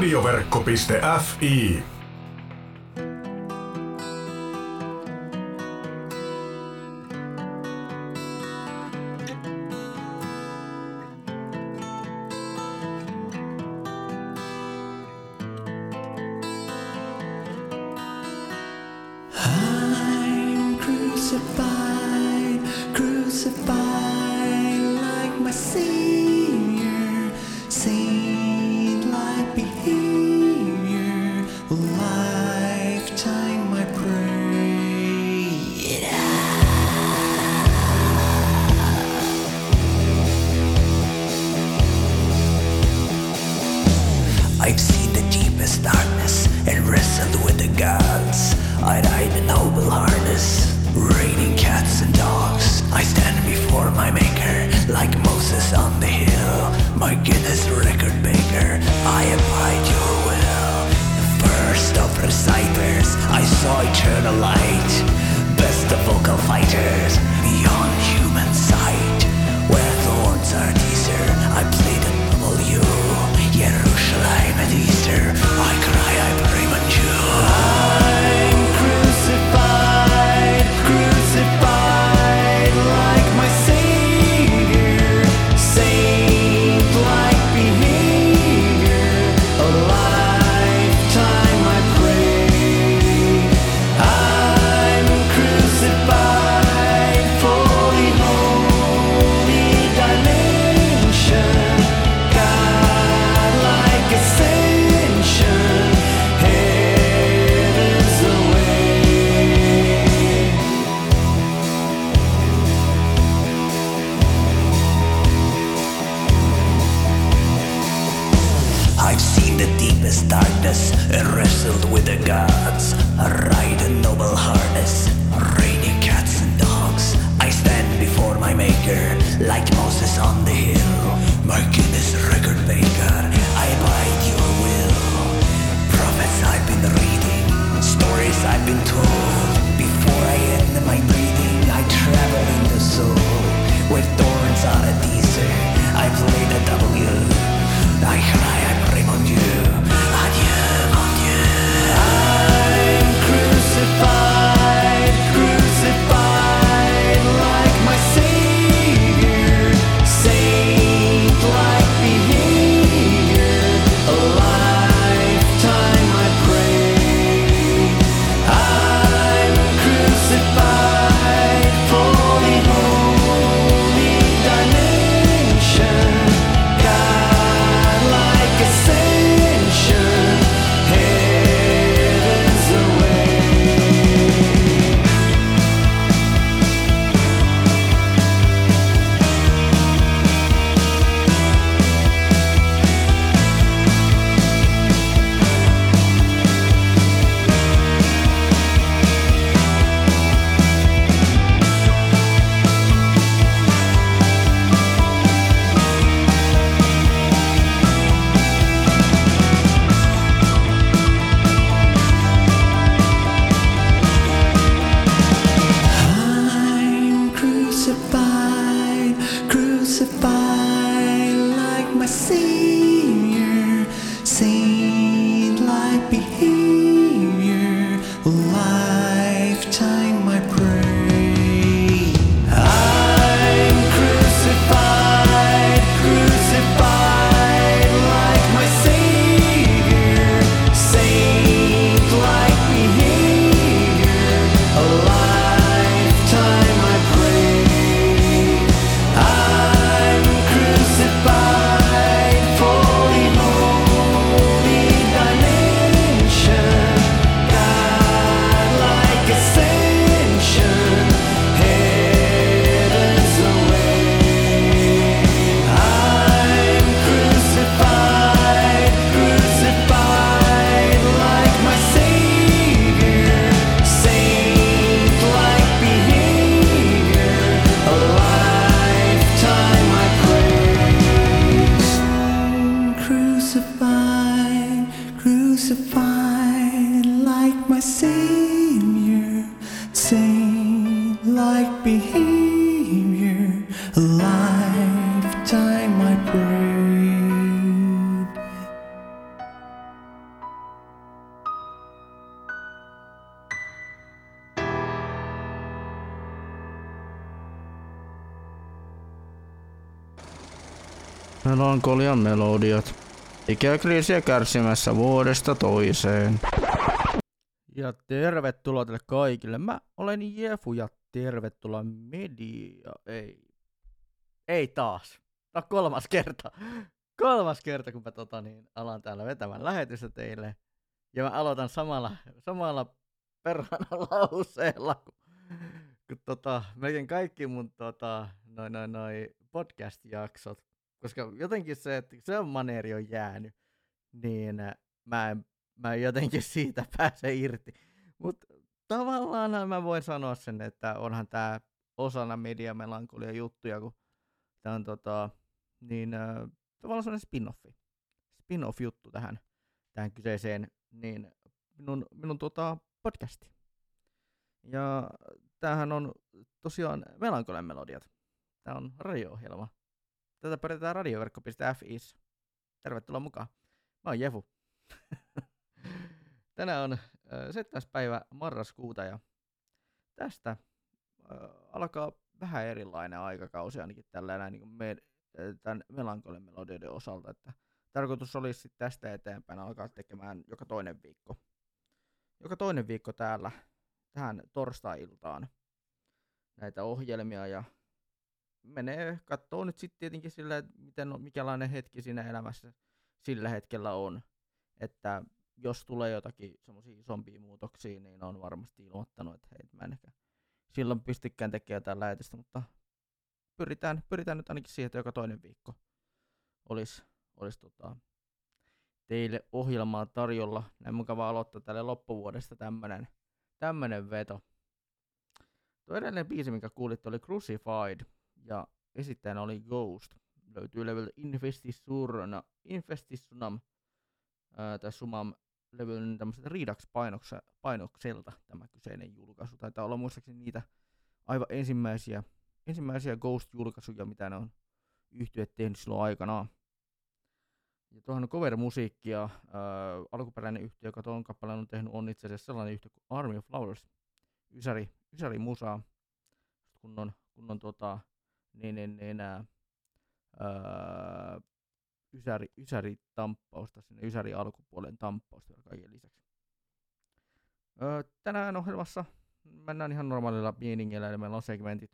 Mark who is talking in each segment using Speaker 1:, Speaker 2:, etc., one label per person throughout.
Speaker 1: Radioverkko.fi
Speaker 2: Melankolian melodiat. Ikäkriisiä kärsimässä vuodesta toiseen. Ja tervetuloa teille kaikille. Mä olen Jefu ja tervetuloa media... Ei. Ei taas. On kolmas kerta. Kolmas kerta, kun mä tota niin, alan täällä vetämään lähetystä teille. Ja mä aloitan samalla, samalla perhana lauseella, kun, kun tota, melkein kaikki mun tota, noin, noin, noin podcast-jaksot, koska jotenkin se, että se maneeri on jäänyt, niin äh, mä en, mä en jotenkin siitä pääse irti. Mutta tavallaan mä voin sanoa sen, että onhan tämä osana mediamelankolia juttuja, kun tämä on tota, niin, äh, tavallaan sellainen spin-offi. Spin-off-juttu tähän, tähän kyseiseen niin minun, minun tota, podcasti. Ja tämähän on tosiaan Melankolen melodiat. Tämä on radio-ohjelma. Tätä pidetään radioverkko.fi. Tervetuloa mukaan. Mä oon Jefu. Tänään on 7. päivä marraskuuta ja tästä alkaa vähän erilainen aikakausi ainakin tällä näin niin me, tämän melodioiden osalta, että tarkoitus olisi tästä eteenpäin alkaa tekemään joka toinen viikko. Joka toinen viikko täällä tähän torstai-iltaan näitä ohjelmia ja menee, katsoo nyt sitten tietenkin sillä, että miten on, mikälainen hetki siinä elämässä sillä hetkellä on. Että jos tulee jotakin semmoisia isompia muutoksia, niin on varmasti ilmoittanut, että hei, mä en ehkä silloin pystykään tekemään jotain lähetystä, mutta pyritään, pyritään nyt ainakin siihen, että joka toinen viikko olisi, olisi tota, teille ohjelmaa tarjolla. Näin mukava aloittaa tälle loppuvuodesta tämmönen, tämmönen veto. Tuo edellinen biisi, minkä kuulitte, oli Crucified, ja esittäjänä oli Ghost. Löytyy leveltä Infestissurna, Infestissunam, ää, tai Sumam levyn tämmöiseltä Redux-painokselta tämä kyseinen julkaisu. Taitaa olla muistaakseni niitä aivan ensimmäisiä, ensimmäisiä Ghost-julkaisuja, mitä ne on yhtyöt tehnyt silloin aikanaan. Ja tuohon cover-musiikkia, äh, alkuperäinen yhtiö, joka tuon kappaleen on tehnyt, on itse asiassa sellainen yhtiö kuin Army of Flowers. Ysäri, Ysäri musaa, kun on, kun on tota, niin, niin, niin ää, ää, ysäri, ysäri tamppausta, sinne ysäri alkupuolen tamppausta kaiken lisäksi. Öö, tänään ohjelmassa mennään ihan normaalilla meaningillä, eli meillä on segmentit,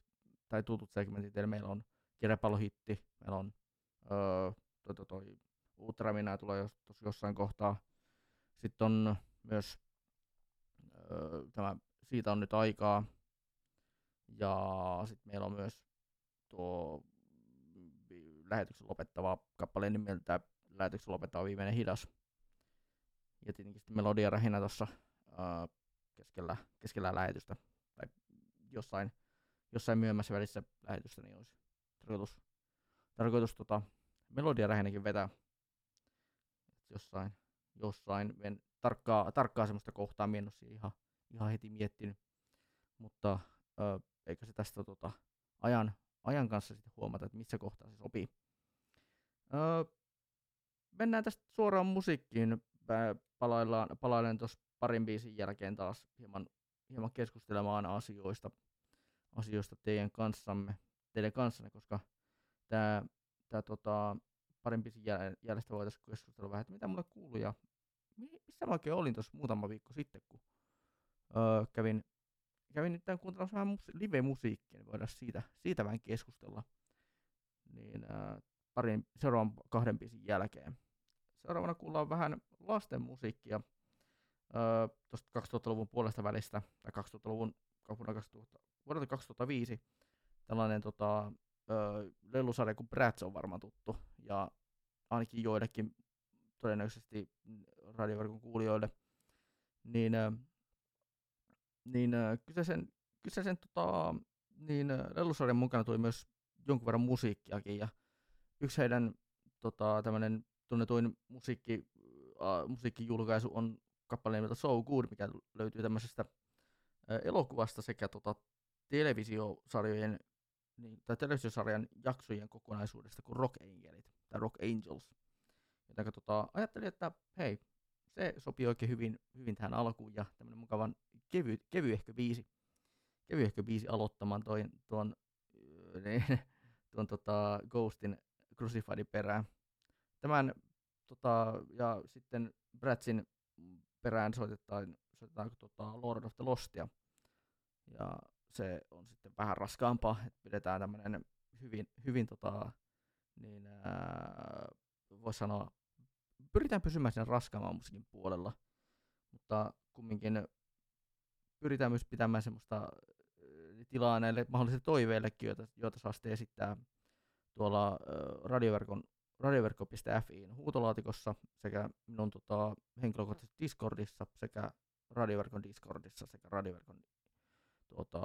Speaker 2: tai tutut segmentit, eli meillä on kirjapallohitti, meillä on öö, toi, toi, toi tulee jos, jossain kohtaa. Sitten on myös öö, tämä Siitä on nyt aikaa. Ja sitten meillä on myös tuo lähetyksen lopettava kappale nimeltä lähetyksen lopettava viimeinen hidas. Ja tietenkin sitten melodia rähinä tuossa keskellä, keskellä lähetystä. Tai jossain, jossain myöhemmässä välissä lähetystä, niin olisi tarkoitus, tarkoitus tota, melodia rähinäkin vetää. Jossain, jossain en tarkkaa, tarkkaa semmoista kohtaa en ihan, ihan heti miettinyt, mutta ö, eikö se tästä tota, ajan, ajan kanssa sitten huomata, että missä kohtaa se sopii. Ö, mennään tästä suoraan musiikkiin. Palaillaan, palailen tuossa parin biisin jälkeen taas hieman, hieman keskustelemaan asioista, asioista teidän kanssamme, teidän kanssanne, koska tämä tää, tota, parin biisin jäl- jäljestä voitaisiin keskustella vähän, että mitä mulle kuuluu ja missä mä oikein olin tuossa muutama viikko sitten, kun öö, kävin, kävin nyt kuuntelemassa vähän mus- live-musiikkia, niin voidaan siitä, siitä vähän keskustella. Niin öö, parin seuraavan kahden biisin jälkeen. Seuraavana kuullaan vähän lasten musiikkia öö, tuosta 2000-luvun puolesta välistä, tai 2000-luvun vuonna 2000, vuodelta 2005. Tällainen tota, öö, lellusarja kuin Bratz on varmaan tuttu, ja ainakin joillekin todennäköisesti radioverkon kuulijoille, niin, niin öö, kyseisen, kyseisen tota, niin, lellusarjan mukana tuli myös jonkun verran musiikkiakin, ja yksi heidän tota, tämmöinen tunnetuin musiikki, uh, musiikkijulkaisu on kappaleen nimeltä So Good, mikä löytyy tämmöisestä uh, elokuvasta sekä tota, televisiosarjojen niin, tai televisiosarjan jaksojen kokonaisuudesta kuin Rock Angelit tai Rock Angels. Joten tota, ajattelin, että hei, se sopii oikein hyvin, hyvin tähän alkuun ja tämmöinen mukavan kevy, kevyehkö biisi, kevyehkö biisi aloittamaan toi, tuon, niin, tuon tota Ghostin, Crucifiedin perään. Tämän tota, ja sitten Bratsin perään soitetaan, soitetaan tota Lord of the Lostia. Ja se on sitten vähän raskaampaa, että pidetään tämmöinen hyvin, hyvin tota, niin, voisi sanoa, pyritään pysymään sen raskaamman musiikin puolella, mutta kumminkin pyritään myös pitämään semmoista tilaa näille mahdollisille toiveillekin, joita, joita saa sitten esittää tuolla radioverkon, radioverkko.fiin huutolaatikossa sekä minun tota, henkilökohtaisessa Discordissa sekä radioverkon Discordissa sekä radioverkon tuota,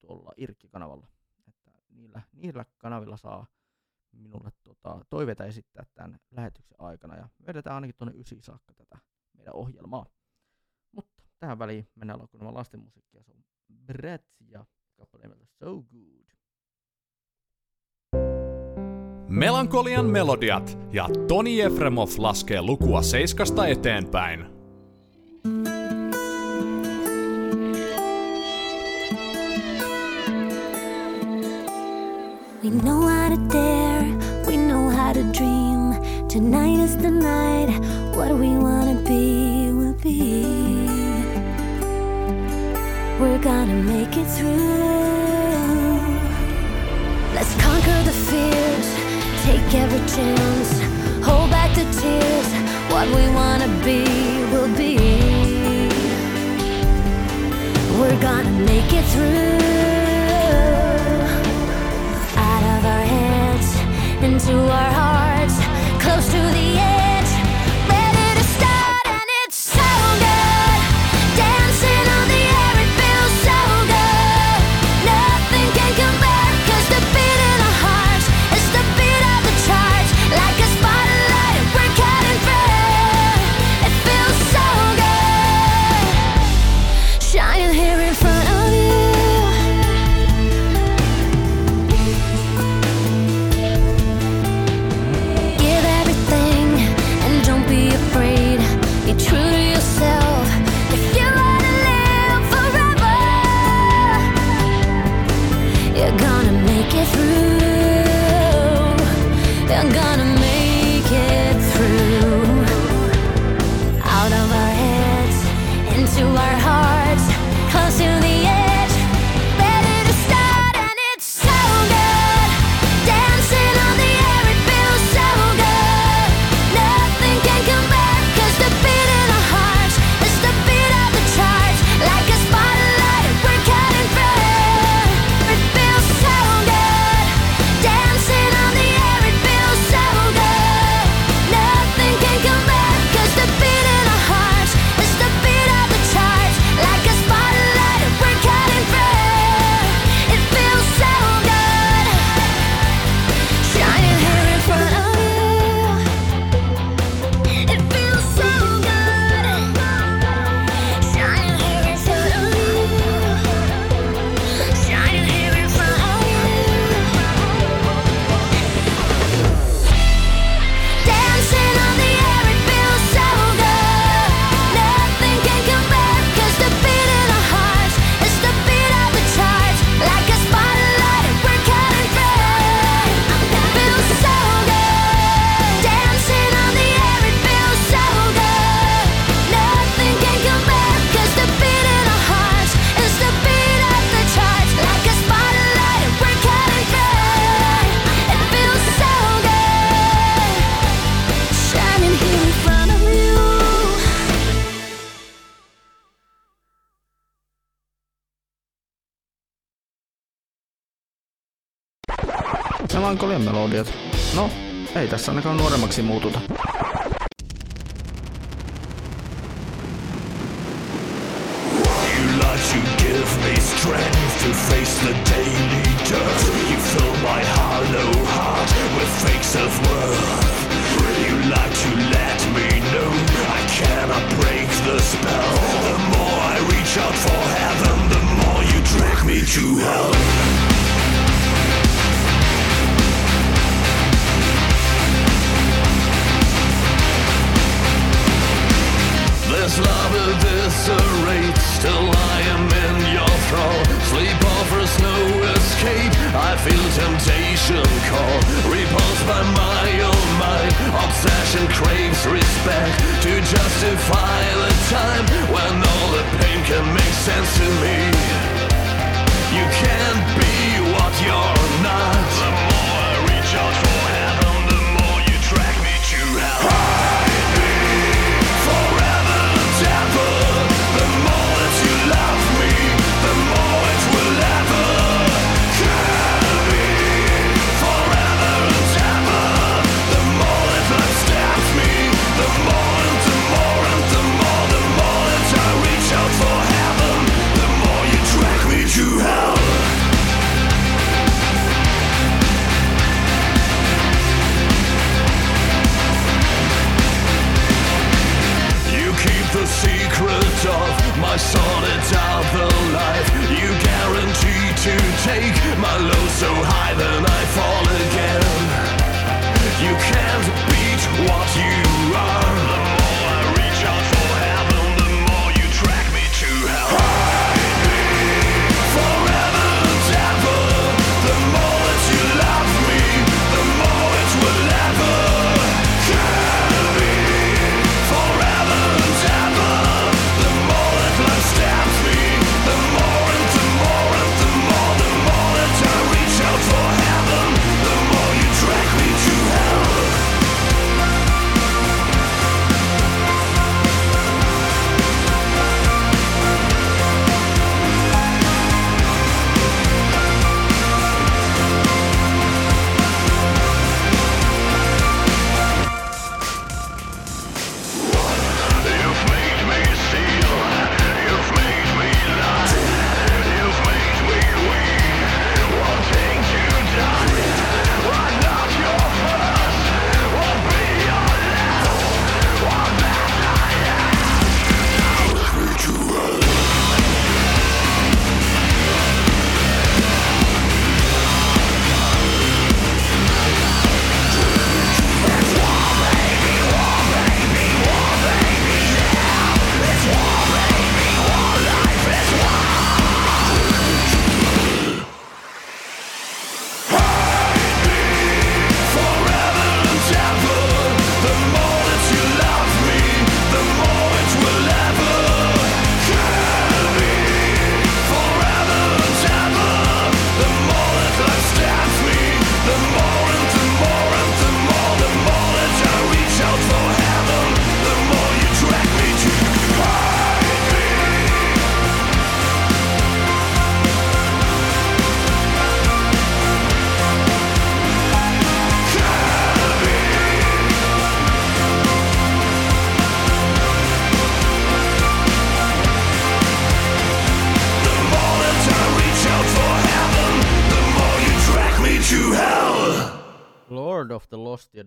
Speaker 2: tuolla Irkki-kanavalla. Että niillä, niillä kanavilla saa minulle tota, toiveita esittää tämän lähetyksen aikana ja vedetään ainakin tuonne ysi saakka tätä meidän ohjelmaa. Mutta tähän väliin mennään lakunemaan lasten musiikkia. Se on Brett ja kappale nimeltä So Good.
Speaker 3: Melankolian melodiat ja Toni Efremov laskee lukua seiskasta eteenpäin.
Speaker 4: We know how to dare, how to dream. Tonight is the night, what we wanna be will be. We're gonna make it through. Let's conquer the fears, take every chance, hold back the tears. What we wanna be will be. We're gonna make it through into our hearts, close to the edge,
Speaker 2: tässä ainakaan nuoremmaksi muututa.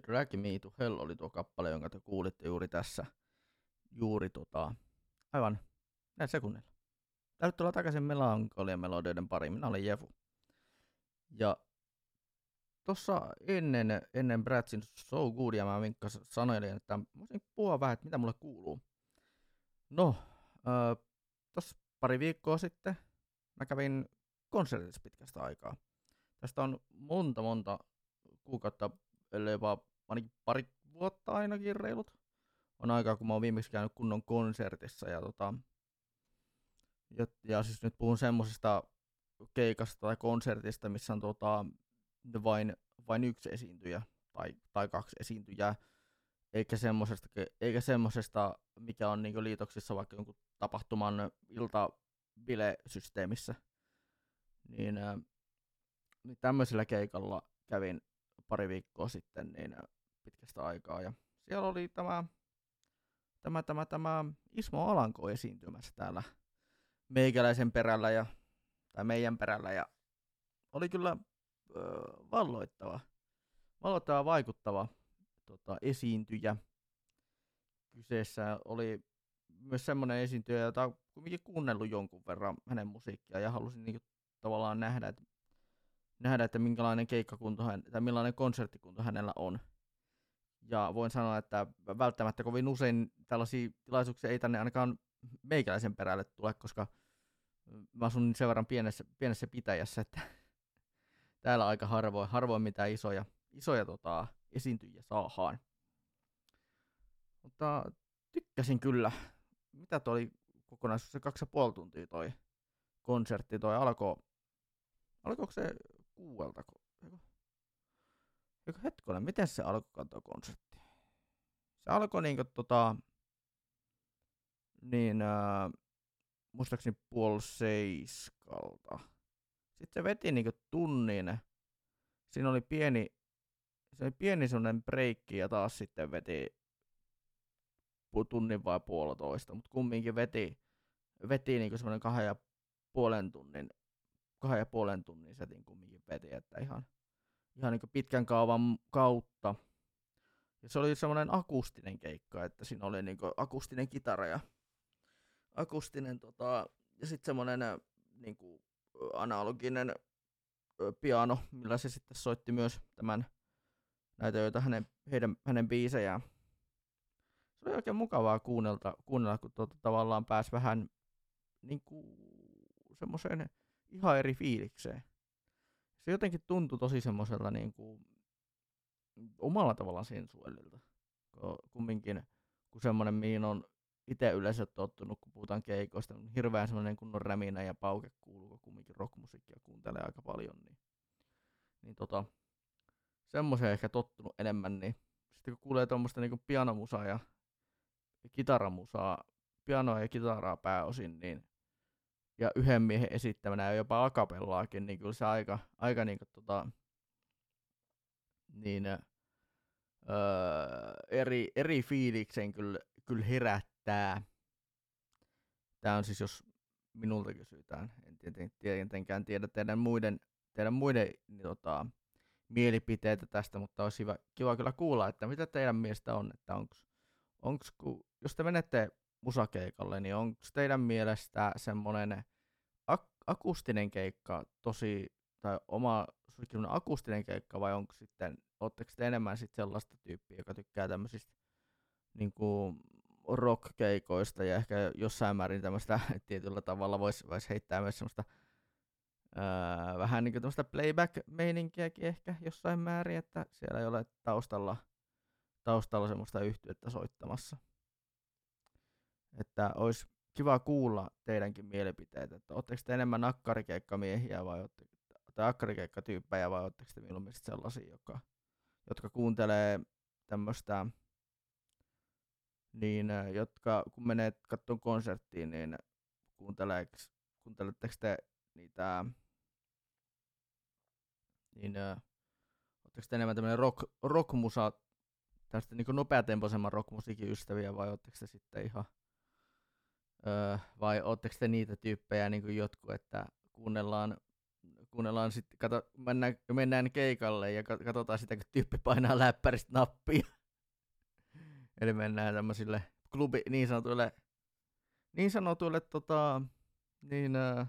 Speaker 5: Drag Me to Hell
Speaker 2: oli tuo kappale, jonka te kuulitte juuri tässä. Juuri tota, aivan näin sekunnilla. Tervetuloa takaisin Melankolian melodioiden pariin. Minä olen Jefu. Ja tuossa ennen, ennen Bratsin So Goodia mä Minkka s- sanoilin, että mä voisin puhua vähän, että mitä mulle kuuluu. No, äh, tuossa pari viikkoa sitten mä kävin konsertissa pitkästä aikaa. Tästä on monta monta kuukautta, ellei jopa ainakin pari vuotta ainakin reilut. On aikaa, kun mä oon viimeksi käynyt kunnon konsertissa. Ja, tota, ja, ja siis nyt puhun semmosesta keikasta tai konsertista, missä on tota, vain, vain yksi esiintyjä tai, tai kaksi esiintyjää. Eikä semmosesta, eikä semmosesta mikä on niinku liitoksissa vaikka jonkun tapahtuman iltabile-systeemissä. Niin, ää, niin tämmöisellä keikalla kävin pari viikkoa sitten niin ää, pitkästä aikaa. Ja siellä oli tämä, tämä, tämä, tämä Ismo Alanko esiintymässä täällä meikäläisen perällä ja, tai meidän perällä. Ja oli kyllä ö, valloittava, valloittava vaikuttava tota, esiintyjä. Kyseessä oli myös semmoinen esiintyjä, jota on kuitenkin kuunnellut jonkun verran hänen musiikkia ja halusin niinku tavallaan nähdä, että, nähdä, että minkälainen keikkakunto hän, tai millainen konserttikunto hänellä on. Ja voin sanoa, että välttämättä kovin usein tällaisia tilaisuuksia ei tänne ainakaan meikäläisen perälle tule, koska mä asun sen verran pienessä, pienessä pitäjässä, että täällä aika harvoin, harvoin mitään isoja, isoja tota, esiintyjiä saahaan. Mutta tykkäsin kyllä. Mitä toi oli kokonaisuus, se kaksi ja puoli tuntia toi konsertti, toi alkoi, alkoiko se kuuelta? Eikö, hetkonen, miten se alkoi katsoa konsertti? Se alkoi niinku tota, niin äh, muistaakseni puoli seiskalta. Sitten se veti niinku tunnin. Siinä oli pieni, se oli pieni semmonen breikki ja taas sitten veti tunnin vai puolitoista, mutta kumminkin veti, veti niinku semmoinen kahden ja puolen tunnin, kahden ja puolen tunnin setin kumminkin veti, että ihan, ihan niinku pitkän kaavan kautta. Ja se oli semmoinen akustinen keikka, että siinä oli niinku akustinen kitara ja akustinen tota, ja sitten semmoinen niinku analoginen piano, millä se sitten soitti myös tämän näitä joita hänen, heidän, hänen biisejään. Se oli oikein mukavaa kuunnella, kuunnella kun tuota, tavallaan pääsi vähän niin kuin, semmoiseen ihan eri fiilikseen. Se jotenkin tuntui tosi semmoisella niin kuin, omalla tavallaan sensuellilta. Kumminkin, kun semmoinen, mihin on itse yleensä tottunut, kun puhutaan keikoista, niin hirveän semmoinen kunnon räminä ja pauke kuuluu, kun kumminkin rockmusiikkia kuuntelee aika paljon, niin, niin tota, semmoiseen ehkä tottunut enemmän, niin sitten kun kuulee tuommoista niin pianomusaa ja kitaramusaa, pianoa ja kitaraa pääosin, niin ja yhden miehen esittämänä ja jopa akapellaakin, niin kyllä se aika, aika niin kuin, tota, niin, öö, eri, eri fiiliksen kyllä, kyllä herättää. Tämä on siis, jos minulta kysytään, en tieten- tietenkään tiedä teidän muiden, teidän muiden niin, tota, mielipiteitä tästä, mutta olisi hyvä, kiva kyllä kuulla, että mitä teidän mielestä on, että onks, ku, jos te menette musakeikalle, niin onko teidän mielestä semmoinen ak- akustinen keikka tosi, tai oma akustinen keikka, vai onko sitten, ootteko te enemmän sitten sellaista tyyppiä, joka tykkää tämmöisistä niin kuin rock-keikoista ja ehkä jossain määrin tämmöistä tietyllä tavalla voisi vois heittää myös semmoista Öö, vähän niin kuin tämmöistä playback-meininkiäkin ehkä jossain määrin, että siellä ei ole taustalla, taustalla semmoista yhtyettä soittamassa. Että olisi kiva kuulla teidänkin mielipiteitä, että oletteko te enemmän akkarikeikkamiehiä vai ootteko, tai akkarikeikkatyyppejä vai oletteko te mieluummin sellaisia, jotka, jotka kuuntelee tämmöistä, niin ö, jotka kun menee katsomaan konserttiin, niin kuunteletteko te niitä, niin ö, ootteko te enemmän tämmöinen rock, rockmusa, tästä niin nopeatempoisemman rockmusiikin ystäviä vai ootteko te sitten ihan, ö, vai ootteko te niitä tyyppejä niin kuin jotkut, että kuunnellaan, kuunnellaan sitten, kato, mennään, mennään keikalle ja kat- katsotaan sitä, kun tyyppi painaa läppäristä nappia. Eli mennään tämmöisille klubi, niin sanotuille, niin sanotuille tota, niin, ö,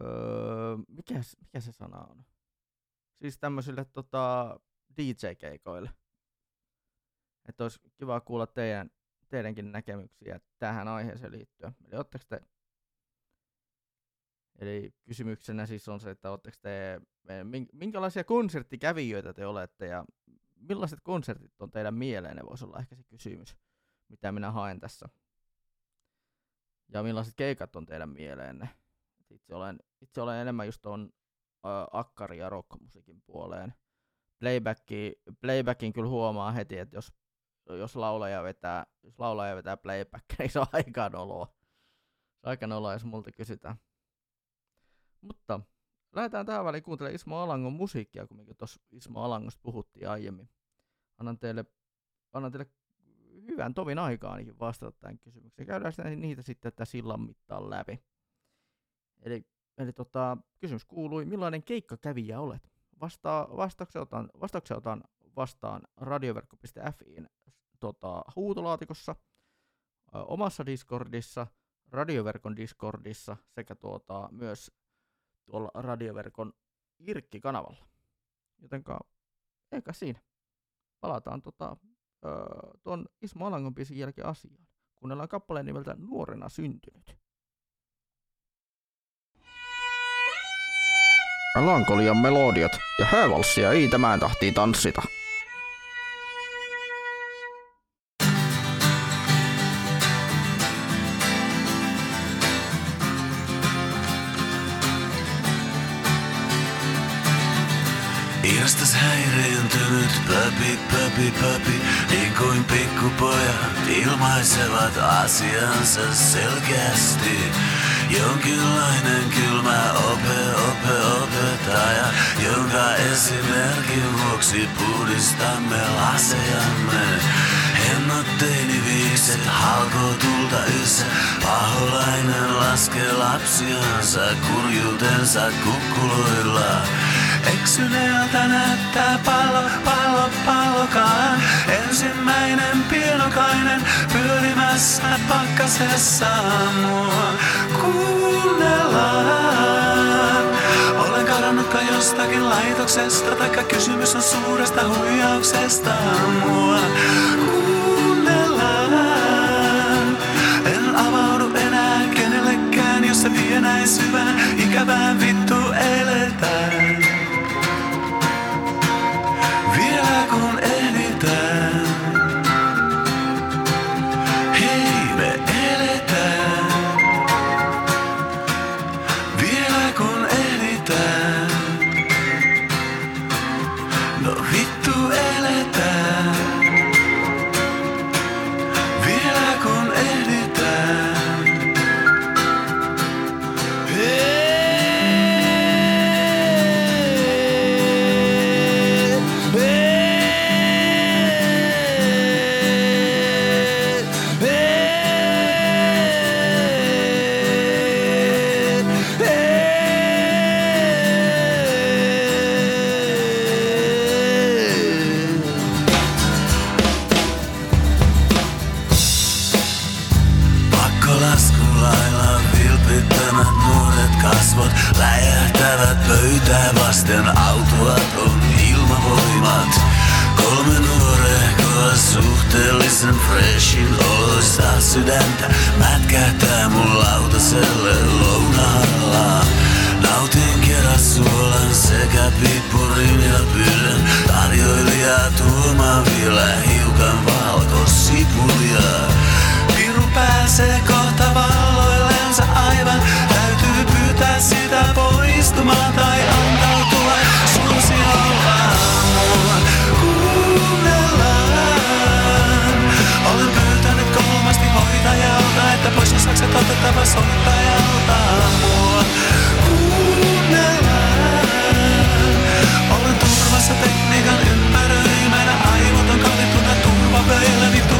Speaker 2: öö, mikä, mikä se sana on? Siis tämmöisille tota, DJ-keikoille. Että olisi kiva kuulla teidän, teidänkin näkemyksiä tähän aiheeseen liittyen. Eli te, eli kysymyksenä siis on se, että te, min- minkälaisia konserttikävijöitä te olette ja millaiset konsertit on teidän mieleenne, voisi olla ehkä se kysymys, mitä minä haen tässä. Ja millaiset keikat on teidän mieleenne. Itse olen, itse olen enemmän just tuon akkari- ja rockmusiikin puoleen. Playbacki, playbackin kyllä huomaa heti, että jos, jos laulaja vetää, jos laulaja vetää playbackia, niin se on aika noloa. Se on aika noloa, jos multa kysytään. Mutta lähdetään tähän väliin kuuntelemaan Ismo Alangon musiikkia, kun mekin tuossa Ismo Alangosta puhuttiin aiemmin. Annan teille, annan teille hyvän tovin aikaa ainakin vastata tähän kysymykseen. Käydään niitä sitten tätä sillan mittaan läpi. Eli, eli tota, kysymys kuului, millainen keikkakävijä olet? Vastaa, vastauksen, otan, vastauksen otan vastaan radioverkko.fiin tota, huutolaatikossa, omassa Discordissa, radioverkon Discordissa sekä tuota, myös tuolla radioverkon Irkki-kanavalla. Jotenka eikä siinä. Palataan tota, ö, tuon Ismo Alangon biisin jälkeen asiaan. Kuunnellaan kappaleen nimeltä Nuorena syntynyt. Melankolian melodiat ja häävalssia ei tämän tahtiin tanssita.
Speaker 5: Iastas häiriintynyt pöpi, pöpi, pöpi, niin kuin pikkupojat ilmaisevat asiansa selkeästi. Jonkinlainen kylmä ope, ope, opettaja, jonka esimerkin vuoksi puhdistamme lasejamme. Hennot teiniviikset halkoo tulta yssä, paholainen laskee lapsiansa kurjuutensa kukkuloilla. Eksyneeltä näyttää pallo, pallo, pallokaan. Ensimmäinen pienokainen pyörimässä pakkasessa mua kuunnellaan. Olen kadonnutkaan jostakin laitoksesta, taikka kysymys on suuresta huijauksesta mua kuunnellaan. En avaudu enää kenellekään, jos se vie näin syvään, ikävään vittu eletään. Sydäntä mätkähtää mun lautaselle lounahalla. Nautin kerran suolan sekä pippurin ja pyydän tarjoilija tuomaan vielä hiukan valkosipulia. Piru pääsee kohta valloillensa aivan. Täytyy pyytää sitä poistumaan tai antautua hoitajalta, että pois sakset otettava soittajalta mua. Kuunnellaan. Olen turvassa tekniikan ympäröimänä. Aivot on kallittuna turvavöillä vittu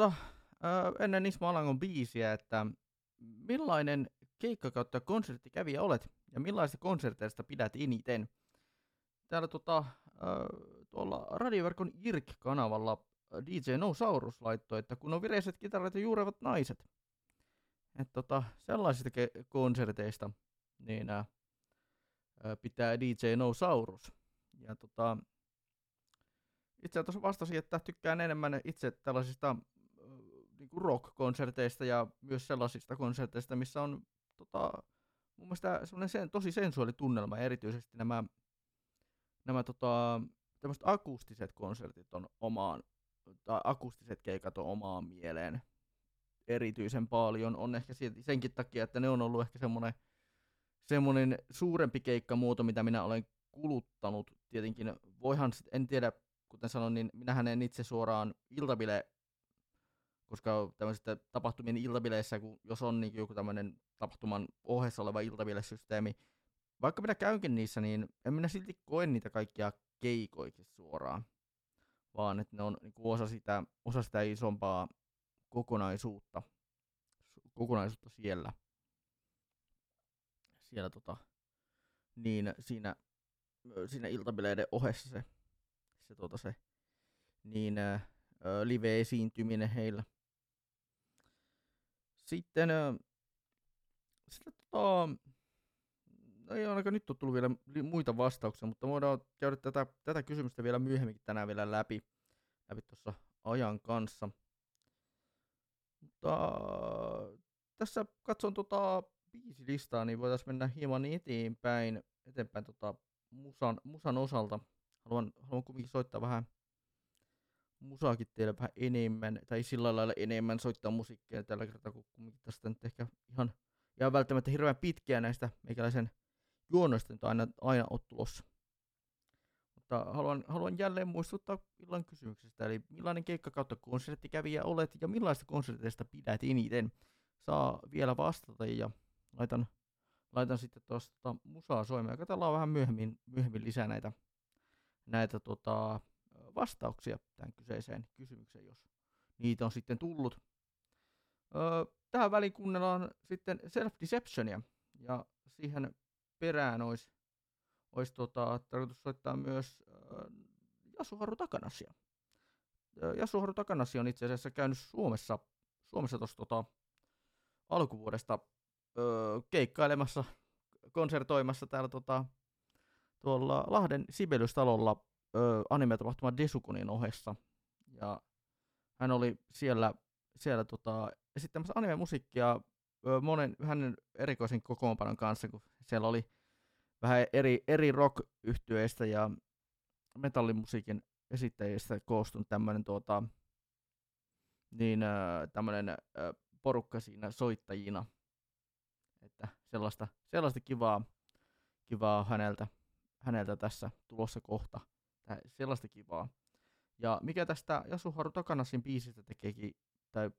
Speaker 2: tuossa ennen Ismo Alangon biisiä, että millainen keikka kautta konserttikävijä olet ja millaisista konserteista pidät eniten? Täällä tota, äh, tuolla radioverkon IRK-kanavalla DJ No Saurus laittoi, että kun on vireiset kitarat ja juurevat naiset. Että tota, sellaisista konserteista niin äh, pitää DJ No Saurus. Ja tota, itse tuossa vastasin, että tykkään enemmän itse tällaisista niinku rock-konserteista ja myös sellaisista konserteista, missä on tota, mun mielestä sen, tosi sensuaalitunnelma, erityisesti nämä, nämä tota, tämmöiset akustiset konsertit on omaan, tai akustiset keikat on omaan mieleen erityisen paljon. On ehkä senkin takia, että ne on ollut ehkä semmoinen, semmoinen suurempi keikkamuoto, mitä minä olen kuluttanut. Tietenkin voihan, en tiedä, kuten sanoin, niin minähän en itse suoraan iltabile koska tämmöisissä tapahtumien iltabileissä, kun jos on niin joku tämmöinen tapahtuman ohessa oleva iltabilesysteemi, vaikka minä käynkin niissä, niin en minä silti koe niitä kaikkia keikoiksi suoraan, vaan että ne on niin osa, sitä, osa sitä isompaa kokonaisuutta, kokonaisuutta siellä. Siellä tota, niin siinä, siinä iltabileiden ohessa se, se, tota se niin live-esiintyminen heillä. Sitten, sitten tota, ei ainakaan nyt ole tullut vielä muita vastauksia, mutta voidaan käydä tätä, tätä kysymystä vielä myöhemmin tänään vielä läpi, läpi tuossa ajan kanssa. Mutta tässä katson tota biisilistaa, niin voitaisiin mennä hieman eteenpäin, eteenpäin tota musan, musan osalta. Haluan, haluan kuitenkin soittaa vähän musaakin teille vähän enemmän, tai sillä lailla enemmän soittaa musiikkia tällä kertaa, kun kumminkin tästä nyt ehkä ihan, ihan välttämättä hirveän pitkiä näistä meikäläisen juonnoista nyt aina, aina ole tulossa. Mutta haluan, haluan jälleen muistuttaa illan kysymyksestä, eli millainen keikka kautta konserttikävijä olet ja millaista konserteista pidät eniten? Saa vielä vastata ja laitan, laitan sitten tuosta musaa soimaan. Katsellaan vähän myöhemmin, myöhemmin lisää näitä, näitä tota, vastauksia tämän kyseiseen kysymykseen, jos niitä on sitten tullut. Tähän väliin kuunnellaan sitten Self-Deceptionia, ja siihen perään olisi, olisi tota, tarkoitus soittaa myös Jasuharu Takanasia. Jasuharu Takanasi on itse asiassa käynyt Suomessa, Suomessa tuossa tota, alkuvuodesta öö, keikkailemassa, konsertoimassa täällä tota, tuolla Lahden Sibeliustalolla ö, anime-tapahtuma Desukunin ohessa. Ja hän oli siellä, siellä tota, esittämässä anime-musiikkia ö, monen hänen erikoisen kokoonpanon kanssa, kun siellä oli vähän eri, eri rock yhtyeistä ja metallimusiikin esittäjistä koostunut tämmöinen tuota, niin, porukka siinä soittajina. Että sellaista, sellaista kivaa, kivaa häneltä, häneltä tässä tulossa kohta sellaista kivaa. Ja mikä tästä Yasuharu Takanasin biisistä tekeekin, tai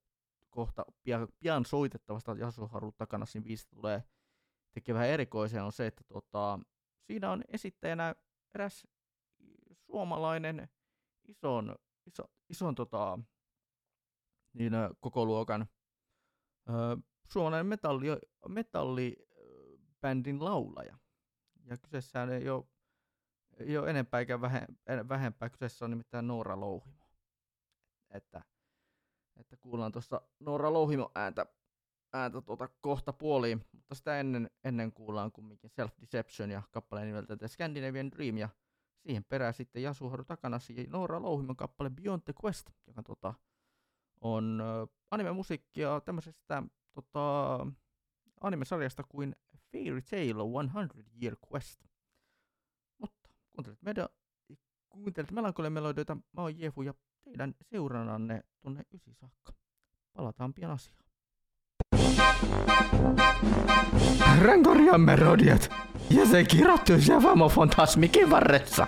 Speaker 2: kohta pian, pian soitettavasta Yasuharu Takanasin biisistä tulee tekee vähän erikoisen, on se, että tota, siinä on esittäjänä eräs suomalainen ison, iso, ison tota, niin, koko luokan ö, suomalainen metalli, metallibändin laulaja. Ja kyseessä ei ole ei ole enempää eikä vähempää. Kyseessä on nimittäin Noora Louhimo. Että, että kuullaan tuossa Noora Louhimo ääntä, ääntä tuota kohta puoliin, mutta sitä ennen, ennen kuullaan kumminkin Self Deception ja kappaleen nimeltä The Scandinavian Dream ja siihen perään sitten Yasuharu Takanasi ja Noora Louhimon kappale Beyond the Quest, joka tota, on anime-musiikkia tämmöisestä tota, anime-sarjasta kuin Fairy Tail 100 Year Quest. Kuuntelet, meidän, kuuntelet melankolian melodioita, mä oon Jefu ja teidän seurannanne tonne ysi saakka. Palataan pian asiaan.
Speaker 6: Rankorian melodiat ja se kirjoittuisi Vamo Fantasmikin varressa.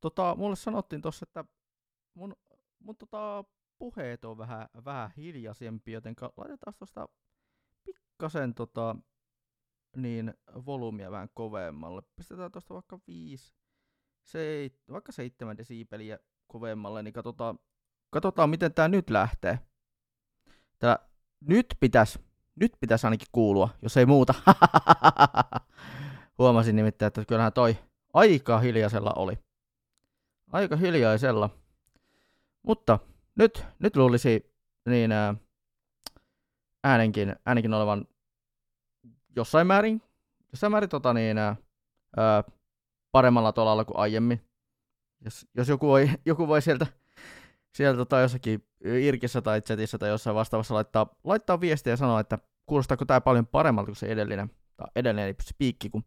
Speaker 2: Tota, mulle sanottiin tossa, että mun, mun tota, puheet on vähän, vähän hiljaisempi, joten laitetaan tosta pikkasen tota, niin volyymia vähän kovemmalle. Pistetään tosta vaikka 5, seit, vaikka 7 desibeliä kovemmalle, niin katsotaan, katsotaan miten tää nyt lähtee. Tää nyt pitäisi nyt pitäisi ainakin kuulua, jos ei muuta. Huomasin nimittäin, että kyllähän toi aika hiljaisella oli. Aika hiljaisella. Mutta nyt, nyt luulisi niin ää, äänenkin, äänenkin olevan jossain määrin, jossain määrin tota niin, ää, paremmalla tolalla kuin aiemmin. Jos, jos joku, voi, joku voi sieltä, sieltä tota jossakin Irkissä tai chatissä tai jossain vastaavassa laittaa, laittaa viestiä ja sanoa, että kuulostaako tämä paljon paremmalta kuin se edellinen, tai edellinen spiikki, kun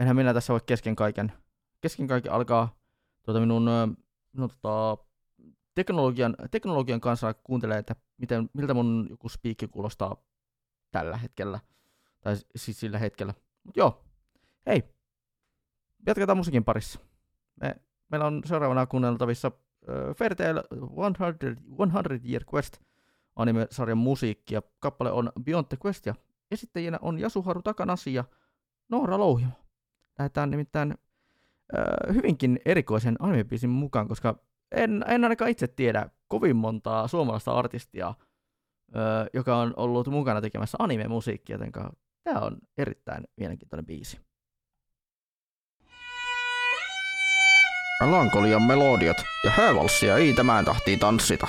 Speaker 2: enhän minä tässä voi kesken kaiken, kesken kaiken alkaa tuota minun, minun tota, teknologian, teknologian kanssa kuuntelee, että miten, miltä mun joku spiikki kuulostaa tällä hetkellä, tai siis sillä hetkellä. Mut joo, hei, jatketaan musiikin parissa. Me, meillä on seuraavana kuunneltavissa Fairy Tail 100, 100 Year Quest anime-sarjan musiikki, ja kappale on Beyond the Quest, ja esittäjinä on Yasuharu Takanashi ja Noora Louhimo. Lähdetään nimittäin ö, hyvinkin erikoisen anime mukaan, koska en, en ainakaan itse tiedä kovin montaa suomalaista artistia, ö, joka on ollut mukana tekemässä anime-musiikkia, joten tämä on erittäin mielenkiintoinen biisi.
Speaker 6: Melankolian melodiat ja häävalssia ei tämän tahtiin tanssita.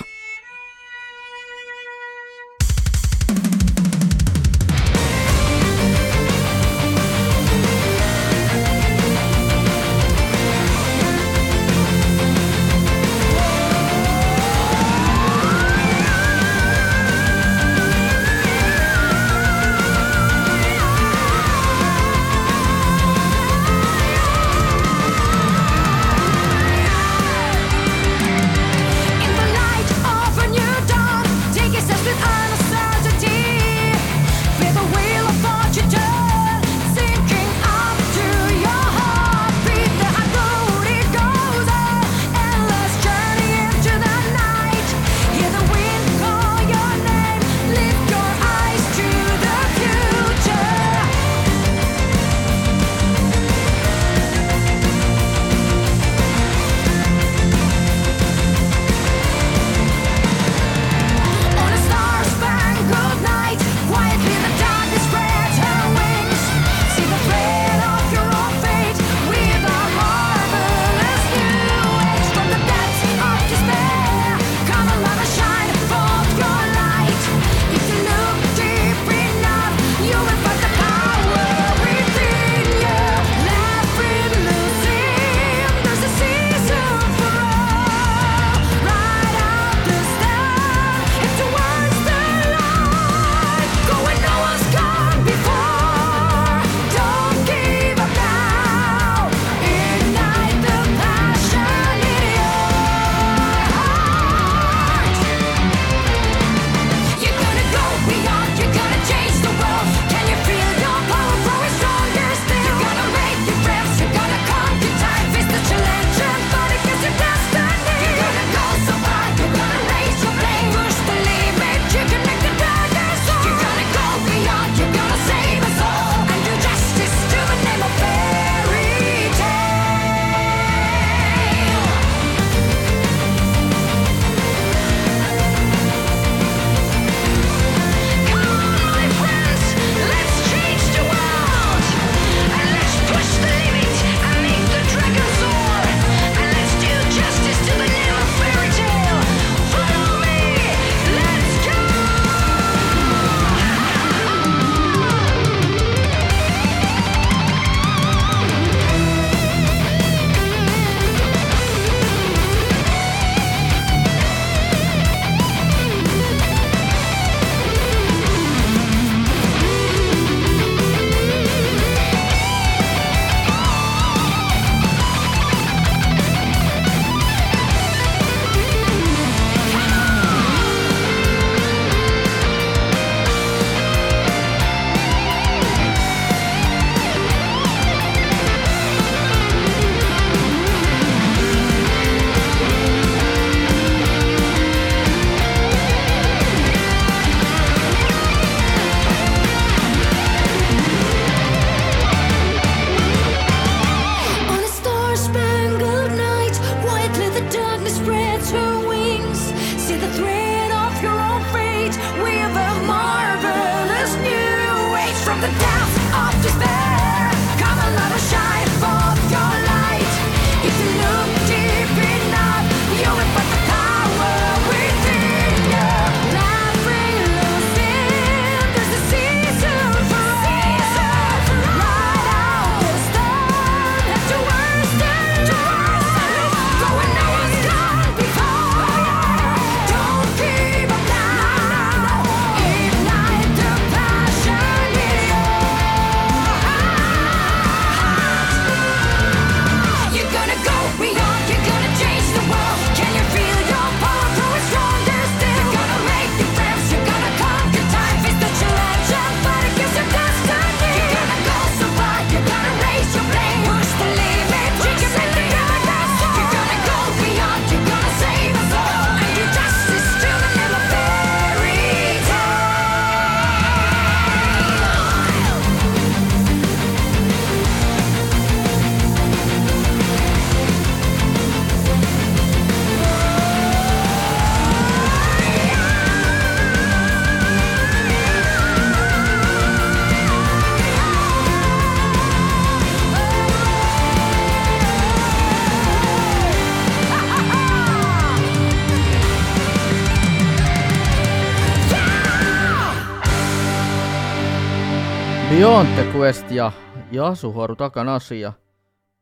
Speaker 2: The Quest ja Jasuharu Takanashi ja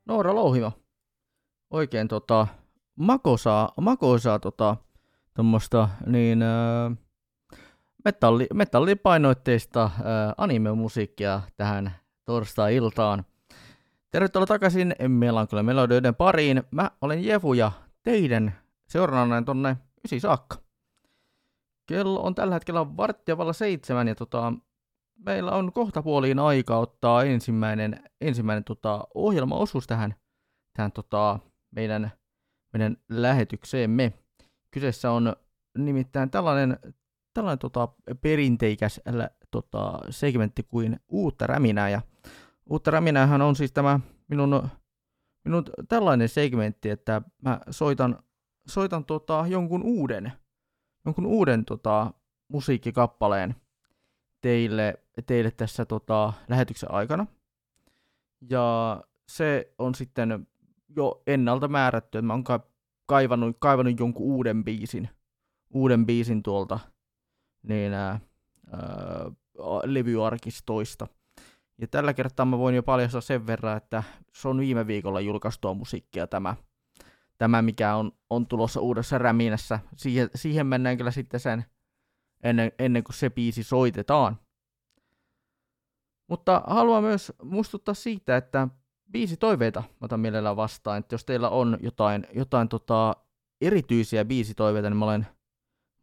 Speaker 2: Noora Louhimo. Oikein tota, makosaa, makosaa tota, tommosta niin äh, metalli, metallipainoitteista äh, anime-musiikkia tähän torstai-iltaan. Tervetuloa takaisin Melankolia Melodioiden pariin. Mä olen Jefu ja teidän seuraavana tonne ysi saakka. Kello on tällä hetkellä varttia valla seitsemän ja tota, meillä on kohta puoliin aika ottaa ensimmäinen, ensimmäinen tota, ohjelmaosuus tähän, tähän tota, meidän, meidän lähetykseemme. Kyseessä on nimittäin tällainen, tällainen tota, perinteikäs tota, segmentti kuin uutta räminää. Ja uutta räminäähän on siis tämä minun, minun tällainen segmentti, että mä soitan, soitan tota, jonkun uuden, jonkun uuden tota, musiikkikappaleen teille, teille tässä tota, lähetyksen aikana. Ja se on sitten jo ennalta määrätty, että mä oon kaivannut, kaivannut jonkun uuden biisin, uuden biisin tuolta niin, ää, ää, levyarkistoista. Ja tällä kertaa mä voin jo paljastaa sen verran, että se on viime viikolla julkaistua musiikkia tämä, tämä mikä on, on tulossa uudessa räminässä. Siihen, siihen mennään kyllä sitten sen ennen, ennen kuin se biisi soitetaan. Mutta haluan myös muistuttaa siitä, että biisi toiveita otan mielellään vastaan, että jos teillä on jotain, jotain tota, erityisiä biisitoiveita, niin mä olen,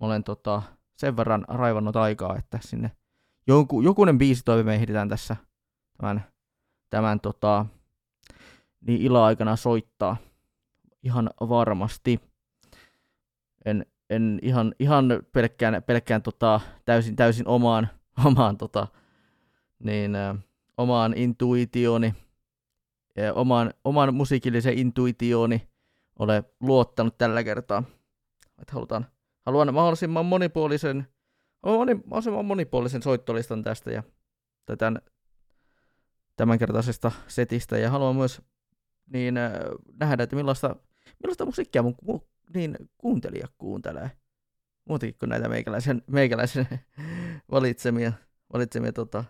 Speaker 2: mä olen tota, sen verran raivannut aikaa, että sinne joku, jokunen biisitoive me ehditään tässä tämän, tämän tota, niin ila-aikana soittaa ihan varmasti. En, en ihan, ihan pelkkään, pelkkään tota, täysin, täysin omaan, omaan, tota, niin, ä, omaan intuitioni, ja omaan, oman musiikillisen intuitioni ole luottanut tällä kertaa. Että halutaan, haluan mahdollisimman monipuolisen, moni, mahdollisimman monipuolisen soittolistan tästä ja tämän, tämänkertaisesta setistä. Ja haluan myös niin, äh, nähdä, että millaista, millaista musiikkia mun, mun niin, kuuntelija kuuntelee. Muutenkin kuin näitä meikäläisen, meikäläisen valitsemia, valitsemia tota,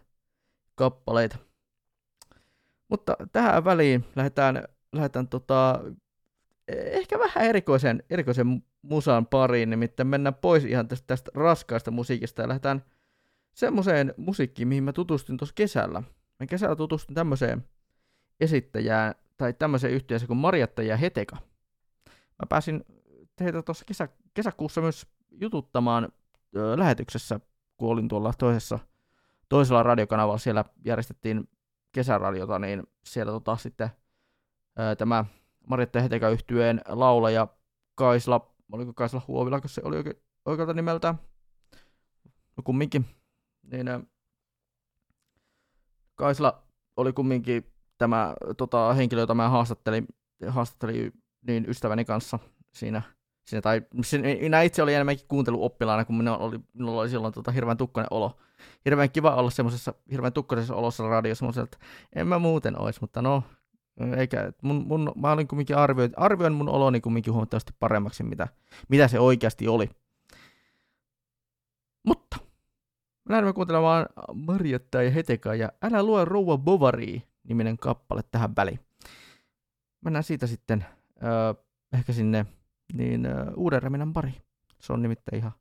Speaker 2: kappaleita. Mutta tähän väliin lähdetään, lähdetään tota, ehkä vähän erikoisen, erikoisen musan pariin, nimittäin mennään pois ihan tästä, tästä raskaasta musiikista ja lähdetään semmoiseen musiikkiin, mihin mä tutustuin tuossa kesällä. Mä kesällä tutustuin tämmöiseen esittäjään tai tämmöiseen yhtiöön kuin Marjatta ja Heteka. Mä pääsin heitä tuossa kesä, kesäkuussa myös jututtamaan ö, lähetyksessä, kun olin tuolla toisessa, toisella radiokanavalla. Siellä järjestettiin kesäradiota, niin siellä tota sitten ö, tämä Marjatta Heteka yhtyeen laulaja Kaisla, oliko Kaisla Huovila, kun se oli oikein, oikealta nimeltään, no kumminkin, niin ö, Kaisla oli kumminkin tämä tota, henkilö, jota mä haastattelin, haastattelin niin ystäväni kanssa siinä siinä, tai minä itse olin enemmänkin kuunteluoppilaana, kun minä oli, minulla oli silloin tota, hirveän tukkoinen olo. Hirveän kiva olla semmoisessa hirveän tukkoisessa olossa radiossa, että en mä muuten olisi, mutta no, eikä, mun, mun, mä olin kumminkin arvioin, arvioin mun oloni kumminkin huomattavasti paremmaksi, mitä, mitä se oikeasti oli. Mutta, lähdemme kuuntelemaan Marjatta ja Heteka ja Älä lue rouva Bovary niminen kappale tähän väliin. Mennään siitä sitten öö, ehkä sinne niin uuden Reminan pari. Se on nimittäin ihan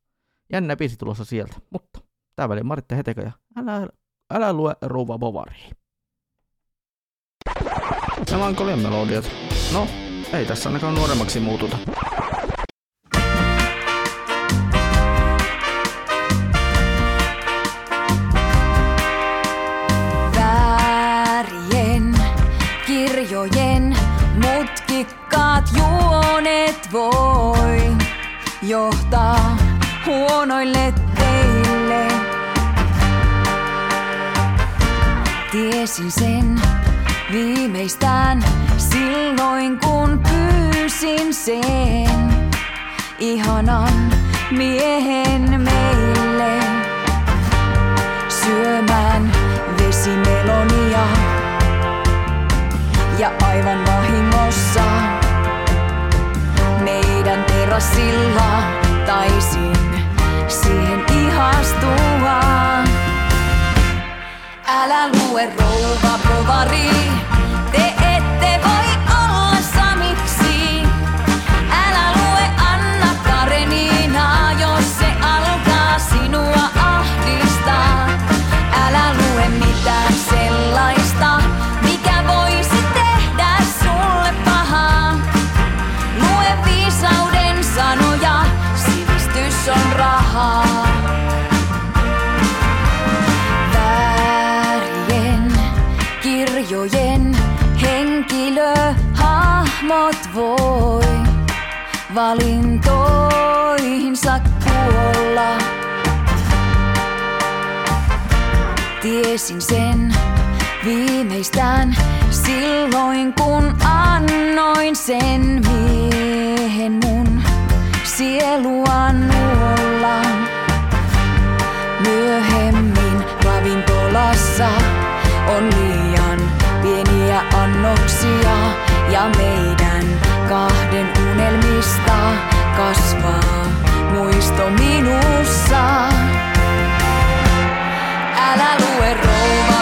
Speaker 2: jännä biisi tulossa sieltä. Mutta tää väliin Maritte Heteka ja älä, älä lue Rouva Bovari.
Speaker 6: Melankolian melodiat. No, ei tässä ainakaan nuoremmaksi muututa.
Speaker 7: Johtaa huonoille teille. Tiesin sen viimeistään silloin kun pyysin sen ihanan miehen meille syömään vesimelonia ja aivan vahingossa meidän terassilla taisin siihen ihastua. Älä lue rouva povari, te ette voi henkilöhahmot voi valintoihinsa kuolla. Tiesin sen viimeistään silloin kun annoin sen miehen mun sielua nuolla. Myöhemmin ravintolassa on pieniä annoksia ja meidän kahden unelmista kasvaa muisto minussa. Älä lue rouva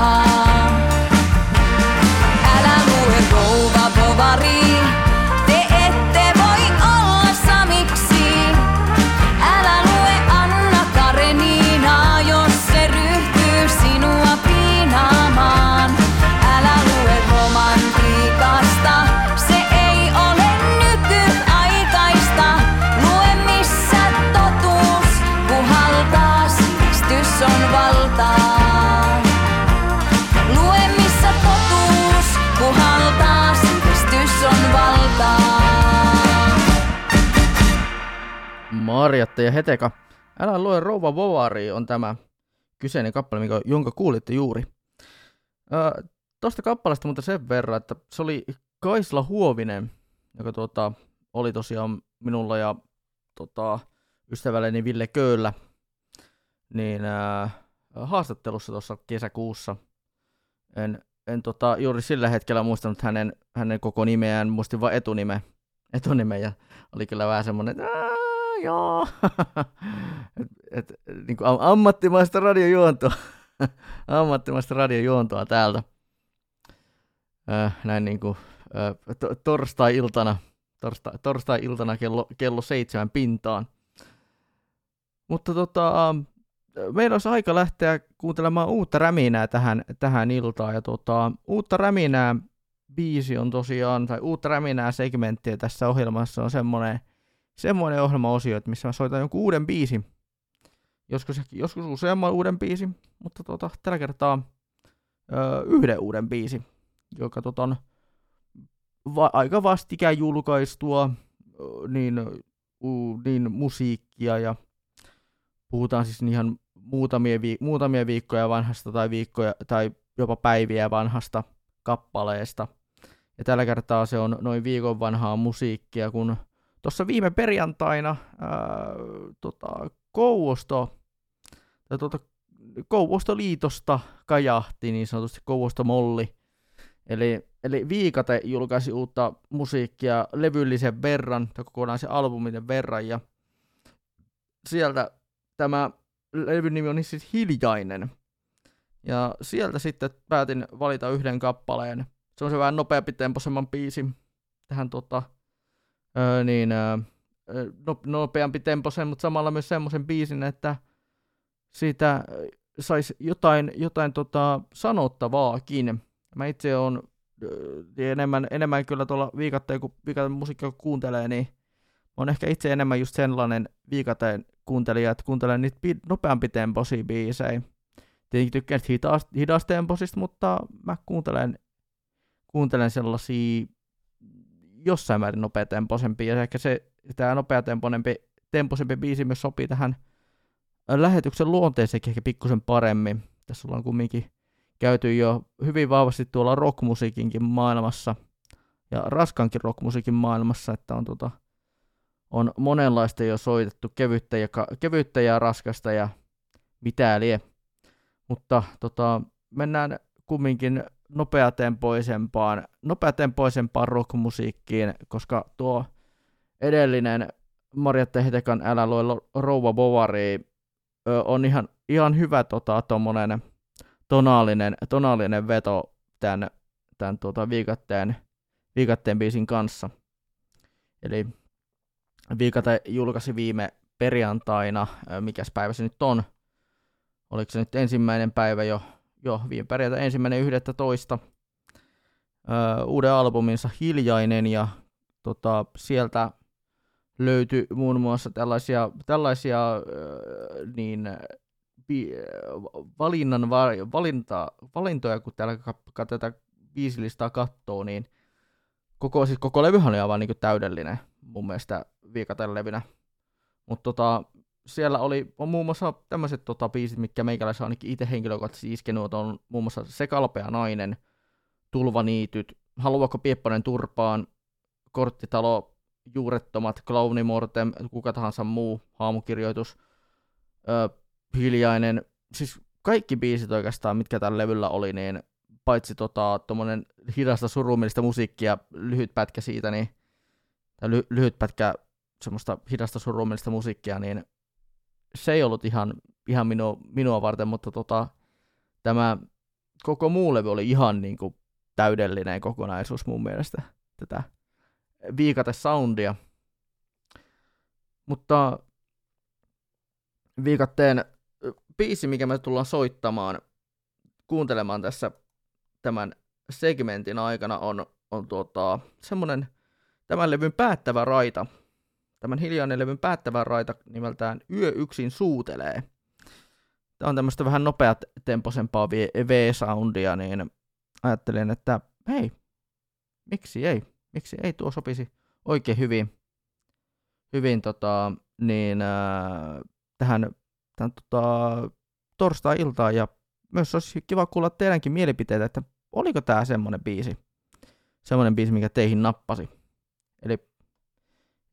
Speaker 7: on
Speaker 2: Marjatta ja Heteka. Älä lue Rouva Bovari on tämä kyseinen kappale, mikä, jonka kuulitte juuri. Öö, Tuosta kappaleesta mutta sen verran, että se oli Kaisla Huovinen, joka tuota, oli tosiaan minulla ja tota, ystävälleni Ville Köyllä niin, ää, haastattelussa tuossa kesäkuussa. En, en tota, juuri sillä hetkellä muistanut hänen, hänen koko nimeään, muistin vain etunime, etunimen ja oli kyllä vähän semmoinen, että "Ää, joo, et, et, niin kuin am- ammattimaista radiojuontoa, ammattimaista radiojuontoa täältä. Äh, näin niin kuin äh, to- torstai-iltana, torsta- torstai-iltana kello, kello seitsemän pintaan. Mutta tota, meillä olisi aika lähteä kuuntelemaan uutta räminää tähän, tähän iltaan. Ja tota, uutta räminää biisi on tosiaan, tai uutta räminää segmenttiä tässä ohjelmassa on semmoinen, semmoinen ohjelmaosio, että missä mä soitan jonkun uuden biisin. Joskus, joskus useamman uuden biisin, mutta tota, tällä kertaa ö, yhden uuden biisin, joka tota, on va- aika vastikään julkaistua niin, u, niin musiikkia ja puhutaan siis ihan muutamia, vi- muutamia viikkoja vanhasta tai viikkoja tai jopa päiviä vanhasta kappaleesta. Ja tällä kertaa se on noin viikon vanhaa musiikkia, kun tuossa viime perjantaina ää, tota, Kouvosto, tai tuota, Kouvostoliitosta kajahti niin sanotusti Kouvosto Molli. Eli, eli Viikate julkaisi uutta musiikkia levyllisen verran, tai kokonaisen albumin verran, ja sieltä tämä levyn nimi on siis Hiljainen. Ja sieltä sitten päätin valita yhden kappaleen. Se on se vähän nopeampi temposemman biisi tähän tota, öö, niin, öö, no, nopeampi temposen, mutta samalla myös semmoisen biisin, että siitä saisi jotain, jotain tota sanottavaakin. Mä itse on enemmän, enemmän kyllä tuolla viikatteen, kun viikaten musiikkia kuuntelee, niin oon ehkä itse enemmän just sellainen viikateen kuuntelija, että kuuntelen niitä nopeampi temposia biisejä. Tietenkin tykkään hidastemposista, mutta mä kuuntelen, kuuntelen sellaisia jossain määrin nopeatempoisempia, ja ehkä se, tämä nopeatempoisempi tempoisempi biisi myös sopii tähän lähetyksen luonteeseen ehkä pikkusen paremmin. Tässä ollaan kumminkin käyty jo hyvin vahvasti tuolla rockmusiikinkin maailmassa ja raskankin rockmusiikin maailmassa, että on, tota, on monenlaista jo soitettu kevyttä ja, kevyttä ja raskasta ja mitä lie. Mutta tota, mennään kumminkin nopeatempoisempaan, nopeatempoisempaan rockmusiikkiin, koska tuo edellinen Marjatta Hetekan Älä lue Rouva Bovari on ihan, ihan hyvä tota, tommonen tonaalinen, tonaalinen veto tämän, tämän tuota, viikatteen, viikatteen biisin kanssa. Eli viikate julkaisi viime perjantaina, mikäs päivä se nyt on, oliko se nyt ensimmäinen päivä jo, jo viime perjantai ensimmäinen 11. Öö, uuden albuminsa Hiljainen ja tota, sieltä löytyi muun muassa tällaisia, tällaisia öö, niin, valinnan, valinta, valintoja, kun täällä tätä biisilistaa katsoo, niin koko, siis koko levyhän oli aivan niin täydellinen mun mielestä viikaten levynä. Mutta tota, siellä oli on muun muassa tämmöiset tota, biisit, mitkä meikäläisen ainakin itse henkilökohtaisesti iskenut, on muun muassa Se kalpea nainen, Tulvaniityt, Haluaako Piepponen turpaan, Korttitalo, Juurettomat, Klaunimortem, kuka tahansa muu, haamukirjoitus, öö, hiljainen, siis kaikki biisit oikeastaan, mitkä tällä levyllä oli, niin paitsi tota, tommonen hidasta surumillista musiikkia, lyhyt pätkä siitä, niin, tai ly- lyhyt pätkä semmoista hidasta surumillista musiikkia, niin se ei ollut ihan, ihan minua, minua varten, mutta tota, tämä koko muu levy oli ihan niin kuin täydellinen kokonaisuus mun mielestä, tätä viikate soundia. Mutta viikatteen biisi, mikä me tullaan soittamaan, kuuntelemaan tässä tämän segmentin aikana on, on tuota, semmoinen tämän levyn päättävä raita. Tämän hiljainen levyn päättävä raita nimeltään Yö yksin suutelee. Tämä on tämmöistä vähän nopeat temposempaa V-soundia, niin ajattelin, että hei, miksi ei, miksi ei tuo sopisi oikein hyvin, hyvin tota, niin, äh, tähän tämän tota, torstai-iltaan ja myös olisi kiva kuulla teidänkin mielipiteitä, että oliko tämä semmoinen biisi, semmoinen biisi, mikä teihin nappasi. Eli,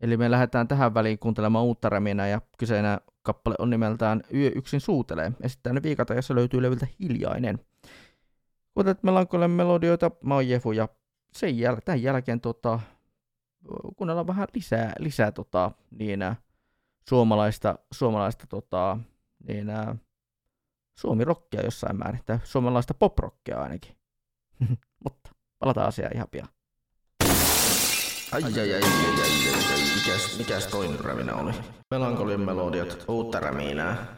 Speaker 2: eli me lähdetään tähän väliin kuuntelemaan uutta reminä ja kyseinen kappale on nimeltään Yö yksin suutelee. Esittää ne viikata, jossa löytyy levyltä Hiljainen. Kuuntelet melankolien melodioita, mä oon Jefu ja sen jäl- tämän jälkeen tota, kuunnellaan vähän lisää, lisää tota, niin, suomalaista, suomalaista tota, niin ää, suomirokkia jossain määrin, tai suomalaista poprockia ainakin. Mutta palataan asiaan ihan pian.
Speaker 6: Ai ai ai ai ai ai ai, mikäs, mikäs toinen räminä oli? Melankolian melodiat, uutta räminää.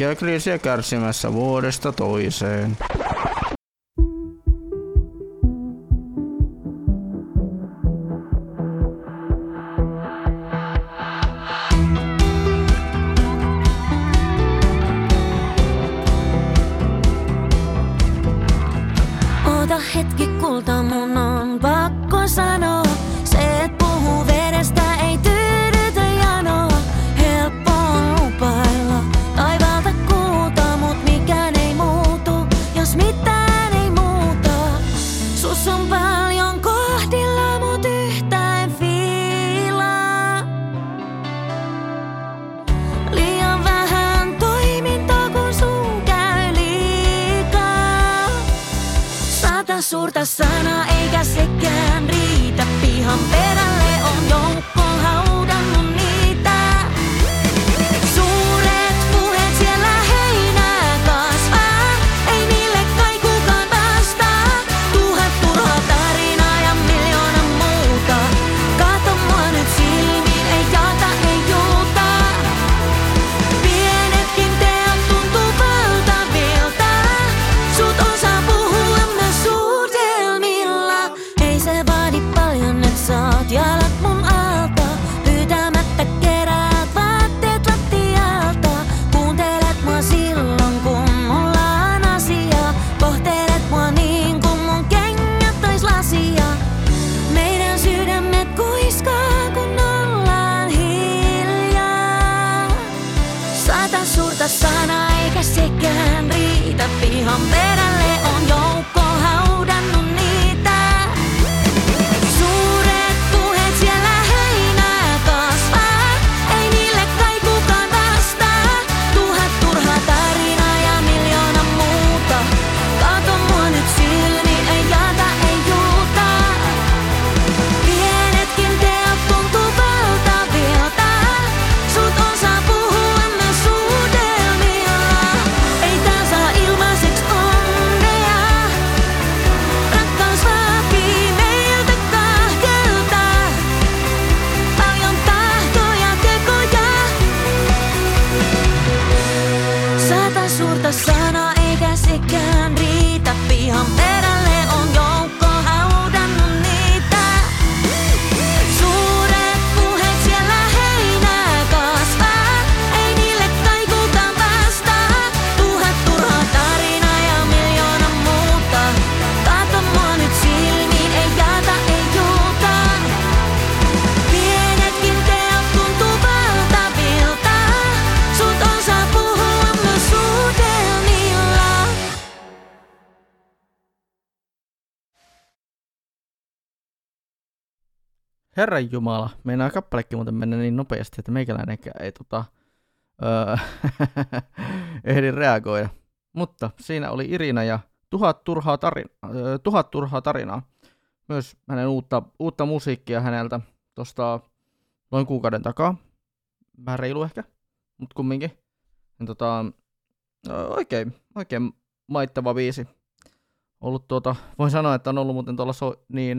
Speaker 6: Ikäkriisiä kärsimässä vuodesta toiseen.
Speaker 2: Herran Jumala, meinaa kappalekin muuten mennä niin nopeasti, että meikäläinenkään ei tota, öö, ehdi reagoida. Mutta siinä oli Irina ja tuhat turhaa, tarina, öö, tuhat turhaa tarinaa. Myös hänen uutta, uutta musiikkia häneltä tuosta noin kuukauden takaa. Vähän reilu ehkä, mutta kumminkin. Ja tota, öö, oikein, oikein maittava biisi. Ollut tuota, voin sanoa, että on ollut muuten tuolla so, niin,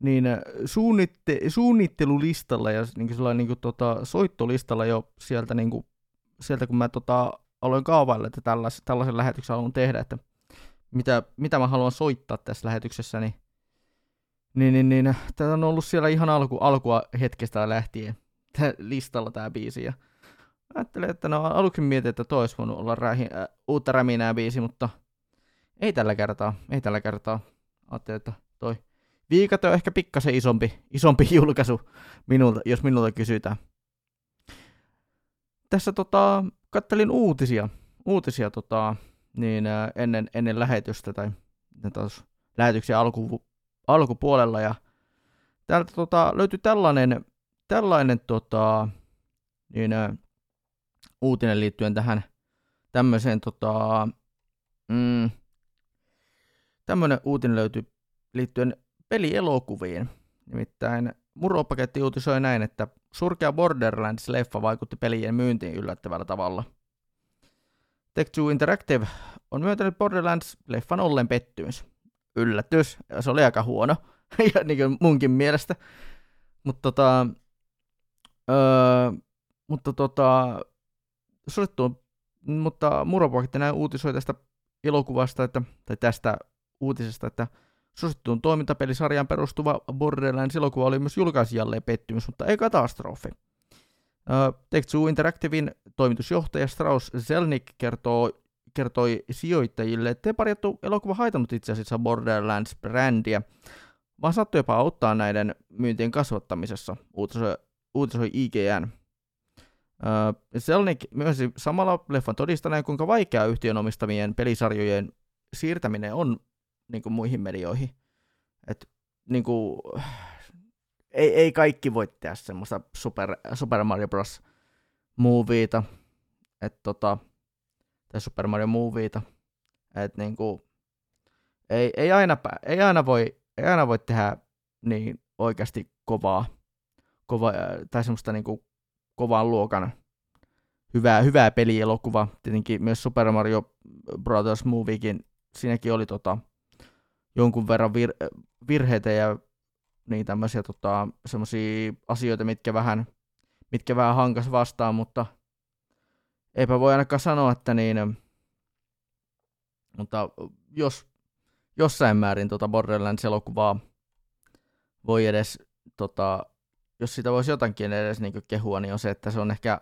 Speaker 2: niin äh, suunnitte, suunnittelulistalla ja niin kuin niin kuin, tota, soittolistalla jo sieltä, niin kuin, sieltä kun mä tota, aloin kaavailla, että tällais, tällaisen lähetyksen haluan tehdä, että mitä, mitä mä haluan soittaa tässä lähetyksessä, niin, niin, niin, niin tämä on ollut siellä ihan alku, alkua hetkestä lähtien tää listalla tämä biisi. Ja ajattelin, että no aluksi mietin, että toi olisi voinut olla rähi, äh, uutta räminää biisi, mutta ei tällä kertaa, ei tällä kertaa. Ajattelin, että Viikate on ehkä pikkasen isompi, isompi julkaisu, minulta, jos minulta kysytään. Tässä tota, kattelin uutisia, uutisia tota, niin, ennen, ennen lähetystä tai taas lähetyksen alku, alkupuolella ja täältä tota, löytyi tällainen, tällainen tota, niin, uutinen liittyen tähän tämmöiseen tota, mm, tämmöinen uutinen löytyi liittyen pelielokuviin. Nimittäin Muropaketti uutisoi näin, että surkea Borderlands-leffa vaikutti pelien myyntiin yllättävällä tavalla. Take-Two Interactive on myöntänyt Borderlands-leffan ollen pettymys. Yllätys, ja se oli aika huono, ja niin kuin munkin mielestä. Mutta tota, öö, mutta tota, suosittuun, mutta Muropoketti näin uutisoi tästä elokuvasta, että, tai tästä uutisesta, että suosittuun toimintapelisarjaan perustuva Borderlands-elokuva oli myös julkaisijalle pettymys, mutta ei katastrofi. Take-Two Interactivein toimitusjohtaja Strauss Zelnick kertoo, kertoi sijoittajille, että parjattu elokuva haitannut itse asiassa Borderlands-brändiä, vaan saattoi jopa auttaa näiden myyntien kasvattamisessa, uutisoi, uutisoi IGN. Selnick myönsi samalla leffan todistaneen, kuinka vaikeaa yhtiön omistamien pelisarjojen siirtäminen on niin kuin muihin medioihin. Et, niin kuin, ei, ei kaikki voi tehdä semmoista Super, Super Mario Bros. moviita, et, tota, tai Super Mario moviita, et, niin kuin, ei, ei, aina, ei, aina voi, ei aina voi tehdä niin oikeasti kovaa, kova, tai semmoista niin kuin, kovan luokan hyvää, hyvää pelielokuva. Tietenkin myös Super Mario Brothers Moviekin, siinäkin oli tota, jonkun verran vir- virheitä ja niin tämmöisiä tota, asioita, mitkä vähän, mitkä vähän hankas vastaan, mutta eipä voi ainakaan sanoa, että niin, mutta jos jossain määrin tota Borderlands-elokuvaa voi edes, tota, jos sitä voisi jotakin edes niin kehua, niin on se, että se on ehkä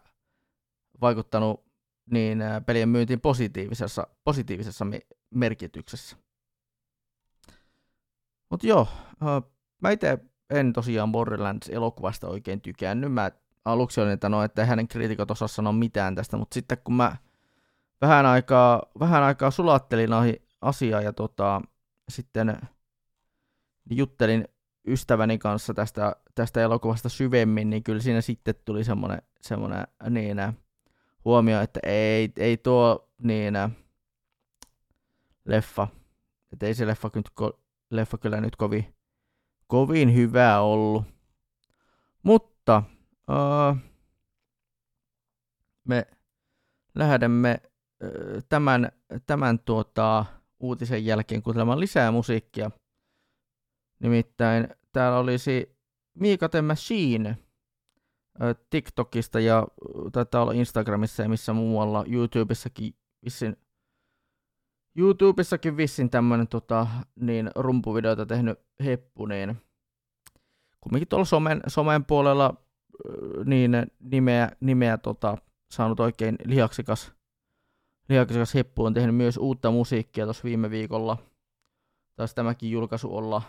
Speaker 2: vaikuttanut niin pelien myyntiin positiivisessa, positiivisessa merkityksessä. Mutta joo, mä itse en tosiaan Borderlands-elokuvasta oikein tykännyt. Mä aluksi olin, että no, että hänen kriitikot osaa sanoa mitään tästä, mutta sitten kun mä vähän aikaa, vähän aikaa sulattelin asiaa ja tota, sitten juttelin ystäväni kanssa tästä, tästä elokuvasta syvemmin, niin kyllä siinä sitten tuli semmoinen, semmoinen niin, huomio, että ei, ei tuo niin, leffa, että ei se leffa, nyt, leffa kyllä nyt kovin, kovin hyvää ollut. Mutta uh, me lähdemme uh, tämän, tämän tuota, uutisen jälkeen kuuntelemaan lisää musiikkia. Nimittäin täällä olisi Miika the Machine TikTokista ja taitaa olla Instagramissa ja missä muualla, YouTubessakin YouTubessakin vissin tämmönen tota, niin rumpuvideota tehnyt heppu, niin kumminkin tuolla somen, somen puolella niin nimeä, nimeä tota, saanut oikein lihaksikas, lihaksikas heppu on tehnyt myös uutta musiikkia tuossa viime viikolla. Taisi tämäkin julkaisu olla,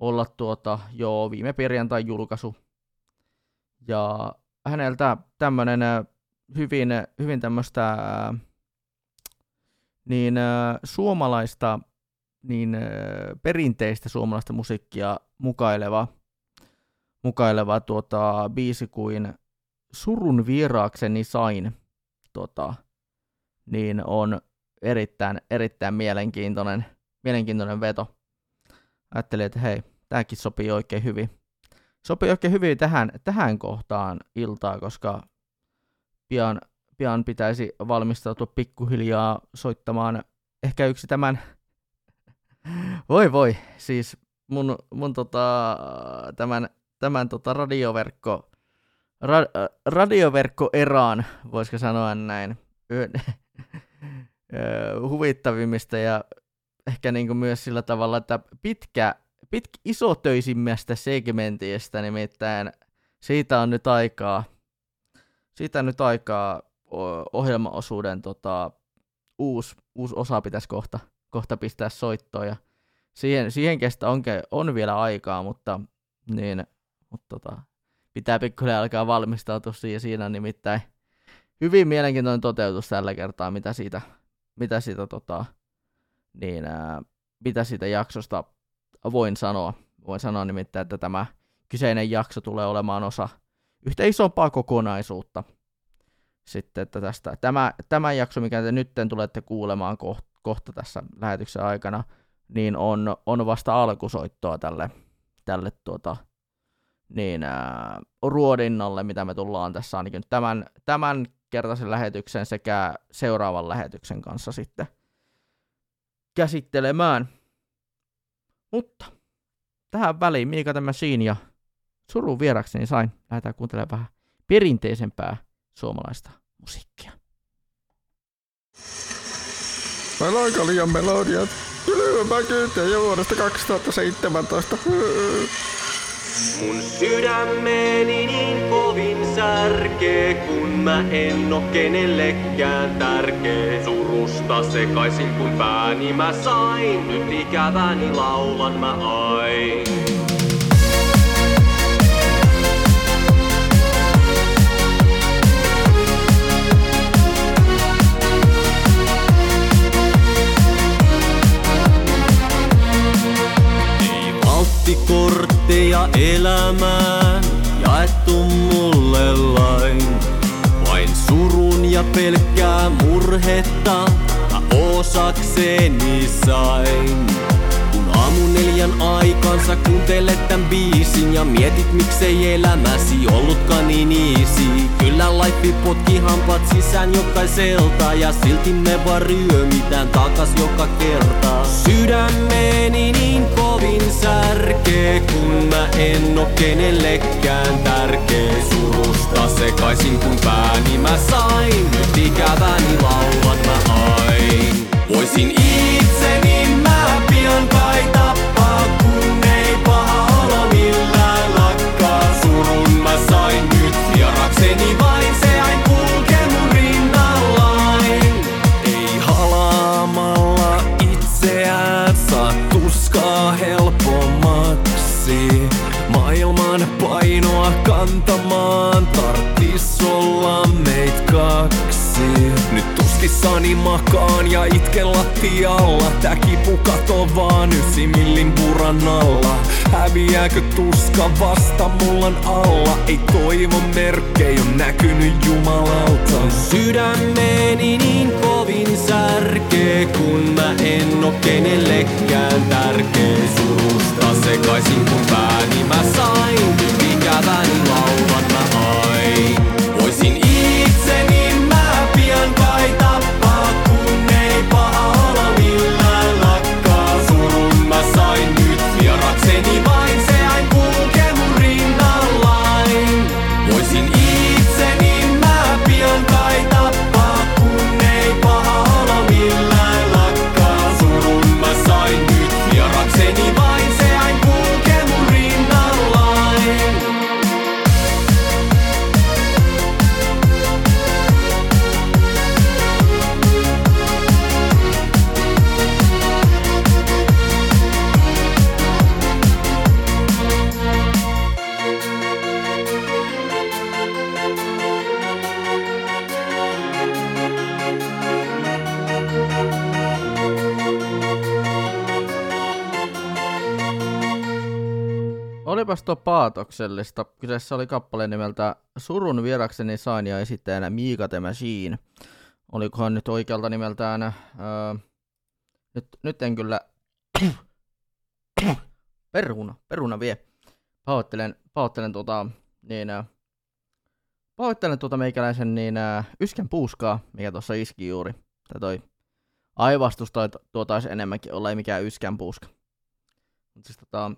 Speaker 2: olla tuota, joo, viime perjantai julkaisu ja häneltä tämmöinen hyvin, hyvin tämmöistä niin suomalaista, niin perinteistä suomalaista musiikkia mukaileva, mukaileva tuota, biisi kuin Surun vieraakseni sain, tuota, niin on erittäin, erittäin mielenkiintoinen, mielenkiintoinen veto. Ajattelin, että hei, tämäkin sopii oikein hyvin sopii oikein hyvin tähän, tähän kohtaan iltaa, koska pian, pian pitäisi valmistautua pikkuhiljaa soittamaan ehkä yksi tämän, voi voi, siis mun, mun tota, tämän, tämän tota radioverkko, ra, radioverkko-eraan, voisiko sanoa näin, huvittavimmista ja ehkä niin kuin myös sillä tavalla, että pitkä pit, isotöisimmästä segmentistä, nimittäin. Siitä on nyt aikaa, siitä on nyt aikaa ohjelmaosuuden tota, uusi, uusi osa pitäisi kohta, kohta pistää soittoon ja siihen, siihen kestä on, on vielä aikaa, mutta, niin, mutta tota, pitää pikkuhiljaa alkaa valmistautua siihen. Siinä on nimittäin hyvin mielenkiintoinen toteutus tällä kertaa, mitä siitä, mitä siitä, tota, niin, ää, mitä siitä jaksosta voin sanoa. Voin sanoa nimittäin, että tämä kyseinen jakso tulee olemaan osa yhtä isompaa kokonaisuutta. Sitten, että tästä, tämä, tämä jakso, mikä te nyt tulette kuulemaan kohta, kohta tässä lähetyksen aikana, niin on, on vasta alkusoittoa tälle, tälle tuota, niin, ää, ruodinnalle, mitä me tullaan tässä ainakin tämän, tämän kertaisen lähetyksen sekä seuraavan lähetyksen kanssa sitten käsittelemään. Mutta tähän väliin Miika tämä siinä ja surun vierakseni sain lähdetään kuuntelemaan vähän perinteisempää suomalaista musiikkia.
Speaker 6: Meillä on aika liian melodiat. Kylmä jo vuodesta 2017.
Speaker 8: Mun sydämeni niin kovin särkee, kun mä en oo kenellekään tärkeä. Surusta sekaisin, kun pääni mä sain, nyt ikäväni laulan mä aina. Osakseni sain. Kun aamu neljän aikansa kuuntelet tän biisin ja mietit miksei elämäsi ollutkaan niin easy. Kyllä life potki hampat sisään jokaiselta ja silti me vaan ryömitään takas joka kerta. Sydämeni niin kovin särkee, kun mä en oo kenellekään tärkeä. Surusta sekaisin kun pääni mä sain, nyt ikäväni laulan mä ain. Voisin itseni mä pian kai tappaa, kun ei paha olo millään lakkaa. Surun mä sain nyt vierakseni vain, se ain kulkee mun rinnallain. Ei halaamalla itseään saa tuskaa helpommaksi. Maailman painoa kantamaan tarttis tuskissani makaan ja itken lattialla. Tää kipu kato vaan ysi millin puran alla. Häviääkö tuska vasta mullan alla? Ei toivon merkkejä on näkynyt Jumalalta. Sydämeni niin kovin särkee, kun mä en oo kenellekään tärkeä. Surusta sekaisin kun pääni mä sain, ikäväni
Speaker 2: Tuo paatoksellista. Kyseessä oli kappale nimeltä Surun vierakseni sain ja esittäjänä Miika the Machine. Olikohan nyt oikealta nimeltään... Öö, nyt, nyt en kyllä... peruna, peruna vie. Pahoittelen, pahoittelen tuota, niin... Äh, pahoittelen tuota meikäläisen niin äh, yskän puuskaa, mikä tuossa iski juuri. Tai toi aivastus toi, tuo taisi enemmänkin olla, ei mikään yskän puuska. Mutta siis tota,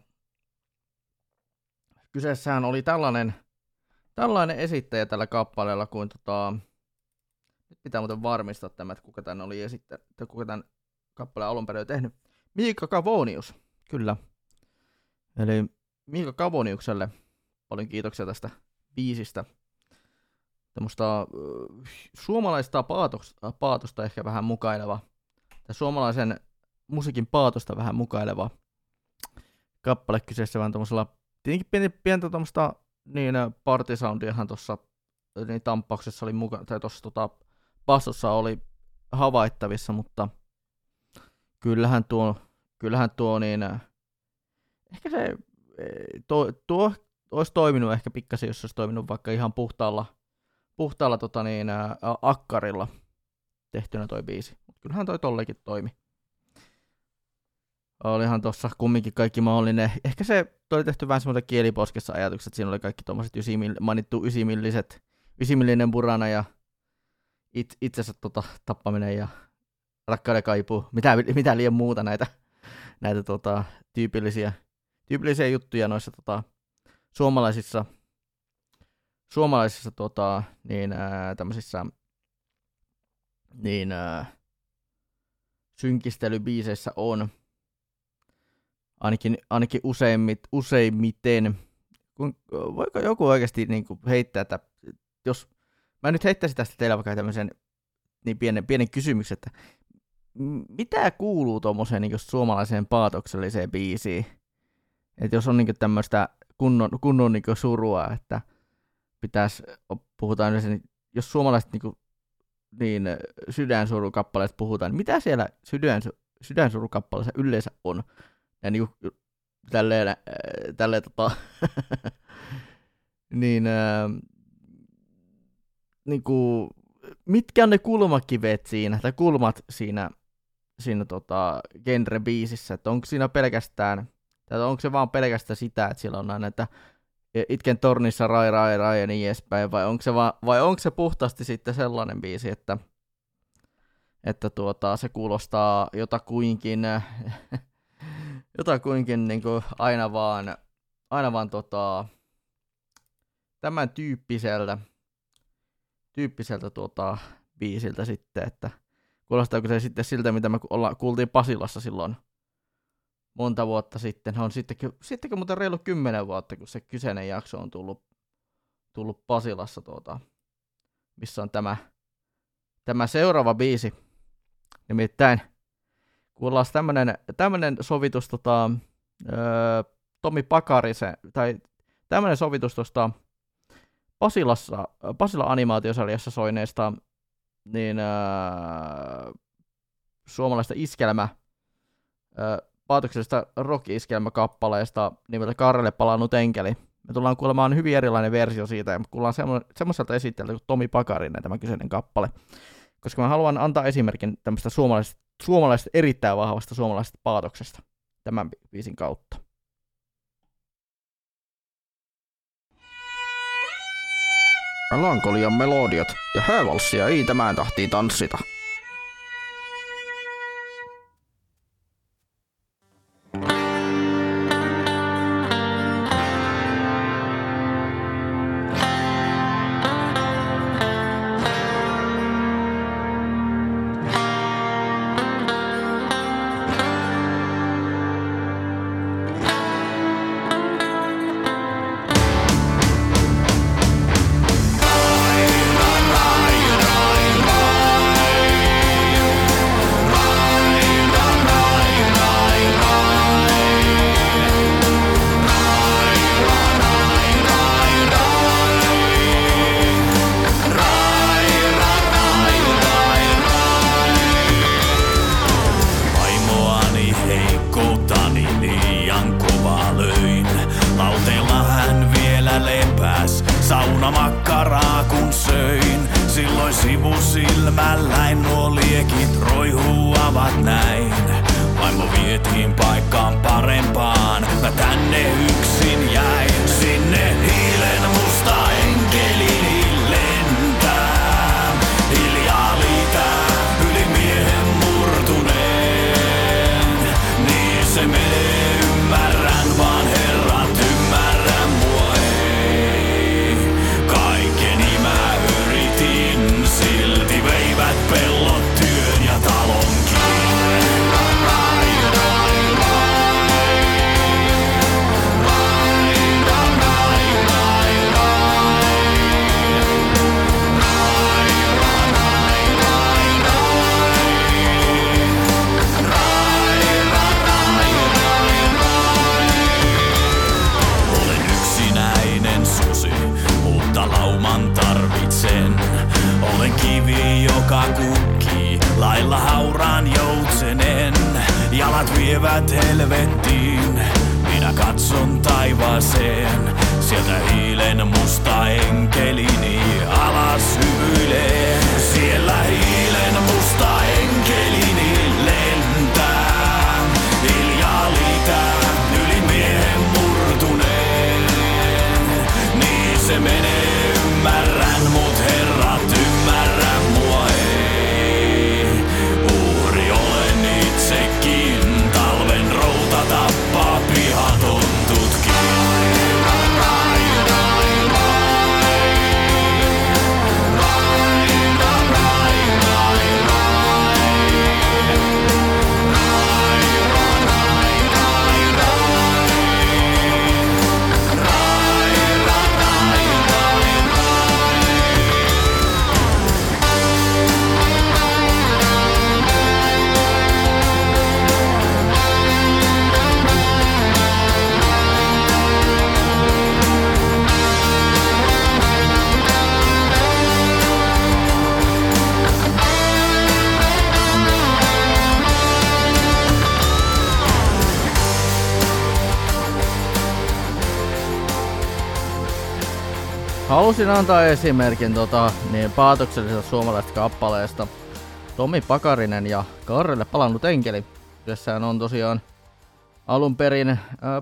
Speaker 2: kyseessähän oli tällainen, tällainen esittäjä tällä kappaleella kuin tota, nyt pitää muuten varmistaa tämä, että kuka tämän oli esittänyt, kuka tämän kappaleen alun perin tehnyt. Miika Kavonius, kyllä. Eli Miika Kavoniukselle paljon kiitoksia tästä biisistä. Tämmöistä suomalaista paatosta, paatosta ehkä vähän mukaileva, tai suomalaisen musiikin paatosta vähän mukaileva kappale kyseessä vaan tuommoisella tietenkin pientä, pientä tuommoista niin partisoundiahan tuossa niin tamppauksessa oli mukana, tai tuossa tota, bassossa oli havaittavissa, mutta kyllähän tuo, kyllähän tuo niin, äh, ehkä se tuo, tuo olisi toiminut ehkä pikkasen, jos olisi toiminut vaikka ihan puhtaalla, puhtaalla tota niin, akkarilla tehtynä toi biisi. Kyllähän toi tollekin toimi. Olihan tuossa kumminkin kaikki mahdollinen. Ehkä se oli tehty vähän semmoinen kieliposkessa ajatukset, siinä oli kaikki tuommoiset mainittu ysimilliset, ysimillinen burana ja it, itsensä tota, tappaminen ja rakkauden kaipuu. Mitä, mitä liian muuta näitä, näitä tota, tyypillisiä, tyypillisiä juttuja noissa tota, suomalaisissa, suomalaisissa tota, niin, ää, tämmöisissä niin, ää, synkistelybiiseissä on. Ainakin, ainakin useimmit, useimmiten. Kun, voiko joku oikeasti niin kuin heittää, että jos mä nyt heittäisin tästä teille vaikka tämmöisen niin pienen, pienen kysymyksen, että mitä kuuluu tuommoiseen niin suomalaiseen paatokselliseen biisiin? Että jos on niin tämmöistä kunnon, kunnon niin surua, että pitäisi, puhutaan yleensä, niin jos suomalaiset niin, niin sydänsurukappaleet puhutaan, niin mitä siellä sydän, sydänsurukappaleessa yleensä on? Ja niin tälleen, äh, tälleen tota, niin, äh, niin kuin, mitkä on ne kulmakivet siinä, tai kulmat siinä, siinä tota, genre-biisissä, että onko siinä pelkästään, tai onko se vaan pelkästään sitä, että siellä on aina näitä itken tornissa rai rai rai ja niin edespäin, vai onko se, va, vai onko se puhtaasti sitten sellainen biisi, että, että tuota, se kuulostaa jotakuinkin, jotakuinkin niin kuin aina vaan, aina vaan tota, tämän tyyppiseltä, tyyppiseltä tuota, biisiltä sitten, että kuulostaako se sitten siltä, mitä me olla, kuultiin Pasilassa silloin monta vuotta sitten. On sittenkin, sittenkin muuten reilu kymmenen vuotta, kun se kyseinen jakso on tullut, tullut Pasilassa, tuota, missä on tämä, tämä seuraava biisi. Nimittäin kuullaan tämmönen, tämmönen sovitus tota, öö, Tomi Pakarisen, tai tämmönen sovitus tuosta Pasilassa, Pasila animaatiosarjassa soineesta niin öö, suomalaista iskelmä öö, paatoksellisesta rock-iskelmäkappaleesta nimeltä Karrelle palannut enkeli. Me tullaan kuulemaan hyvin erilainen versio siitä, ja kuullaan semmoiselta esittäjältä kuin Tomi Pakarinen tämä kyseinen kappale. Koska mä haluan antaa esimerkin tämmöistä suomalaisesta, suomalaisesta erittäin vahvasta suomalaisesta paatoksesta tämän biisin kautta.
Speaker 6: Melankolian melodiat ja häävalssia ei tämän tahtiin tanssita.
Speaker 2: Halusin antaa esimerkin tota, niin paatoksellisesta suomalaisesta kappaleesta Tomi Pakarinen ja Karrelle palannut enkeli. Kyseessähän on tosiaan alun perin äh,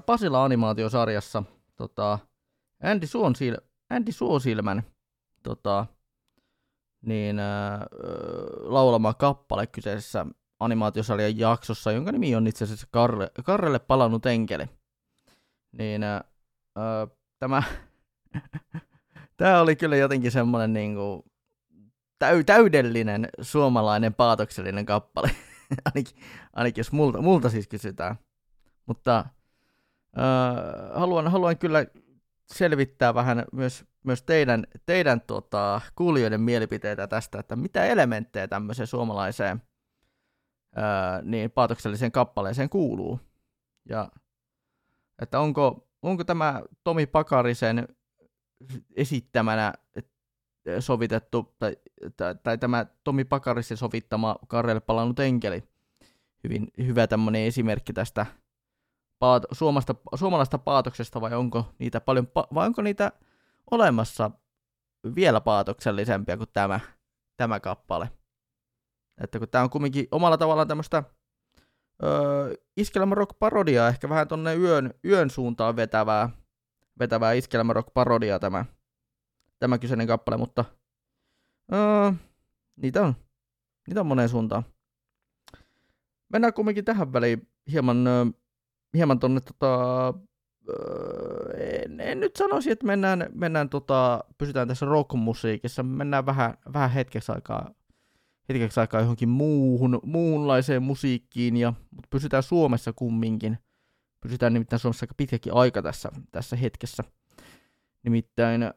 Speaker 2: Pasila animaatiosarjassa tota, Andy, Suonsil, Andy Suosilmän tota, niin, äh, laulama kappale kyseisessä animaatiosarjan jaksossa, jonka nimi on itse asiassa Karre, Karrelle palannut enkeli. Niin äh, äh, tämä, tämä oli kyllä jotenkin semmoinen niin kuin, täy, täydellinen suomalainen paatoksellinen kappale. ainakin, ainakin jos multa, multa siis kysytään. Mutta äh, haluan, haluan kyllä selvittää vähän myös, myös teidän, teidän tota, kuulijoiden mielipiteitä tästä, että mitä elementtejä tämmöiseen suomalaiseen ää, niin paatokselliseen kappaleeseen kuuluu. Ja että onko, onko tämä Tomi Pakarisen esittämänä sovitettu, tai, tai, tai tämä Tomi Pakarisen sovittama Karelle palannut enkeli, hyvin hyvä tämmöinen esimerkki tästä paat, suomasta, suomalaista paatoksesta, vai onko niitä paljon, vai onko niitä olemassa vielä paatoksellisempia kuin tämä, tämä kappale. Että kun tämä on kumminkin omalla tavallaan tämmöistä öö, iskelmä rock parodiaa, ehkä vähän tonne yön, yön suuntaan vetävää, vetävää iskelmä rock parodiaa tämä, tämä kyseinen kappale, mutta öö, niitä on, niitä on moneen suuntaan. Mennään kumminkin tähän väliin hieman, öö, hieman tonne tota, öö, en, en, nyt sanoisi, että mennään, mennään tota, pysytään tässä rockmusiikissa, mennään vähän, vähän hetkeksi aikaa hetkeksi aikaa johonkin muuhun, muunlaiseen musiikkiin, ja, mutta pysytään Suomessa kumminkin. Pysytään nimittäin Suomessa aika pitkäkin aika tässä, tässä hetkessä. Nimittäin ää,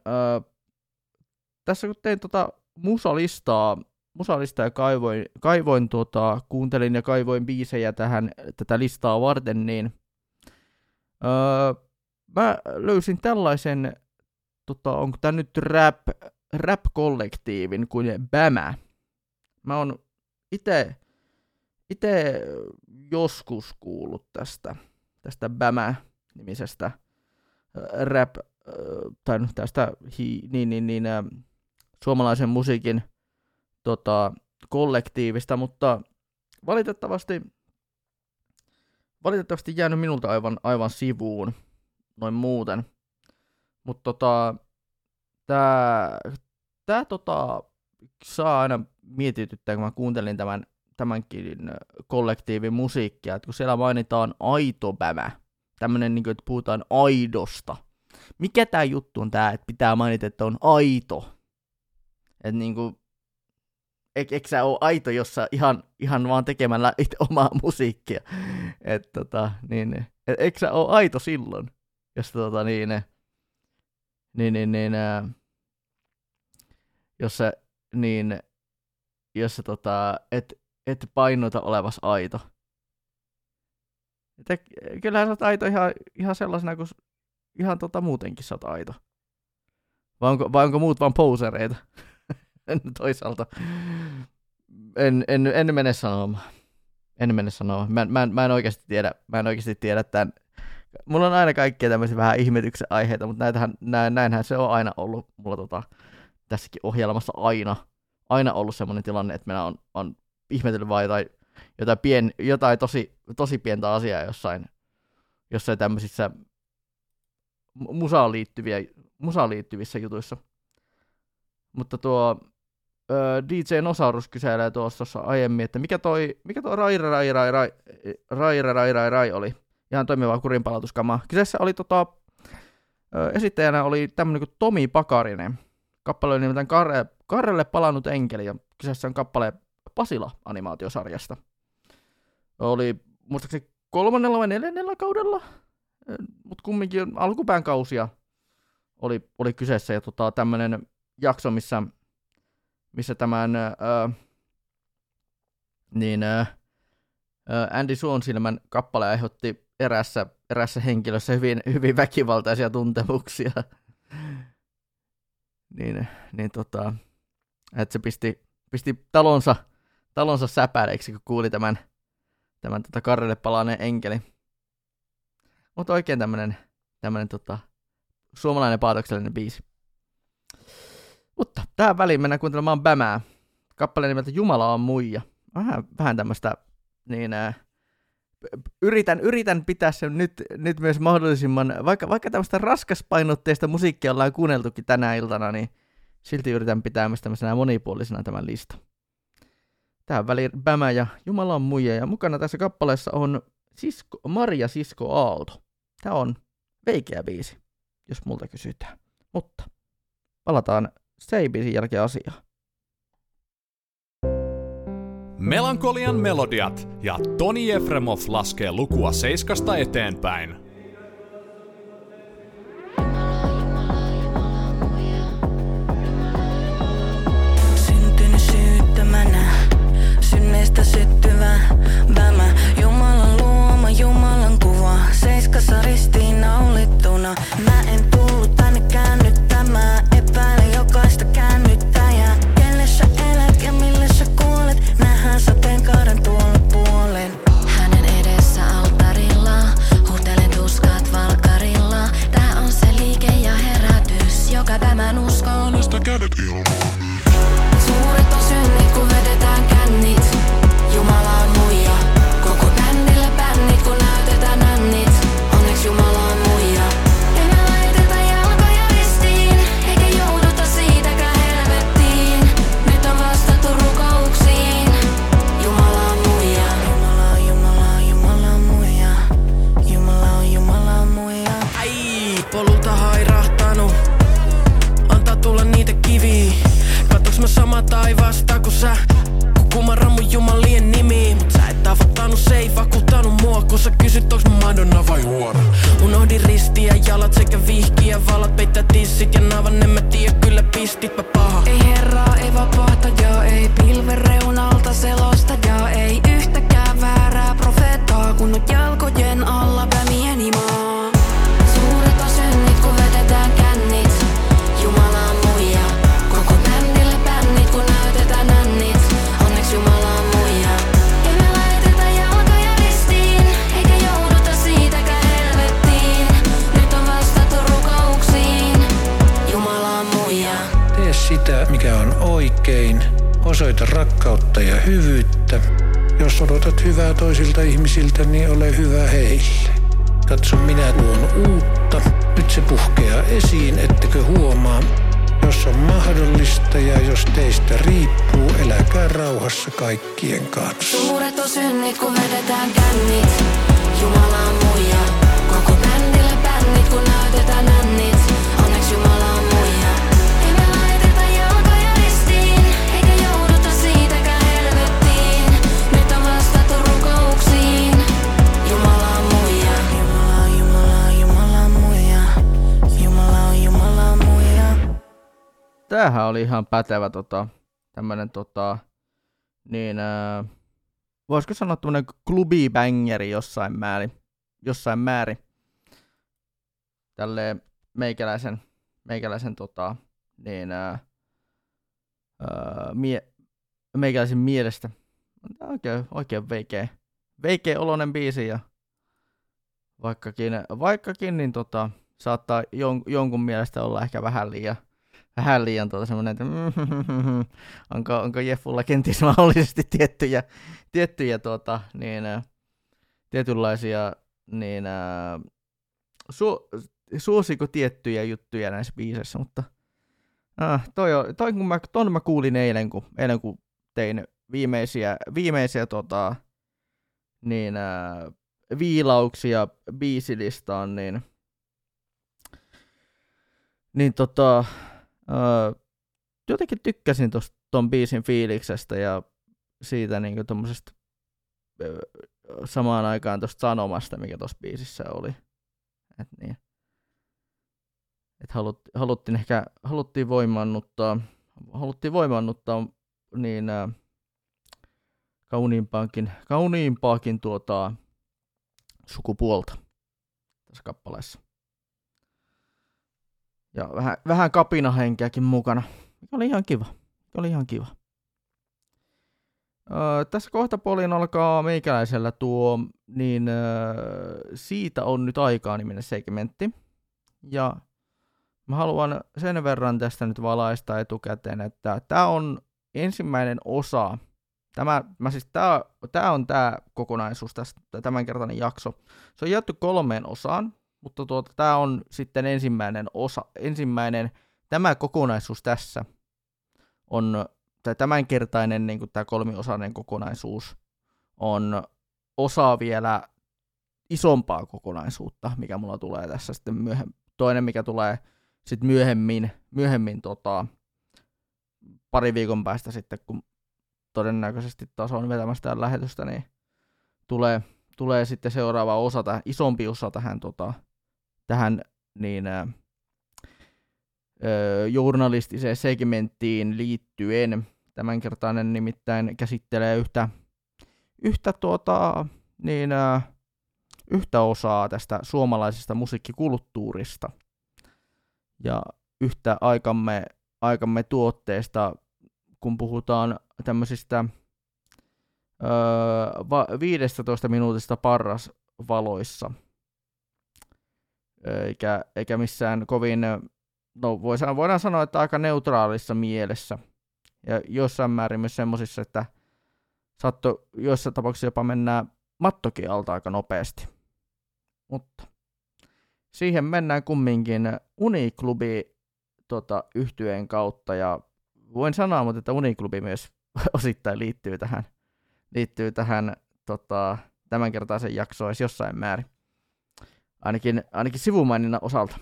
Speaker 2: tässä kun tein tota musalistaa, musalistaa ja kaivoin, kaivoin tota, kuuntelin ja kaivoin biisejä tähän, tätä listaa varten, niin ää, mä löysin tällaisen, tota, onko tämä nyt rap, rap-kollektiivin kuin Bämä mä oon itse joskus kuullut tästä, tästä Bämä-nimisestä rap, tai tästä hi, niin, niin, niin, suomalaisen musiikin tota, kollektiivista, mutta valitettavasti, valitettavasti jäänyt minulta aivan, aivan sivuun noin muuten. Mutta tota, tää tota, saa aina mietityttää, kun mä kuuntelin tämän, tämänkin kollektiivin musiikkia, että kun siellä mainitaan aito bämä, tämmönen niin kuin, että puhutaan aidosta. Mikä tää juttu on tää, että pitää mainita, että on aito? Että niin kuin, eikö, sä ole aito, jossa ihan, ihan vaan tekemällä itse omaa musiikkia? Että tota, niin, et, eikö sä ole aito silloin? Jos tota niin, niin, niin, niin, ää, jos sä, niin jossa tota, et, et painota olevas aito. Et, kyllähän sä oot aito ihan, ihan sellaisena kuin ihan tota muutenkin sä oot aito. Vai onko, vai onko muut vaan posereita? Toisaalta. En, en, en mene sanomaan. En mene sanomaan. Mä, mä, mä en oikeasti tiedä, mä en oikeasti tiedä tämän. Mulla on aina kaikkia tämmöisiä vähän ihmetyksen aiheita, mutta näitähän, näin, näinhän se on aina ollut mulla tota, tässäkin ohjelmassa aina aina ollut semmoinen tilanne, että meillä on, on ihmetellyt vaan jotain, jotain, pien, jotain tosi, tosi pientä asiaa jossain, jossain tämmöisissä musaan, liittyviä, musaan liittyvissä jutuissa. Mutta tuo DJ Nosaurus kyselee tuossa aiemmin, että mikä toi, mikä toi rai, rai, rai, rai, rai, rai, rai, rai oli. Ihan toimivaa kurinpalautuskamaa. Kyseessä oli tota, esittäjänä oli tämmöinen kuin Tomi Pakarinen. Kappale oli nimittäin Karre, Karrelle palannut enkeli, ja kyseessä on kappale Pasila-animaatiosarjasta. Oli muistaakseni kolmannella vai neljännellä kaudella, mutta kumminkin alkupään kausia oli, oli kyseessä, ja tota, tämmöinen jakso, missä, missä tämän ää, niin, ää, Andy Suonsilmän kappale aiheutti erässä, erässä henkilössä hyvin, hyvin väkivaltaisia tuntemuksia. niin, niin tota, että se pisti, pisti talonsa, talonsa säpäreiksi, kun kuuli tämän, tämän tota Karrelle palaneen enkeli. Mutta oikein tämmönen, tämmönen tota, suomalainen paatoksellinen biisi. Mutta tähän väliin mennään kuuntelemaan Bämää. Kappale nimeltä Jumala on muija. Vähän, vähän tämmöistä, niin ää, yritän, yritän pitää sen nyt, nyt myös mahdollisimman, vaikka, vaikka tämmöistä raskaspainotteista musiikkia ollaan kuunneltukin tänä iltana, niin silti yritän pitää myös tämmöisenä monipuolisena tämän listan. Tähän väliin Bämä ja Jumala on muija, ja mukana tässä kappaleessa on Sisko, Maria Sisko Aalto. Tämä on veikeä biisi, jos multa kysytään. Mutta palataan Seibisin jälkeen asiaan.
Speaker 3: Melankolian melodiat ja Toni Efremov laskee lukua seiskasta eteenpäin.
Speaker 9: Synneistä syttyvä vämä. Jumalan luoma, Jumalan kuva, seiskassa ristiin naulittuna. Mä en tullut tänne käännyttämään, epäilen jokaista käännyttäjää. Kelle sä elät ja mille sä kuolet, nähdään sateenkaaren tuolla puolen.
Speaker 4: Hänen edessä altarilla, huutelen tuskat valkarilla. Tää on se liike ja herätys, joka tämän uskon. Suuret
Speaker 9: sama taivasta kuin sä? Kun kumarran mun jumalien nimi. Mut sä et tavoittanut, se ei vakuuttanut mua. Kun sä kysyt, onks mä Madonna vai huora? Unohdin ristiä, jalat sekä vihkiä Valat peittää tissit ja navan, en mä tiedä, kyllä pistit mä paha. Ei herraa, ei vapaata, ei pilven reunalta selosta,
Speaker 10: Osoita rakkautta ja hyvyyttä. Jos odotat hyvää toisilta ihmisiltä, niin ole hyvä heille. Katso, minä tuon uutta. Nyt se puhkeaa esiin, ettekö huomaa. Jos on mahdollista ja jos teistä riippuu, eläkää rauhassa kaikkien kanssa.
Speaker 4: Suuret on synnit, kun vedetään kännit. Jumala on muija. Koko bändillä bännit, kun näytetään nännit.
Speaker 2: Tämähän oli ihan pätevä tota, tämmönen tota, niin ää, voisiko sanoa tämmönen klubibängeri jossain määrin, jossain määrin. Tälleen meikäläisen, meikäläisen tota, niin ää, ää, mie, meikäläisen mielestä. Oikein, oikein veikeä, veikeä oloinen biisi ja vaikkakin, vaikkakin niin tota, saattaa jon, jonkun mielestä olla ehkä vähän liian, vähän liian tuota semmoinen, että mm, onko, onko Jeffulla kenties mahdollisesti tiettyjä, tiettyjä tuota, niin, tietynlaisia, niin su, suosiko tiettyjä juttuja näissä biiseissä, mutta äh, toi, on- toi, kun mä, ton mä kuulin eilen, kun, eilen, kun tein viimeisiä, viimeisiä tota, niin, ä, viilauksia biisilistaan, niin, niin tota, ää, jotenkin tykkäsin tosta, ton biisin fiiliksestä ja siitä niinku tommosesta samaan aikaan tosta sanomasta, mikä tossa biisissä oli. Et niin. Et halut, haluttiin ehkä, haluttiin voimannuttaa, haluttiin voimannuttaa niin ää, kauniimpaakin, kauniimpaakin tuota, sukupuolta tässä kappaleessa. Ja vähän, vähän kapinahenkeäkin mukana, mikä oli ihan kiva. Oli ihan kiva. Öö, tässä kohtapuoliin alkaa meikäläisellä tuo, niin öö, siitä on nyt aikaa niminen segmentti. Ja mä haluan sen verran tästä nyt valaista etukäteen, että tämä on ensimmäinen osa, tämä, mä siis tää, tää on tämä kokonaisuus, tästä, tämänkertainen jakso. Se on jaettu kolmeen osaan, mutta tuota, tämä on sitten ensimmäinen osa, ensimmäinen, tämä kokonaisuus tässä on, tai tämänkertainen niin tämä kolmiosainen kokonaisuus on osa vielä isompaa kokonaisuutta, mikä mulla tulee tässä sitten myöhemmin. Toinen, mikä tulee sitten myöhemmin, myöhemmin tota, pari viikon päästä sitten, kun todennäköisesti taas on vetämässä tämän lähetystä, niin tulee, tulee sitten seuraava osa, tähän, isompi osa tähän, tota, tähän niin, ä, journalistiseen segmenttiin liittyen. Tämänkertainen nimittäin käsittelee yhtä, yhtä, tuota, niin, ä, yhtä osaa tästä suomalaisesta musiikkikulttuurista ja yhtä aikamme, aikamme tuotteesta, kun puhutaan tämmöisistä öö, va, 15 minuutista parras valoissa, eikä, eikä missään kovin, no voidaan, voidaan sanoa, että aika neutraalissa mielessä, ja jossain määrin myös semmoisissa, että saattoi joissain tapauksissa jopa mennään mattokin alta aika nopeasti. Mutta siihen mennään kumminkin Uniklubi tota, yhtyeen kautta ja voin sanoa, mutta että Uniklubi myös osittain liittyy tähän, liittyy tähän tota, tämänkertaisen jaksoon jossain määrin. Ainakin, ainakin sivumaininnan osalta.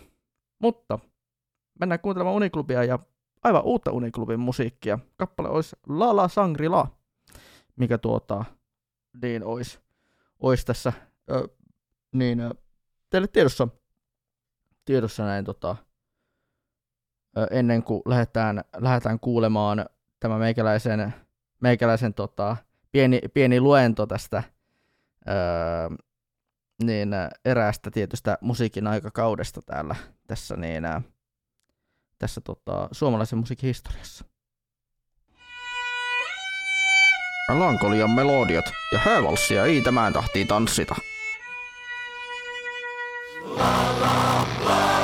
Speaker 2: Mutta mennään kuuntelemaan Uniklubia ja aivan uutta Uniklubin musiikkia. Kappale olisi La La Sangri-La, mikä tuota, niin olisi, olisi tässä ö, niin, ö, teille tiedossa, tiedossa näin tota, ennen kuin lähdetään, lähdetään kuulemaan tämä meikäläisen, meikäläisen tota, pieni, pieni luento tästä niin, eräästä tietystä musiikin aikakaudesta täällä tässä, niin, tässä tota, suomalaisen musiikin historiassa.
Speaker 6: Melankolian melodiat ja häävalssia ei tämän tahtiin tanssita. La, la, la.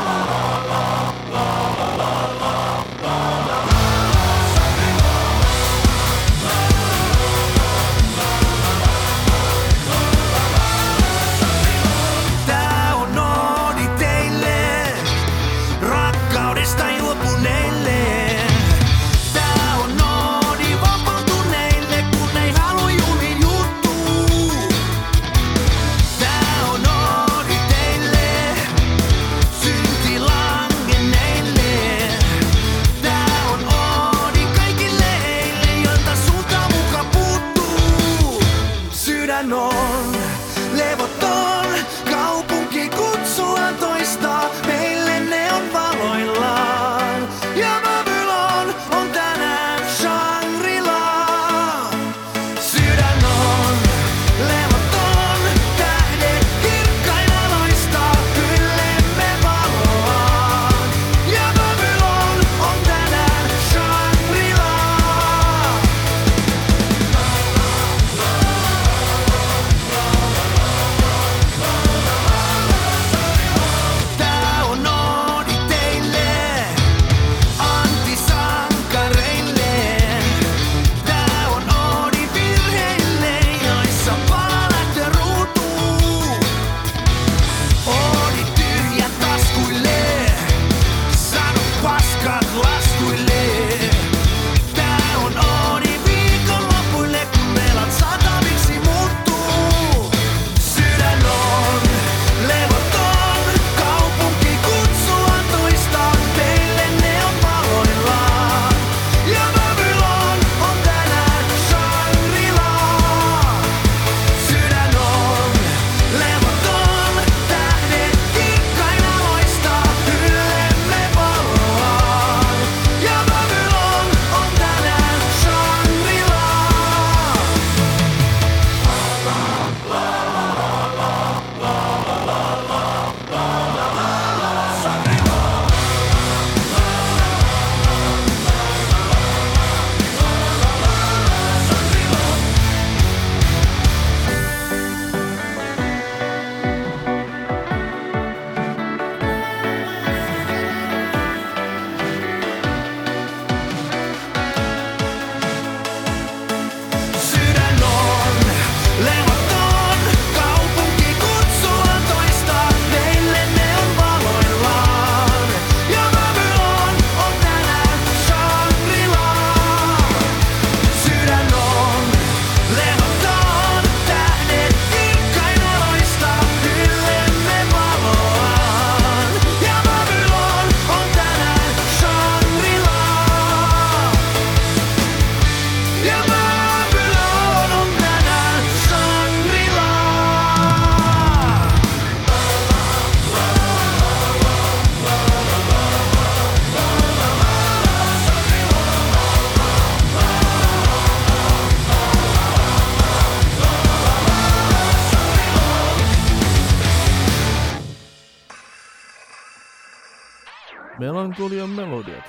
Speaker 2: Melankolian melodiat.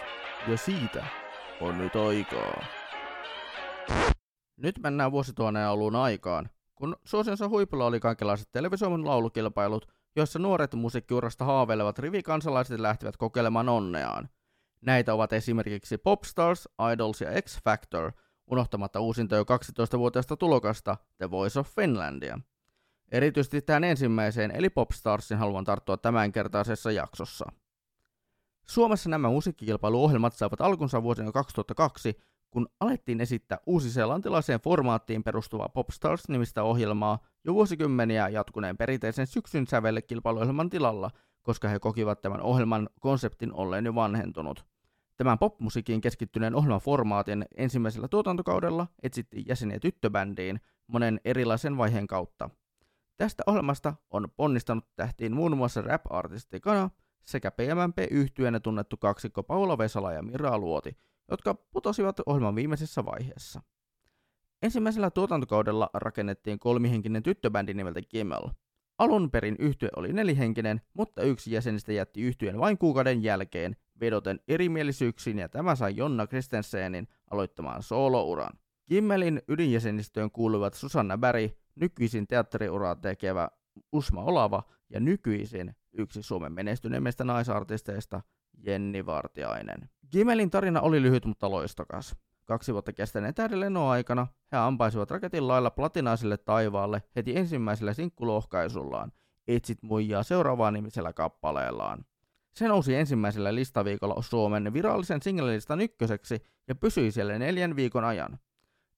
Speaker 2: Ja siitä on nyt aikaa. Nyt mennään vuosituhannen alun aikaan, kun suosionsa huipulla oli kaikenlaiset television laulukilpailut, joissa nuoret musiikkiurasta haaveilevat rivikansalaiset lähtivät kokeilemaan onneaan. Näitä ovat esimerkiksi Popstars, Idols ja X Factor, unohtamatta uusinta jo 12-vuotiaasta tulokasta The Voice of Finlandia. Erityisesti tähän ensimmäiseen eli Popstarsin haluan tarttua tämänkertaisessa jaksossa. Suomessa nämä musiikkikilpailuohjelmat saivat alkunsa vuosina 2002, kun alettiin esittää uusi-seelantilaiseen formaattiin perustuvaa Popstars-nimistä ohjelmaa jo vuosikymmeniä jatkuneen perinteisen syksyn sävellekilpailuohjelman tilalla, koska he kokivat tämän ohjelman konseptin olleen jo vanhentunut. Tämän popmusiikkiin keskittyneen ohjelmaformaatin ensimmäisellä tuotantokaudella etsittiin jäseniä tyttöbändiin monen erilaisen vaiheen kautta. Tästä ohjelmasta on ponnistanut tähtiin muun muassa rap-artisti Kana sekä PMMP-yhtyenä tunnettu kaksikko Paula Vesala ja Mira Luoti, jotka putosivat ohjelman viimeisessä vaiheessa. Ensimmäisellä tuotantokaudella rakennettiin kolmihenkinen tyttöbändi nimeltä Kimmel. Alun perin yhtye oli nelihenkinen, mutta yksi jäsenistä jätti yhtyeen vain kuukauden jälkeen, vedoten erimielisyyksiin ja tämä sai Jonna Kristensenin aloittamaan soolouran. Kimmelin ydinjäsenistöön kuuluvat Susanna Bäri, nykyisin teatteriuraa tekevä Usma Olava ja nykyisin yksi Suomen menestyneimmistä naisartisteista Jenni Vartiainen. Gimelin tarina oli lyhyt, mutta loistokas. Kaksi vuotta kestäneen tähdenlennon aikana he ampaisivat raketin lailla platinaiselle taivaalle heti ensimmäisellä sinkkulohkaisullaan, Etsit muijaa seuraavaan nimisellä kappaleellaan. Se nousi ensimmäisellä listaviikolla Suomen virallisen singlelistan ykköseksi ja pysyi siellä neljän viikon ajan.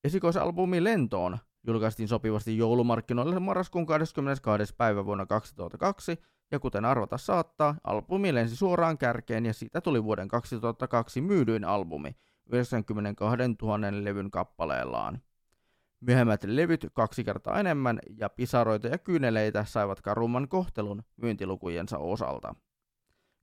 Speaker 2: Esikoisalbumi Lentoon julkaistiin sopivasti joulumarkkinoille marraskuun 22. päivä vuonna 2002, ja kuten arvata saattaa, albumi lensi suoraan kärkeen ja siitä tuli vuoden 2002 myydyin albumi 92 000 levyn kappaleellaan. Myöhemmät levyt kaksi kertaa enemmän ja pisaroita ja kyyneleitä saivat karumman kohtelun myyntilukujensa osalta.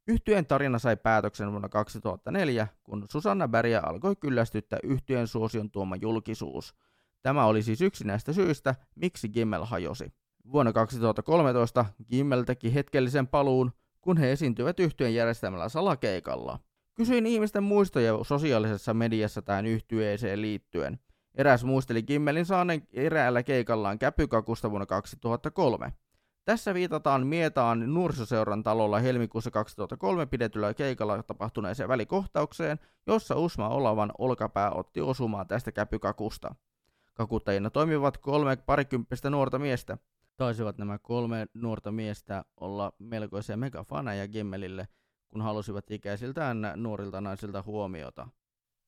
Speaker 2: Yhtyeen tarina sai päätöksen vuonna 2004, kun Susanna Berja alkoi kyllästyttää yhtyeen suosion tuoma julkisuus. Tämä oli siis yksi näistä syistä, miksi Gimmel hajosi. Vuonna 2013 Gimmel teki hetkellisen paluun, kun he esiintyivät yhtyeen järjestämällä salakeikalla. Kysyin ihmisten muistoja sosiaalisessa mediassa tähän yhtyeeseen liittyen. Eräs muisteli Gimmelin saaneen eräällä keikallaan käpykakusta vuonna 2003. Tässä viitataan Mietaan nuorisoseuran talolla helmikuussa 2003 pidetyllä keikalla tapahtuneeseen välikohtaukseen, jossa Usma Olavan olkapää otti osumaan tästä käpykakusta. Kakuttajina toimivat kolme parikymppistä nuorta miestä. Taisivat nämä kolme nuorta miestä olla melkoisia megafaneja Gimmelille, kun halusivat ikäisiltään nuorilta naisilta huomiota.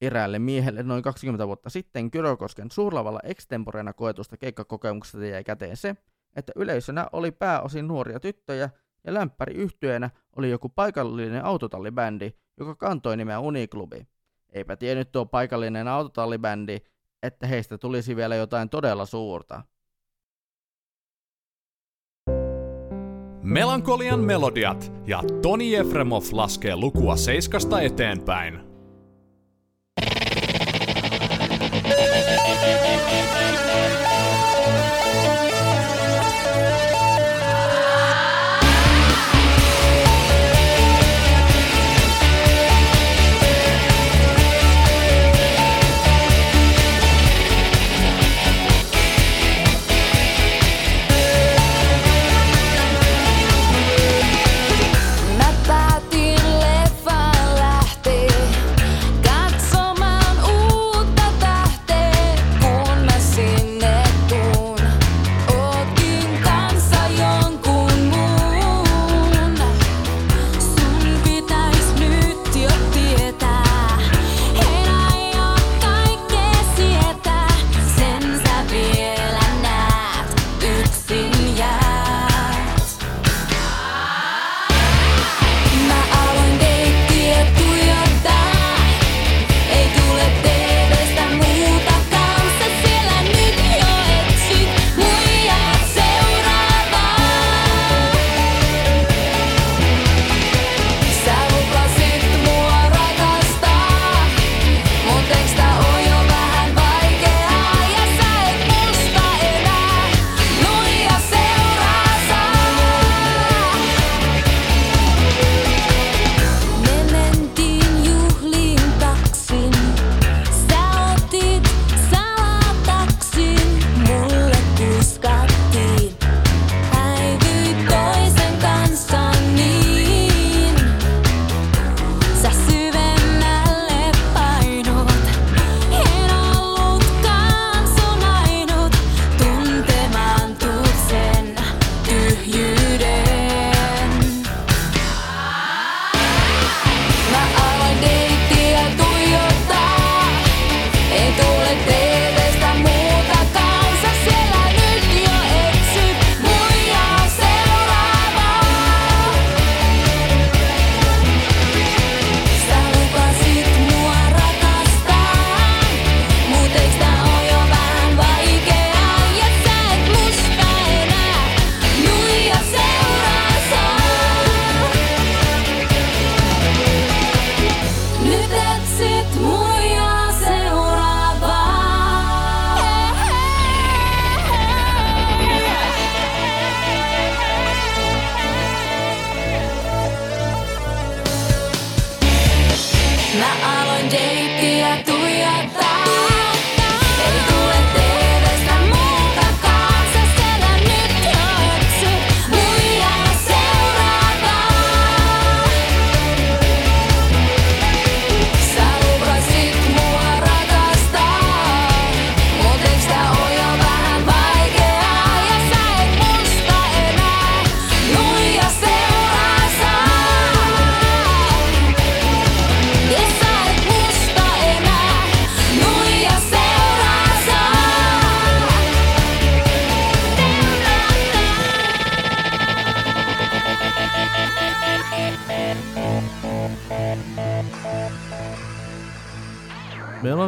Speaker 2: Eräälle miehelle noin 20 vuotta sitten Kyrokosken suurlavalla extemporeena koetusta keikkakokemuksesta jäi käteen se, että yleisönä oli pääosin nuoria tyttöjä ja lämpäri yhtyenä oli joku paikallinen autotallibändi, joka kantoi nimeä Uniklubi. Eipä tiennyt tuo paikallinen autotallibändi, että heistä tulisi vielä jotain todella suurta.
Speaker 11: Melankolian melodiat ja Toni Efremov laskee lukua seiskasta eteenpäin.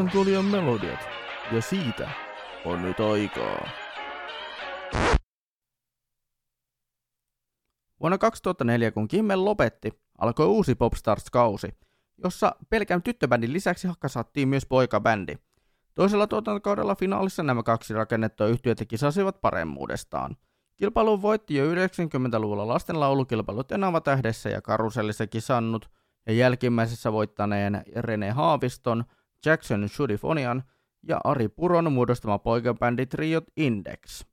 Speaker 2: Melankolian melodiat. Ja siitä on nyt aikaa. Vuonna 2004, kun Kimmel lopetti, alkoi uusi Popstars-kausi, jossa pelkän tyttöbändin lisäksi hakasattiin myös poikabändi. Toisella tuotantokaudella finaalissa nämä kaksi rakennettua yhtiötä kisasivat paremmuudestaan. Kilpailun voitti jo 90-luvulla lasten laulukilpailut Enava tähdessä ja karusellissa kisannut ja jälkimmäisessä voittaneen Rene Haaviston, Jackson Shudifonian ja Ari Puron muodostama poikabändi Triot Index.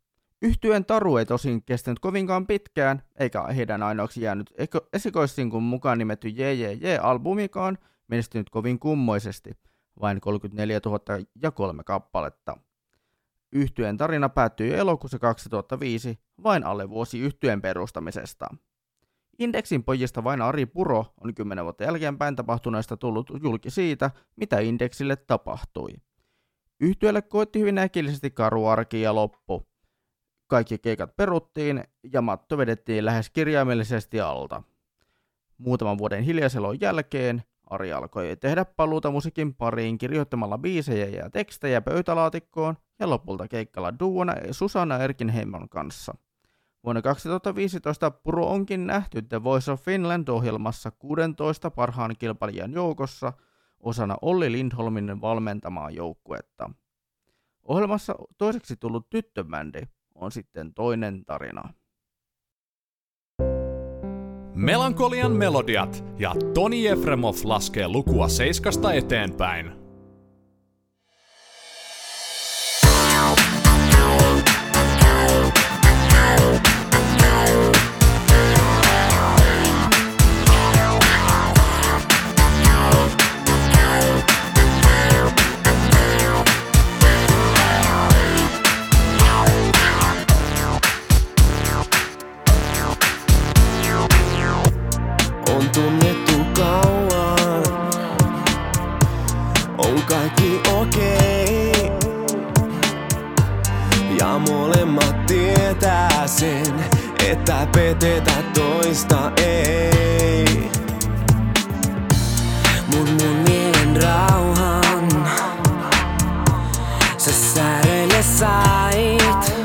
Speaker 2: Yhtyen taru ei tosin kestänyt kovinkaan pitkään, eikä heidän ainoaksi jäänyt esikoissinkun mukaan nimetty JJJ-albumikaan menestynyt kovin kummoisesti, vain 34 000 ja kolme kappaletta. Yhtyen tarina päättyi elokuussa 2005, vain alle vuosi yhtyen perustamisesta. Indeksin pojista vain Ari Puro on kymmenen vuotta jälkeenpäin tapahtuneesta tullut julki siitä, mitä Indeksille tapahtui. Yhtiölle koitti hyvin äkillisesti karu arki ja loppu. Kaikki keikat peruttiin ja matto vedettiin lähes kirjaimellisesti alta. Muutaman vuoden hiljaiselon jälkeen Ari alkoi tehdä paluuta musiikin pariin kirjoittamalla biisejä ja tekstejä pöytälaatikkoon ja lopulta keikkalla duona Susanna Erkinheimon kanssa. Vuonna 2015 Puro onkin nähty The Voice of Finland-ohjelmassa 16 parhaan kilpailijan joukossa osana Olli Lindholmin valmentamaa joukkuetta. Ohjelmassa toiseksi tullut tyttöbändi on sitten toinen tarina.
Speaker 11: Melankolian melodiat ja Toni Efremov laskee lukua seiskasta eteenpäin. teetä toista, ei. Mun mun mielen rauhan Sä säädöille sait.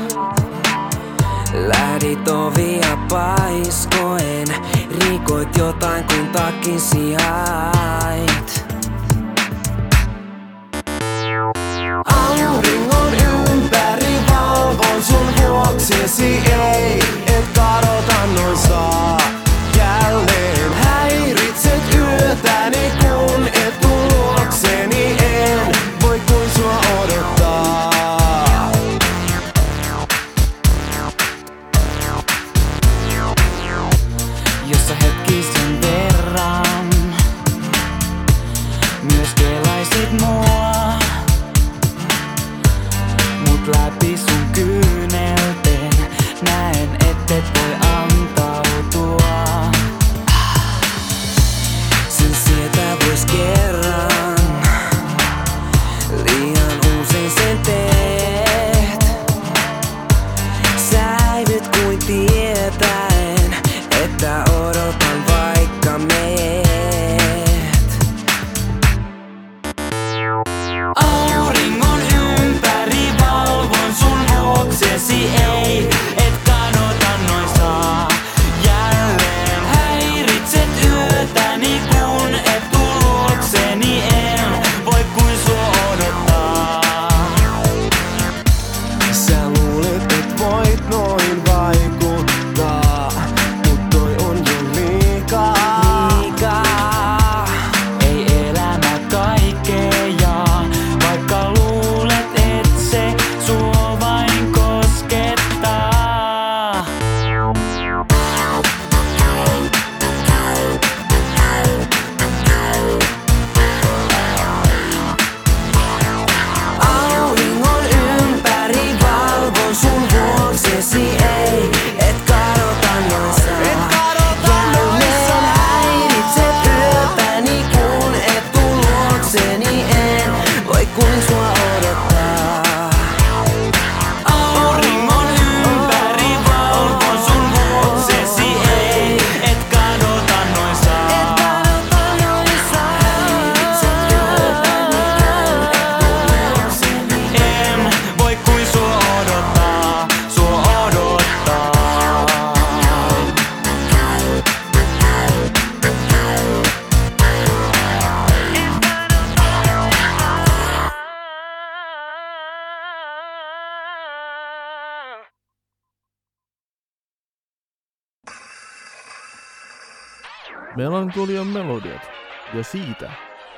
Speaker 11: Lähdit ovia paiskoen Rikoit jotain kun takin sijait Auringon ympäri valvon sun juoksesi
Speaker 6: Melankolian melodiat. Ja siitä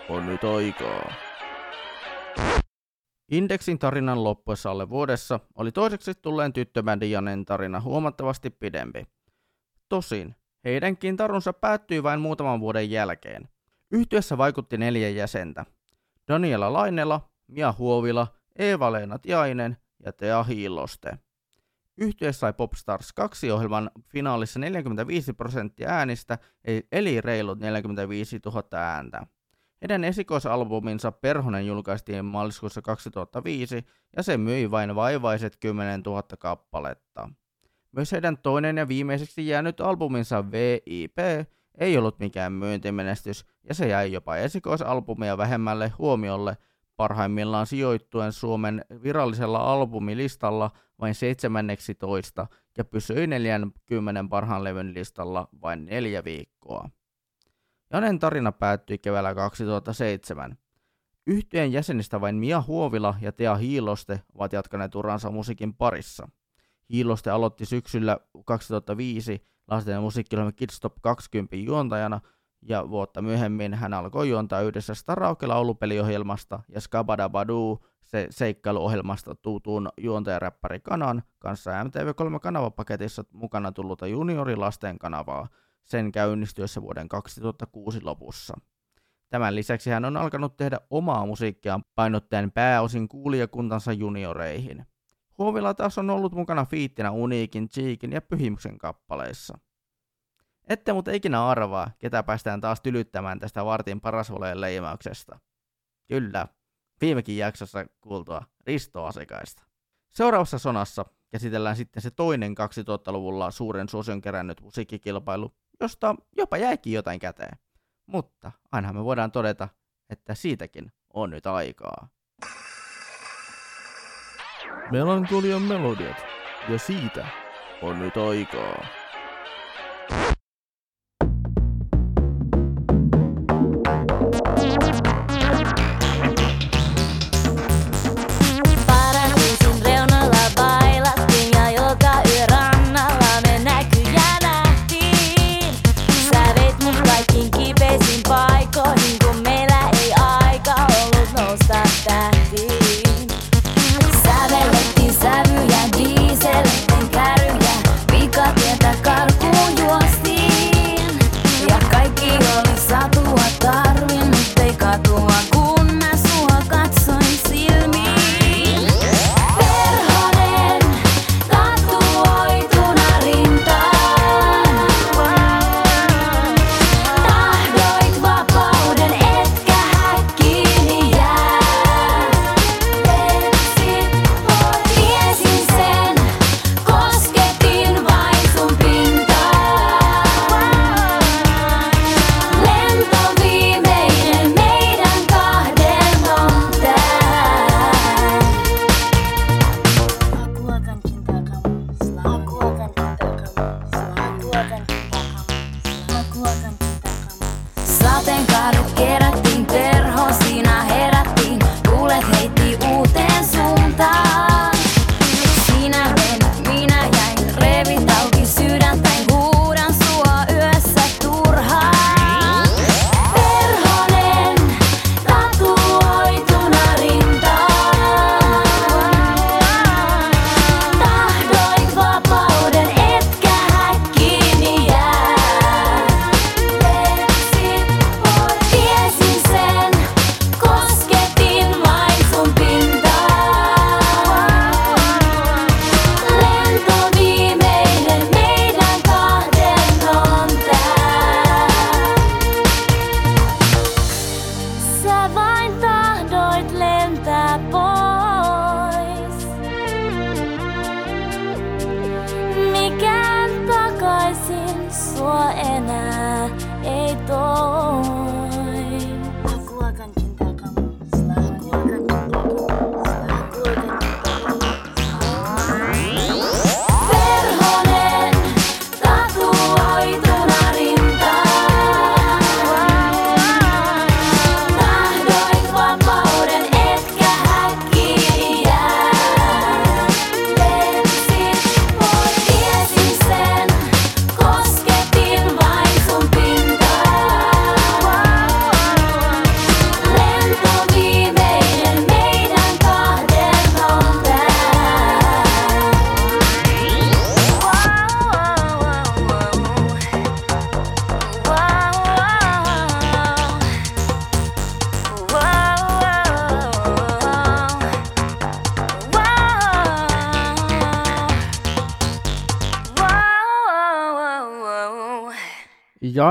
Speaker 6: on nyt aikaa.
Speaker 2: Indeksin tarinan loppuessa alle vuodessa oli toiseksi tulleen tyttöbändin Janen tarina huomattavasti pidempi. Tosin heidänkin tarunsa päättyi vain muutaman vuoden jälkeen. Yhtiössä vaikutti neljä jäsentä. Daniela Lainela, Mia Huovila, Eeva-Leena Tiainen ja Tea Hiiloste. Yhtye sai Popstars 2 ohjelman finaalissa 45 prosenttia äänistä, eli reilut 45 000 ääntä. Heidän esikoisalbuminsa Perhonen julkaistiin maaliskuussa 2005 ja se myi vain vaivaiset 10 000 kappaletta. Myös heidän toinen ja viimeiseksi jäänyt albuminsa VIP ei ollut mikään myyntimenestys ja se jäi jopa esikoisalbumia vähemmälle huomiolle parhaimmillaan sijoittuen Suomen virallisella albumilistalla vain 17 ja pysyi 40 parhaan levyn listalla vain neljä viikkoa. Janen tarina päättyi keväällä 2007. Yhtyeen jäsenistä vain Mia Huovila ja Tea Hiiloste ovat jatkaneet uransa musiikin parissa. Hiiloste aloitti syksyllä 2005 lasten musiikkilemme Kids Top 20 juontajana ja vuotta myöhemmin hän alkoi juontaa yhdessä Starauke-laulupeliohjelmasta ja Skabadabadoo se seikkailuohjelmasta tuutuun juontajaräppäri Kanan kanssa MTV3 kanavapaketissa mukana tullutta juniorilasten kanavaa sen käynnistyessä vuoden 2006 lopussa. Tämän lisäksi hän on alkanut tehdä omaa musiikkiaan painottaen pääosin kuulijakuntansa junioreihin. Huovila taas on ollut mukana fiittinä Uniikin, Cheekin ja Pyhimyksen kappaleissa. Ette mutta ikinä arvaa, ketä päästään taas tylyttämään tästä vartin parasvoleen leimauksesta. Kyllä, viimekin jaksossa kuultua Risto Asekaista. Seuraavassa sonassa käsitellään sitten se toinen 2000-luvulla suuren suosion kerännyt musiikkikilpailu, josta jopa jäikin jotain käteen. Mutta aina me voidaan todeta, että siitäkin on nyt aikaa.
Speaker 6: Melankolian melodiat. Ja siitä on nyt aikaa.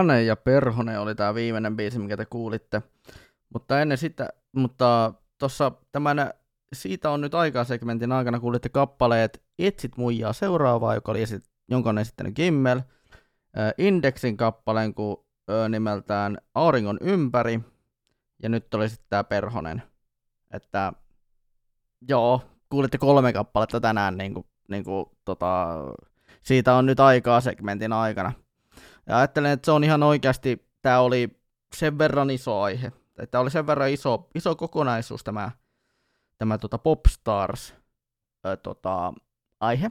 Speaker 2: Jane ja Perhonen oli tämä viimeinen biisi, mikä te kuulitte. Mutta ennen sitä, mutta tuossa tämän, siitä on nyt aikaa segmentin aikana kuulitte kappaleet Etsit muijaa seuraavaa, joka oli esit, jonka on esittänyt Gimmel, Indexin kappaleen äh, nimeltään Auringon ympäri, ja nyt oli sitten tämä Perhonen. Että joo, kuulitte kolme kappaletta tänään, niin kuin, niin tota, siitä on nyt aikaa segmentin aikana. Ja ajattelen, että se on ihan oikeasti, tämä oli sen verran iso aihe, että oli sen verran iso, iso kokonaisuus tämä, tämä tota Popstars ö, tota, aihe,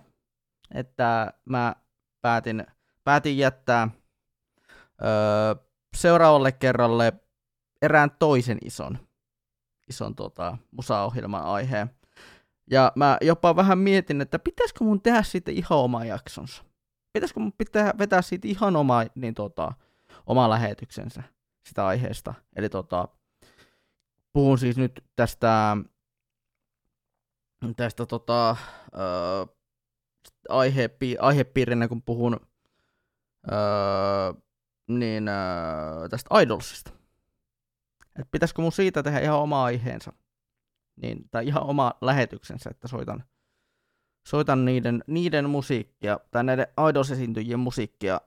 Speaker 2: että mä päätin, päätin jättää ö, seuraavalle kerralle erään toisen ison, ison tota, musaohjelman aiheen. Ja mä jopa vähän mietin, että pitäisikö mun tehdä siitä ihan oma jaksonsa. Pitäisikö mun pitää vetää siitä ihan oma, niin tota, oma lähetyksensä sitä aiheesta. Eli tota, puhun siis nyt tästä, tästä tota, äh, aihepi, aihepiirinä, kun puhun äh, niin, äh, tästä Idolsista. Et pitäisikö mun siitä tehdä ihan oma aiheensa niin, tai ihan oma lähetyksensä, että soitan, soitan niiden, niiden musiikkia, tai näiden idols-esiintyjien musiikkia,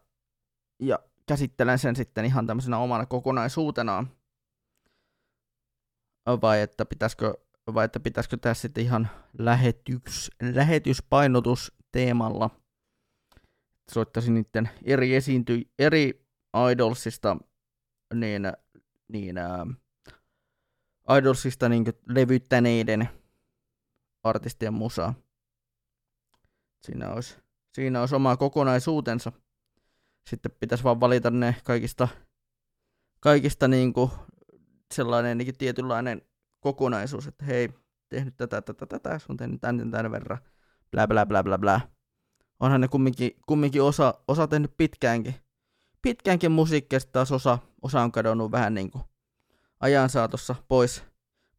Speaker 2: ja käsittelen sen sitten ihan tämmöisenä omana kokonaisuutenaan. Vai että pitäisikö, vai että pitäisikö tehdä sitten ihan lähetyks, lähetyspainotus teemalla. Soittaisin niiden eri esiinty, eri idolsista niin, niin ää, Idolsista niin levyttäneiden artistien musaa. Siinä olisi, siinä olisi oma kokonaisuutensa. Sitten pitäisi vaan valita ne kaikista, kaikista niin kuin sellainen niin tietynlainen kokonaisuus, että hei, tehnyt tätä, tätä, tätä, sun tehnyt tän, tän verran, bla bla bla bla bla. Onhan ne kumminkin, kumminkin osa, osa tehnyt pitkäänkin, pitkäänkin musiikkia, taas osa, osa on kadonnut vähän niin kuin ajan saatossa pois,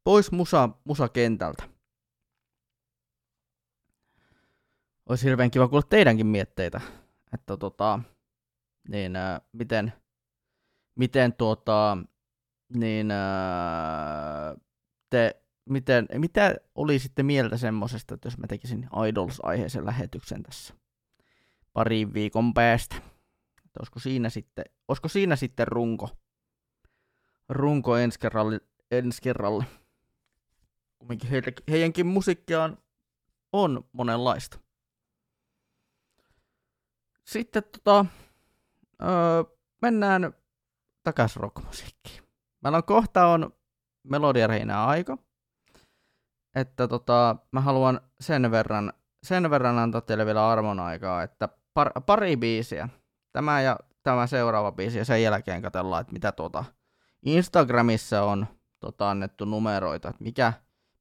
Speaker 2: pois musa, musakentältä. Olisi hirveän kiva kuulla teidänkin mietteitä, että tota, niin ää, miten, miten tuota, niin ää, te, miten, mitä oli sitten mieltä semmosesta, että jos mä tekisin Idols-aiheisen lähetyksen tässä parin viikon päästä, että olisiko siinä sitten, olisiko siinä sitten runko, runko ensi kerralle. Ensi kerralle. Kumminkin heidän, heidänkin musiikkiaan on monenlaista. Sitten tota, öö, mennään takas rockmusiikkiin. Meillä on kohta on melodiareinää aika. Että tota, mä haluan sen verran, sen verran antaa teille vielä armon aikaa, että par, pari biisiä. Tämä ja tämä seuraava biisi ja sen jälkeen katsellaan, että mitä tuota, Instagramissa on tota, annettu numeroita, että mikä,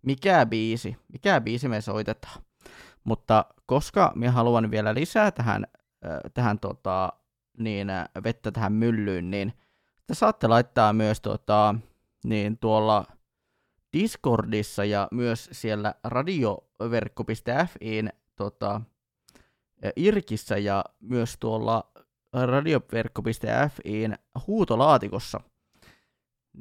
Speaker 2: mikä biisi, mikä biisi me soitetaan. Mutta koska minä haluan vielä lisää tähän, tähän tota, niin, vettä tähän myllyyn, niin te saatte laittaa myös tota, niin, tuolla Discordissa ja myös siellä radioverkko.fiin tota, Irkissä ja myös tuolla radioverkko.fiin huutolaatikossa –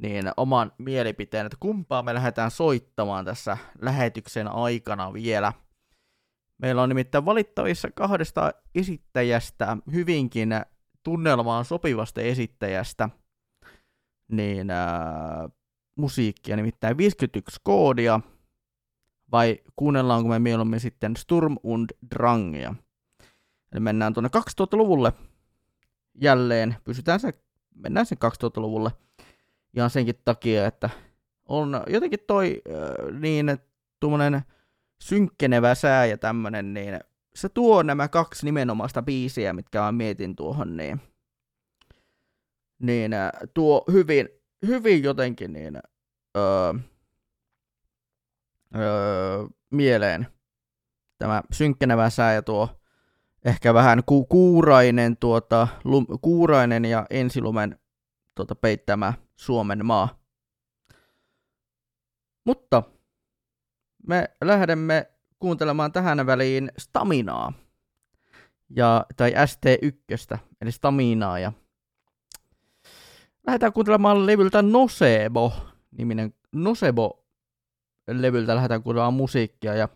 Speaker 2: niin oman mielipiteen, että kumpaa me lähdetään soittamaan tässä lähetyksen aikana vielä. Meillä on nimittäin valittavissa kahdesta esittäjästä, hyvinkin tunnelmaan sopivasta esittäjästä, niin ää, musiikkia, nimittäin 51 koodia, vai kuunnellaanko me mieluummin sitten Sturm und Drangia. Eli mennään tuonne 2000-luvulle jälleen, pysytään se, mennään sen 2000-luvulle ihan senkin takia, että on jotenkin toi äh, niin tuommoinen synkkenevä sää ja tämmönen, niin se tuo nämä kaksi nimenomaista biisiä, mitkä mä mietin tuohon, niin, niin äh, tuo hyvin, hyvin jotenkin niin, öö, öö, mieleen tämä synkkenevä sää ja tuo ehkä vähän ku- kuurainen, tuota, lum, kuurainen ja ensilumen tuota, peittämä Suomen maa. Mutta me lähdemme kuuntelemaan tähän väliin Staminaa, ja, tai ST1, eli Staminaa, ja lähdetään kuuntelemaan levyltä Nocebo, niminen Nocebo-levyltä lähdetään kuuntelemaan musiikkia ja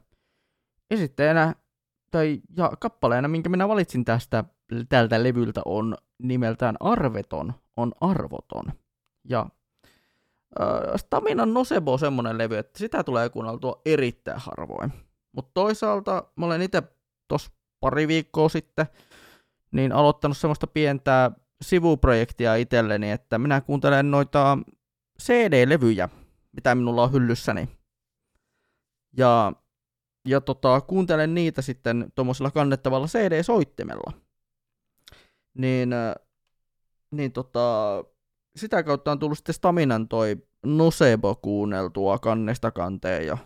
Speaker 2: esittäjänä tai ja kappaleena, minkä minä valitsin tästä tältä levyltä on nimeltään Arveton on arvoton. Ja äh, Staminan Nocebo on semmonen levy, että sitä tulee kuunneltua erittäin harvoin. Mutta toisaalta mä olen itse tuossa pari viikkoa sitten niin aloittanut semmoista pientä sivuprojektia itselleni, että minä kuuntelen noita CD-levyjä, mitä minulla on hyllyssäni. Ja, ja tota, kuuntelen niitä sitten tuommoisella kannettavalla CD-soittimella. Niin, äh, niin tota, sitä kautta on tullut sitten Staminan toi Nocebo kuunneltua kannesta kanteen ja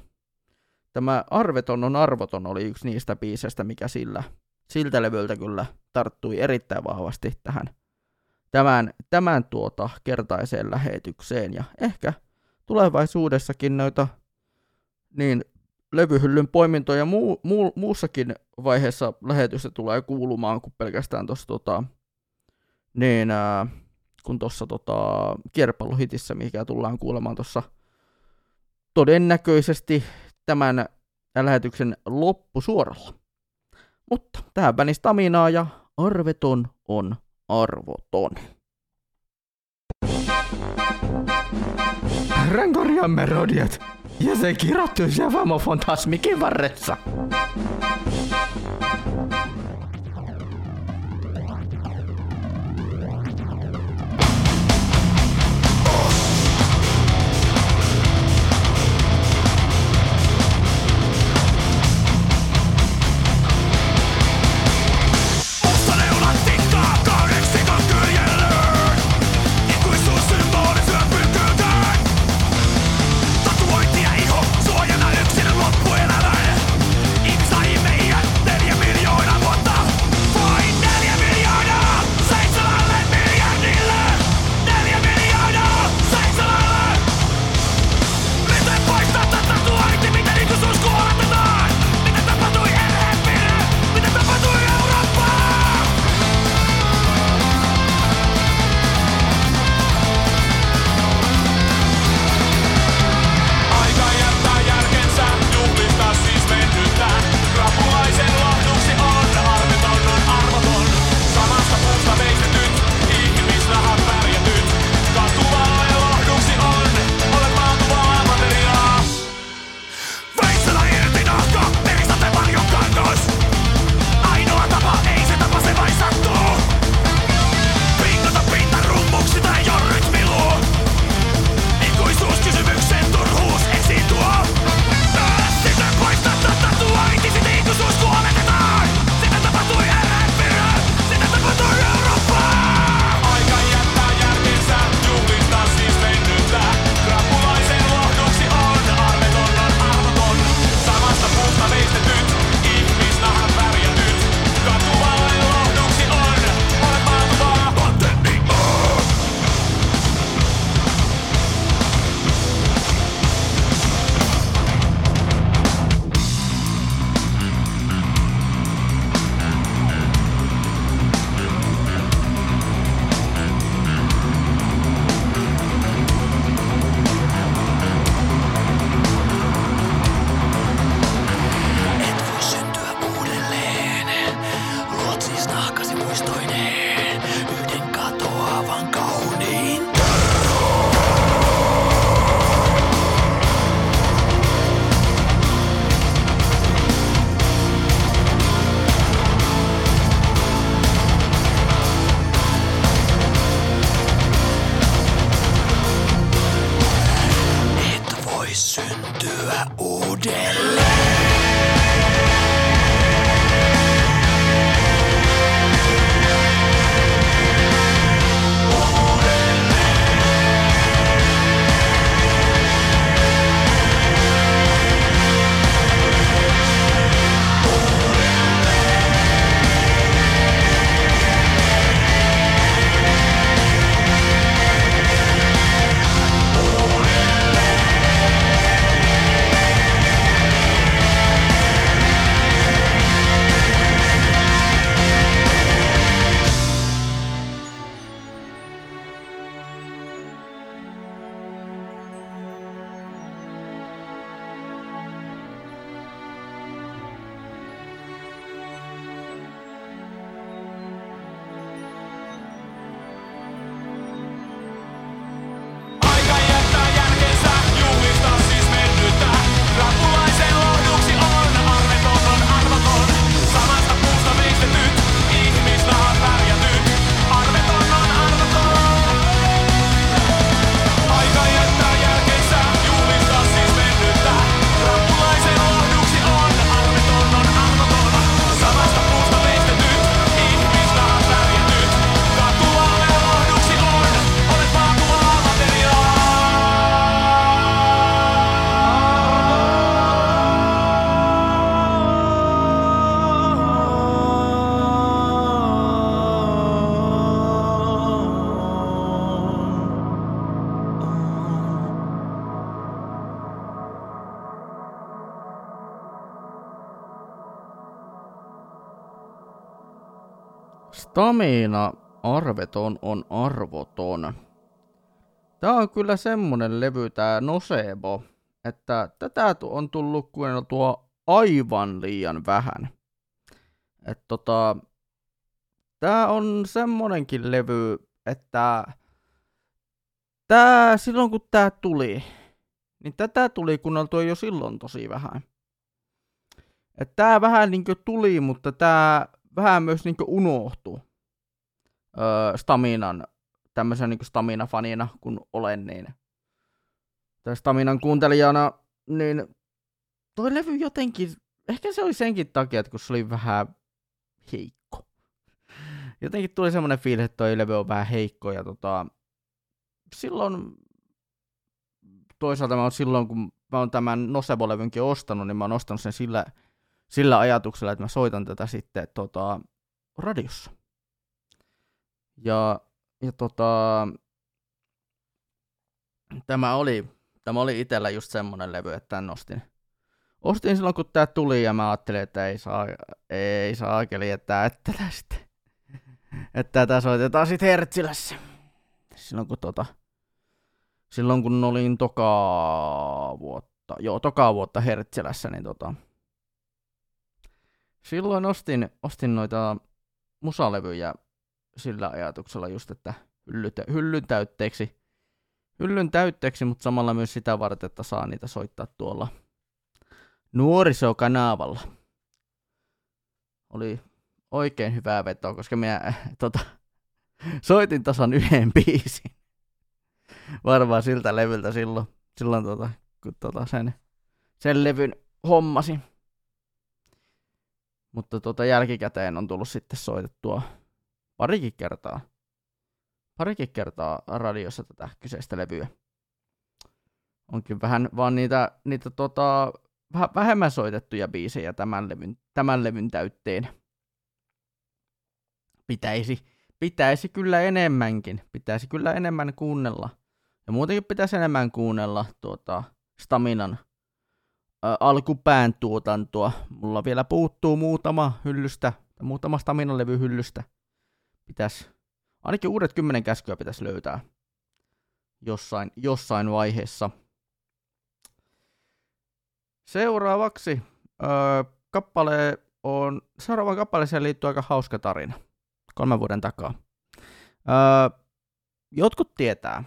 Speaker 2: tämä Arveton on arvoton oli yksi niistä biiseistä, mikä sillä, siltä levyltä kyllä tarttui erittäin vahvasti tähän tämän, tämän tuota kertaiseen lähetykseen. Ja ehkä tulevaisuudessakin noita niin levyhyllyn poimintoja muu, muu, muussakin vaiheessa lähetystä tulee kuulumaan kuin pelkästään tuossa tota, niin, ää, kun tuossa tota, kierpallohitissä, mikä tullaan kuulemaan tuossa todennäköisesti tämän lähetyksen loppusuoralla. Mutta tähän väni staminaa ja arveton on arvoton.
Speaker 6: Rankorian melodiat ja se kirjoittuisi Javamo Fantasmikin varressa.
Speaker 2: Stamina arveton on arvoton. Tää on kyllä semmonen levy, tää Nocebo, että tätä on tullut kuunneltua aivan liian vähän. Et tota, tää on semmonenkin levy, että tää, silloin kun tää tuli, niin tätä tuli kuunneltua jo silloin tosi vähän. Et tää vähän niinkö tuli, mutta tää vähän myös niinkö unohtui öö, Staminan, tämmöisen niinkö Stamina-fanina kun olen, niin tai Staminan kuuntelijana, niin toi levy jotenkin, ehkä se oli senkin takia, että kun se oli vähän heikko. Jotenkin tuli semmoinen fiilis, että toi levy on vähän heikko ja tota, silloin toisaalta mä oon silloin, kun mä oon tämän Nocebo-levynkin ostanut, niin mä oon ostanut sen sillä, sillä ajatuksella, että mä soitan tätä sitten tota, radiossa. Ja, ja tota, tämä oli, tämä oli itsellä just semmonen levy, että tämän ostin. Ostin silloin, kun tää tuli, ja mä ajattelin, että ei saa, ei saa että että sitten. Että tätä soitetaan sit Hertzilässä. Silloin kun tota, silloin kun olin tokaa vuotta, joo, tokaa vuotta Hertzilässä, niin tota, silloin ostin, ostin noita musalevyjä sillä ajatuksella just, että hyllyn, hyllyn täytteeksi, hyllyn täytteeksi, mutta samalla myös sitä varten, että saa niitä soittaa tuolla nuorisokanavalla. Oli oikein hyvää vetoa, koska minä äh, tota, soitin tasan yhden biisin. Varmaan siltä levyltä silloin, silloin tota, kun tota sen, sen levyn hommasin. Mutta tota jälkikäteen on tullut sitten soitettua parikin kertaa, parikin kertaa radiossa tätä kyseistä levyä. Onkin vähän vaan niitä, niitä tota, vähän vähemmän soitettuja biisejä tämän levyn, tämän levyn täytteen. Pitäisi, pitäisi kyllä enemmänkin, pitäisi kyllä enemmän kuunnella. Ja muutenkin pitäisi enemmän kuunnella tuota Staminan ä, alkupään tuotantoa. Mulla vielä puuttuu muutama hyllystä, muutama Staminan levy hyllystä pitäisi, ainakin uudet kymmenen käskyä pitäisi löytää jossain, jossain vaiheessa. Seuraavaksi öö, kappale on, seuraavaan kappaleeseen liittyy aika hauska tarina kolmen vuoden takaa. Öö, jotkut tietää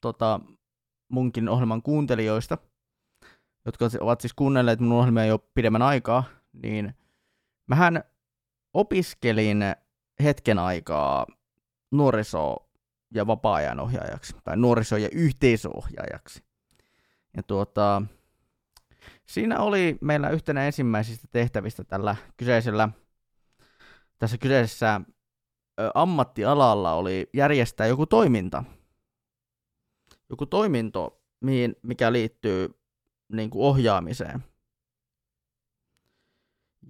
Speaker 2: tota, munkin ohjelman kuuntelijoista, jotka ovat siis kuunnelleet mun ohjelmia jo pidemmän aikaa, niin mähän opiskelin hetken aikaa nuoriso- ja vapaa-ajan ohjaajaksi, tai nuoriso- ja yhteisöohjaajaksi. Ja tuota, siinä oli meillä yhtenä ensimmäisistä tehtävistä tällä kyseisellä, tässä kyseisessä ammattialalla oli järjestää joku toiminta. Joku toiminto, mihin, mikä liittyy niin kuin ohjaamiseen.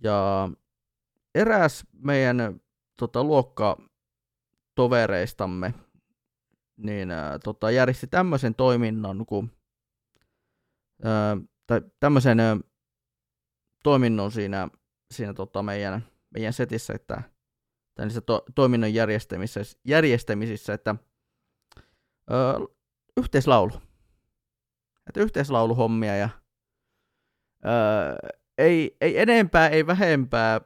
Speaker 2: Ja eräs meidän tota, luokkatovereistamme niin, ää, tota, järjesti tämmöisen toiminnon, kun, ää, tai tämmöisen ää, toiminnon siinä, siinä tota, meidän, meidän setissä, että tai niissä to, toiminnon järjestämisissä, järjestämisissä että ää, yhteislaulu. Että yhteislauluhommia ja ää, ei, ei enempää, ei vähempää.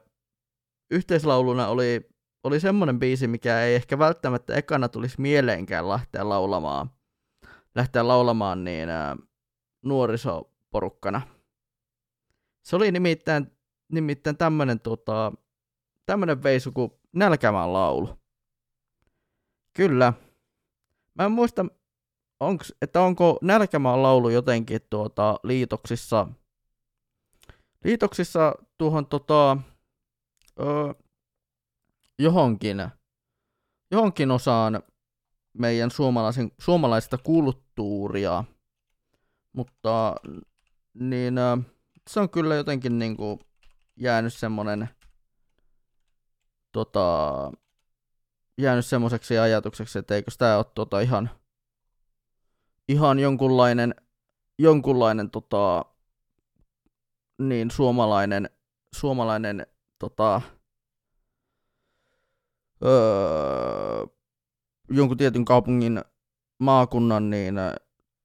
Speaker 2: Yhteislauluna oli oli semmoinen biisi, mikä ei ehkä välttämättä ekana tulisi mieleenkään lähteä laulamaan, lähteä laulamaan niin ää, nuorisoporukkana. Se oli nimittäin, nimittäin tämmöinen tota, tämmönen veisu kuin Nälkämaan laulu. Kyllä. Mä en muista, onks, että onko Nälkämaan laulu jotenkin tuota, liitoksissa, liitoksissa tuohon tota, ö, johonkin, johonkin osaan meidän suomalaisen, suomalaista kulttuuria, mutta niin, se on kyllä jotenkin niin kuin jäänyt semmoinen tota, jäänyt semmoiseksi ajatukseksi, että eikö tämä ole tota ihan, ihan jonkunlainen, jonkunlainen tota, niin suomalainen, suomalainen tota, öö, jonkun tietyn kaupungin maakunnan niin,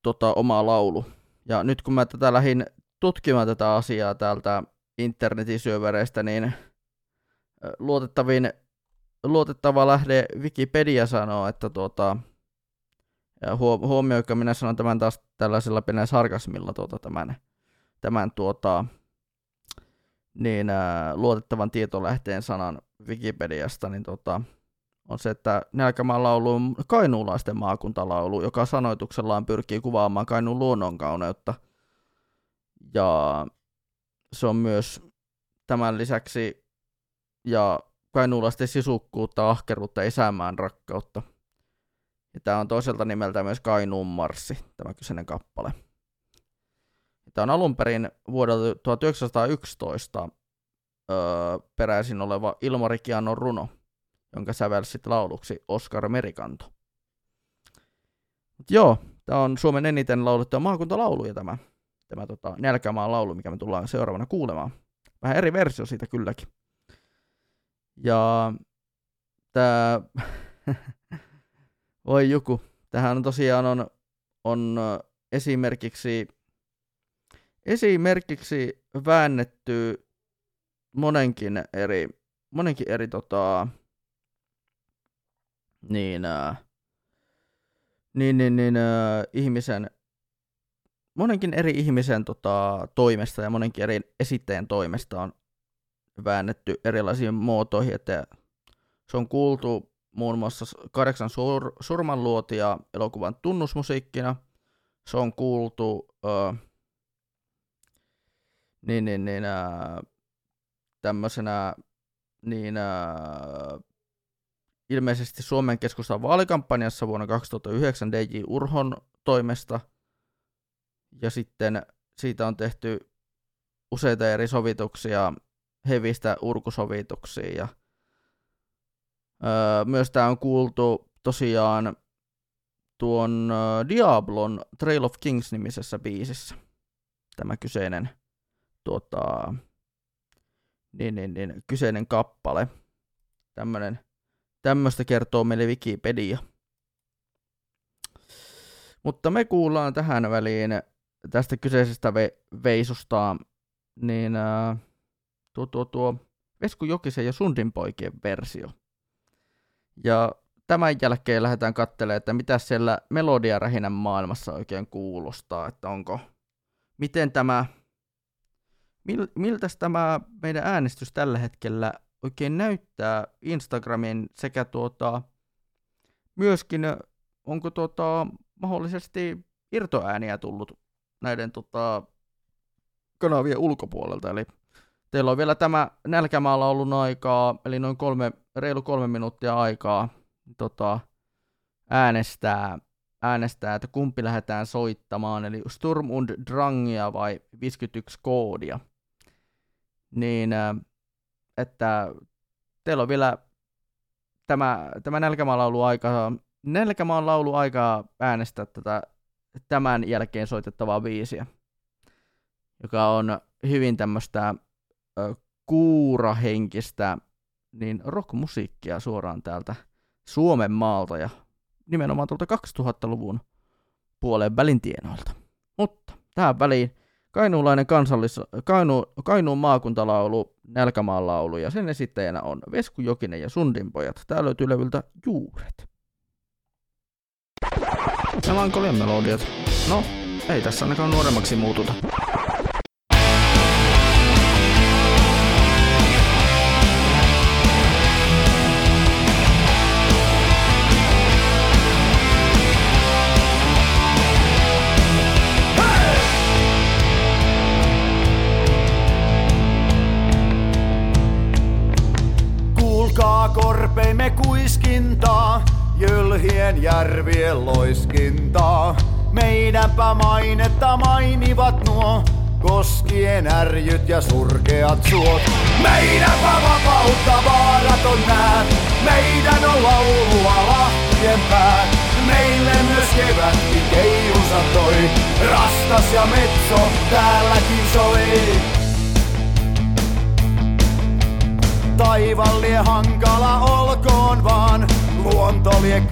Speaker 2: tota, oma laulu. Ja nyt kun mä tätä lähdin tutkimaan tätä asiaa täältä internetin syövereistä, niin luotettavin, luotettava lähde Wikipedia sanoo, että tuota, ja huo- huomioikaa, minä sanon tämän taas tällaisella pienellä sarkasmilla tuota, tämän, tämän tuota, niin, ää, luotettavan tietolähteen sanan Wikipediasta, niin tota, on se, että Nälkämaan laulu on kainuulaisten maakuntalaulu, joka sanoituksellaan pyrkii kuvaamaan Kainuun luonnonkauneutta. Ja se on myös tämän lisäksi ja kainuulaisten sisukkuutta, ahkeruutta, isänmaan rakkautta. Ja tämä on toiselta nimeltä myös Kainuun marssi, tämä kyseinen kappale. Tämä on alun perin vuodelta 1911 öö, peräisin oleva Ilmari Kianon runo, jonka sävelsi lauluksi Oskar Merikanto. Mut joo, tämä on Suomen eniten laulettua maakuntalauluja tämä, tämä tota, Nälkämaan laulu, mikä me tullaan seuraavana kuulemaan. Vähän eri versio siitä kylläkin. Ja tämä, voi joku, tähän tosiaan on, on esimerkiksi esimerkiksi väännetty monenkin eri, monenkin eri tota, niin, ää, niin, niin, niin ää, ihmisen, monenkin eri ihmisen tota, toimesta ja monenkin eri esittäjän toimesta on väännetty erilaisiin muotoihin, että se on kuultu muun muassa kahdeksan sur- surmanluotia elokuvan tunnusmusiikkina, se on kuultu ö, niin, niin, niin ää, tämmöisenä niin ää, ilmeisesti Suomen keskustan vaalikampanjassa vuonna 2009 DJ Urhon toimesta. Ja sitten siitä on tehty useita eri sovituksia, hevistä urkusovituksia. Ja, öö, myös tämä on kuultu tosiaan tuon Diablon Trail of Kings nimisessä biisissä. Tämä kyseinen tuota, niin, niin, niin, kyseinen kappale. Tämmönen, tämmöistä kertoo meille Wikipedia. Mutta me kuullaan tähän väliin tästä kyseisestä ve- veisusta, niin ää, tuo, tuo, tuo Vesku Jokisen ja Sundin poikien versio. Ja tämän jälkeen lähdetään katselemaan, että mitä siellä melodiarähinän maailmassa oikein kuulostaa, että onko, miten tämä Mil, miltä tämä meidän äänestys tällä hetkellä oikein näyttää Instagramin sekä tuota, myöskin onko tuota, mahdollisesti irtoääniä tullut näiden tota, kanavien ulkopuolelta. Eli teillä on vielä tämä nälkämaalla ollut aikaa, eli noin kolme, reilu kolme minuuttia aikaa tota, äänestää, äänestää, että kumpi lähdetään soittamaan, eli Sturm und Drangia vai 51 koodia niin että teillä on vielä tämä, tämä Nälkämaan laulu aika, Nälkämaan laulu aikaa äänestää tätä tämän jälkeen soitettavaa biisiä, joka on hyvin tämmöistä kuurahenkistä niin rockmusiikkia suoraan täältä Suomen maalta ja nimenomaan tuolta 2000-luvun puoleen välin tienoilta. Mutta tähän väliin Kainuulainen kansallis, Kainu, Kainuun maakuntalaulu, Nälkämaan laulu, ja sen esittäjänä on Vesku Jokinen ja Sundinpojat. Tää löytyy levyltä Juuret.
Speaker 6: Melankolien melodiat. No, ei tässä ainakaan nuoremmaksi muututa.
Speaker 12: Jölhien järvien loiskintaa. Meidänpä mainetta mainivat nuo, koskien ärjyt ja surkeat suot. Meidänpä vapautta vaaraton nää, meidän on laulua lahtien pää. Meille myös kevätkin keijunsa toi, rastas ja metso täälläkin soi. Taivallie hankala olkoon vaan, luontolie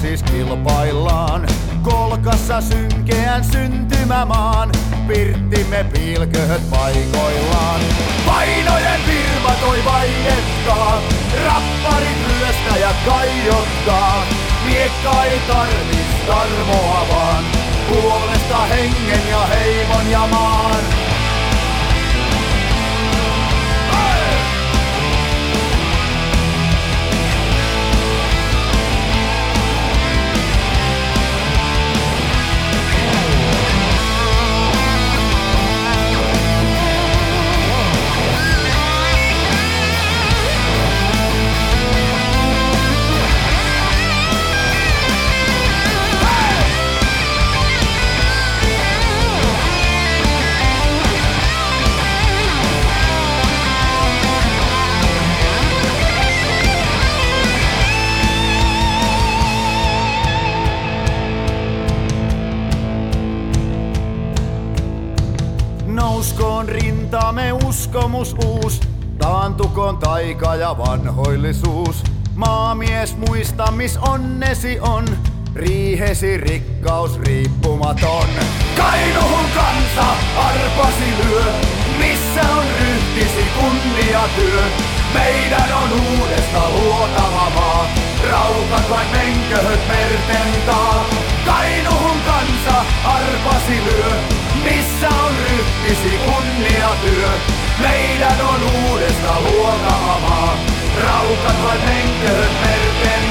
Speaker 12: siis kilpaillaan. Kolkassa synkeän syntymämaan, pirttimme piilköhöt paikoillaan. Painojen firma toi vaiettaa, rapparit ryöstäjät kaiottaa. Miekka ei tarvis tarmoa vaan, puolesta hengen ja heimon ja maan. Nouskoon rintaamme uskomus uus, taantukoon taika ja vanhoillisuus. Maamies muista, mis onnesi on, riihesi rikkaus riippumaton. Kainuhun kansa arpasi lyö, missä on ryhtisi kunniatyö. Meidän on uudesta luotava maa, raukat vain menköhöt merten taa. Kainuhun kansa arpasi lyö, missä on ryhtisi kunniatyö. Meidän on uudesta luotava maa, raukat vain menköhöt merten.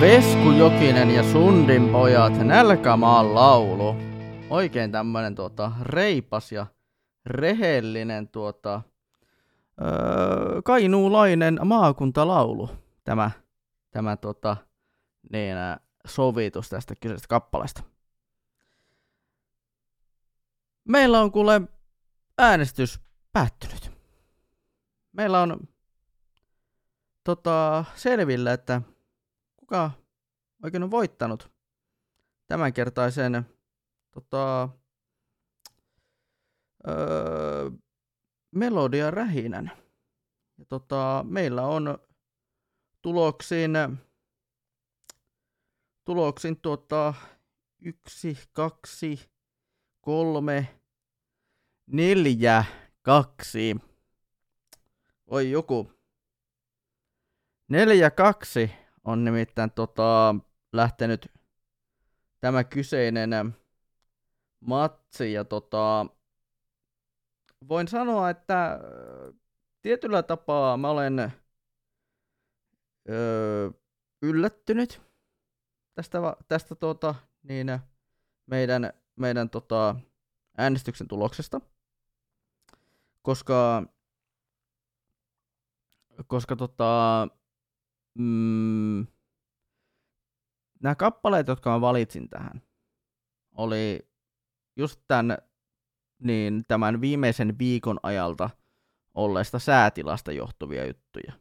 Speaker 2: Vesku Jokinen ja Sundin pojat, Nälkämaan laulu. Oikein tämmönen tuota, reipas ja rehellinen tuota, öö, kainuulainen maakuntalaulu. Tämä, tämä tuota, niin, sovitus tästä kyseisestä kappaleesta. Meillä on kuule äänestys päättynyt. Meillä on tota, selvillä, että kuka oikein on voittanut tämänkertaisen tota, öö, Melodia Rähinän. Ja tota, meillä on tuloksiin, tuloksiin tuota, yksi, kaksi, kolme, neljä, kaksi. Oi joku. Neljä, kaksi on nimittäin tota, lähtenyt tämä kyseinen matsi ja tota, voin sanoa, että ö, tietyllä tapaa mä olen öö, yllättynyt tästä, tästä tota, niin, meidän, meidän tota, äänestyksen tuloksesta, koska, koska tota, mm, nämä kappaleet, jotka mä valitsin tähän, oli just tämän, niin tämän viimeisen viikon ajalta olleesta säätilasta johtuvia juttuja.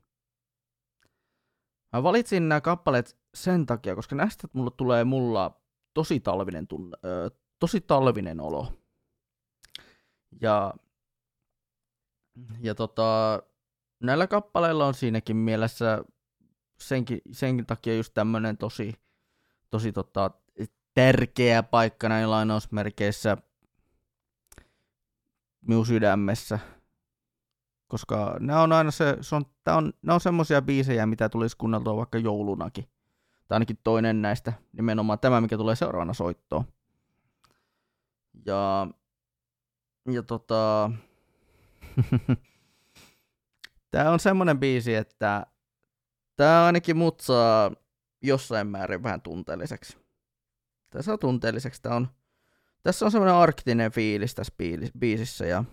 Speaker 2: Mä valitsin nämä kappaleet sen takia, koska näistä mulle tulee mulla tosi talvinen, tunne, ö, tosi talvinen olo. Ja, ja tota, näillä kappaleilla on siinäkin mielessä senkin, senkin takia just tämmönen tosi, tosi tota, tärkeä paikka näin lainausmerkeissä minun sydämessä. Koska nämä on aina se, se on, tää on, nämä on semmosia biisejä, mitä tulisi kuunneltua vaikka joulunakin. Tai ainakin toinen näistä, nimenomaan tämä, mikä tulee seuraavana soittoon. Ja, ja tota, Tää on semmonen biisi, että tää ainakin mut saa jossain määrin vähän tunteelliseksi. Tää saa tunteelliseksi. Tää on, tässä on semmonen arktinen fiilis tässä biisissä ja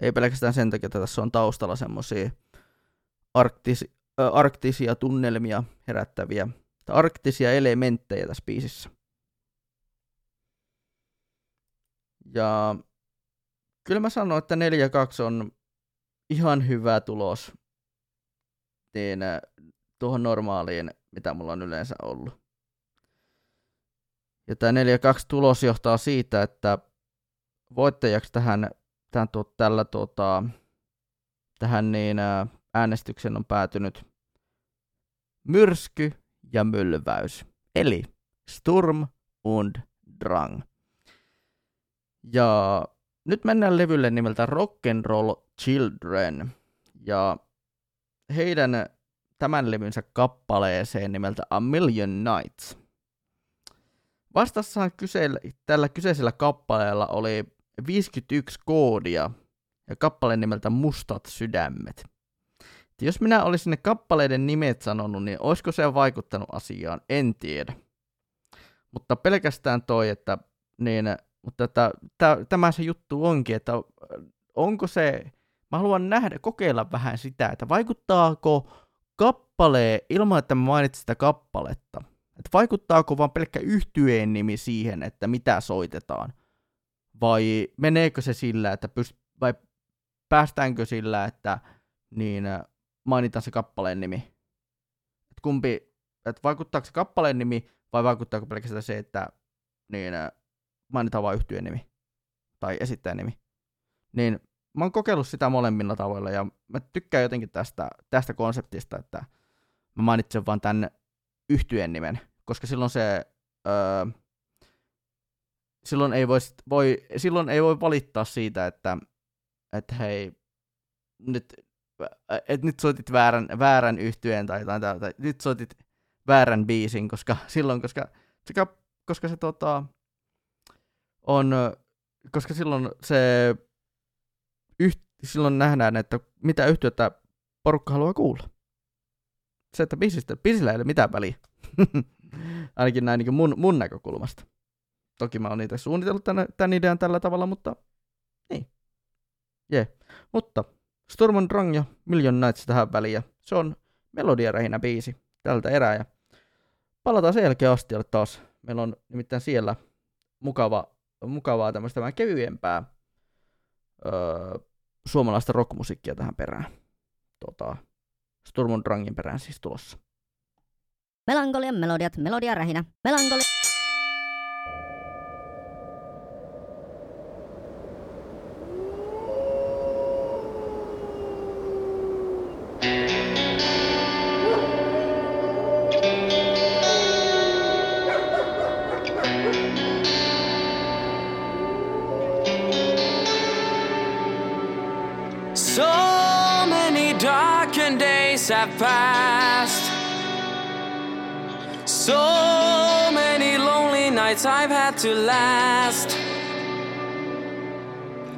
Speaker 2: ei pelkästään sen takia, että tässä on taustalla semmosia arktis, äh, arktisia tunnelmia herättäviä, tai arktisia elementtejä tässä biisissä. Ja kyllä mä sanon, että 4-2 on ihan hyvä tulos niin, äh, tuohon normaaliin, mitä mulla on yleensä ollut. Ja tämä 4-2 tulos johtaa siitä, että voittajaksi tähän, tähän tuo, tällä tuota, tähän niin, ää, äänestyksen on päätynyt myrsky ja mylväys, eli Sturm und Drang. Ja nyt mennään levylle nimeltä Rock'n'Roll Children, ja heidän tämän levynsä kappaleeseen nimeltä A Million Nights. Vastassaan kyseellä, tällä kyseisellä kappaleella oli 51 koodia ja kappaleen nimeltä Mustat sydämet. Et jos minä olisin ne kappaleiden nimet sanonut, niin olisiko se vaikuttanut asiaan? En tiedä. Mutta pelkästään toi, että niin, mutta että, tämä se juttu onkin, että onko se, mä haluan nähdä, kokeilla vähän sitä, että vaikuttaako kappalee ilman, että mä mainitsin sitä kappaletta. Että vaikuttaako vaan pelkkä yhtyeen nimi siihen, että mitä soitetaan? Vai meneekö se sillä, että pyst- vai päästäänkö sillä, että niin mainitaan se kappaleen nimi? Et kumpi, että vaikuttaako se kappaleen nimi vai vaikuttaako pelkästään se, että niin mainitaan vain yhtyeen nimi tai esittäjän nimi? Niin mä oon kokeillut sitä molemmilla tavoilla ja mä tykkään jotenkin tästä, tästä konseptista, että mä mainitsen vaan tämän yhtyeen nimen, koska silloin se öö, silloin ei voi, voi, silloin ei voi valittaa siitä, että, että hei, nyt, et nyt soitit väärän, väärän yhtyeen tai jotain tai nyt soitit väärän biisin, koska silloin, koska, sekä, koska se tota, on, koska silloin se yht, silloin nähdään, että mitä yhtiötä porukka haluaa kuulla. Se, että biisistä, biisillä ei ole mitään väliä. Ainakin näin niin mun, mun näkökulmasta. Toki mä oon niitä suunnitellut tämän, tämän idean tällä tavalla, mutta niin. Jee. Mutta Storm Drang ja Million Nights tähän väliin. Se on melodiarähinä biisi tältä erää. Ja palataan sen jälkeen astialle taas. Meillä on nimittäin siellä mukava, mukavaa tämmöistä vähän kevyempää öö, suomalaista rockmusiikkia tähän perään. Tota, Sturm Drangin perään siis tulossa.
Speaker 7: Melankolian melodiat, melodia rähinä, melankoli...
Speaker 13: to last.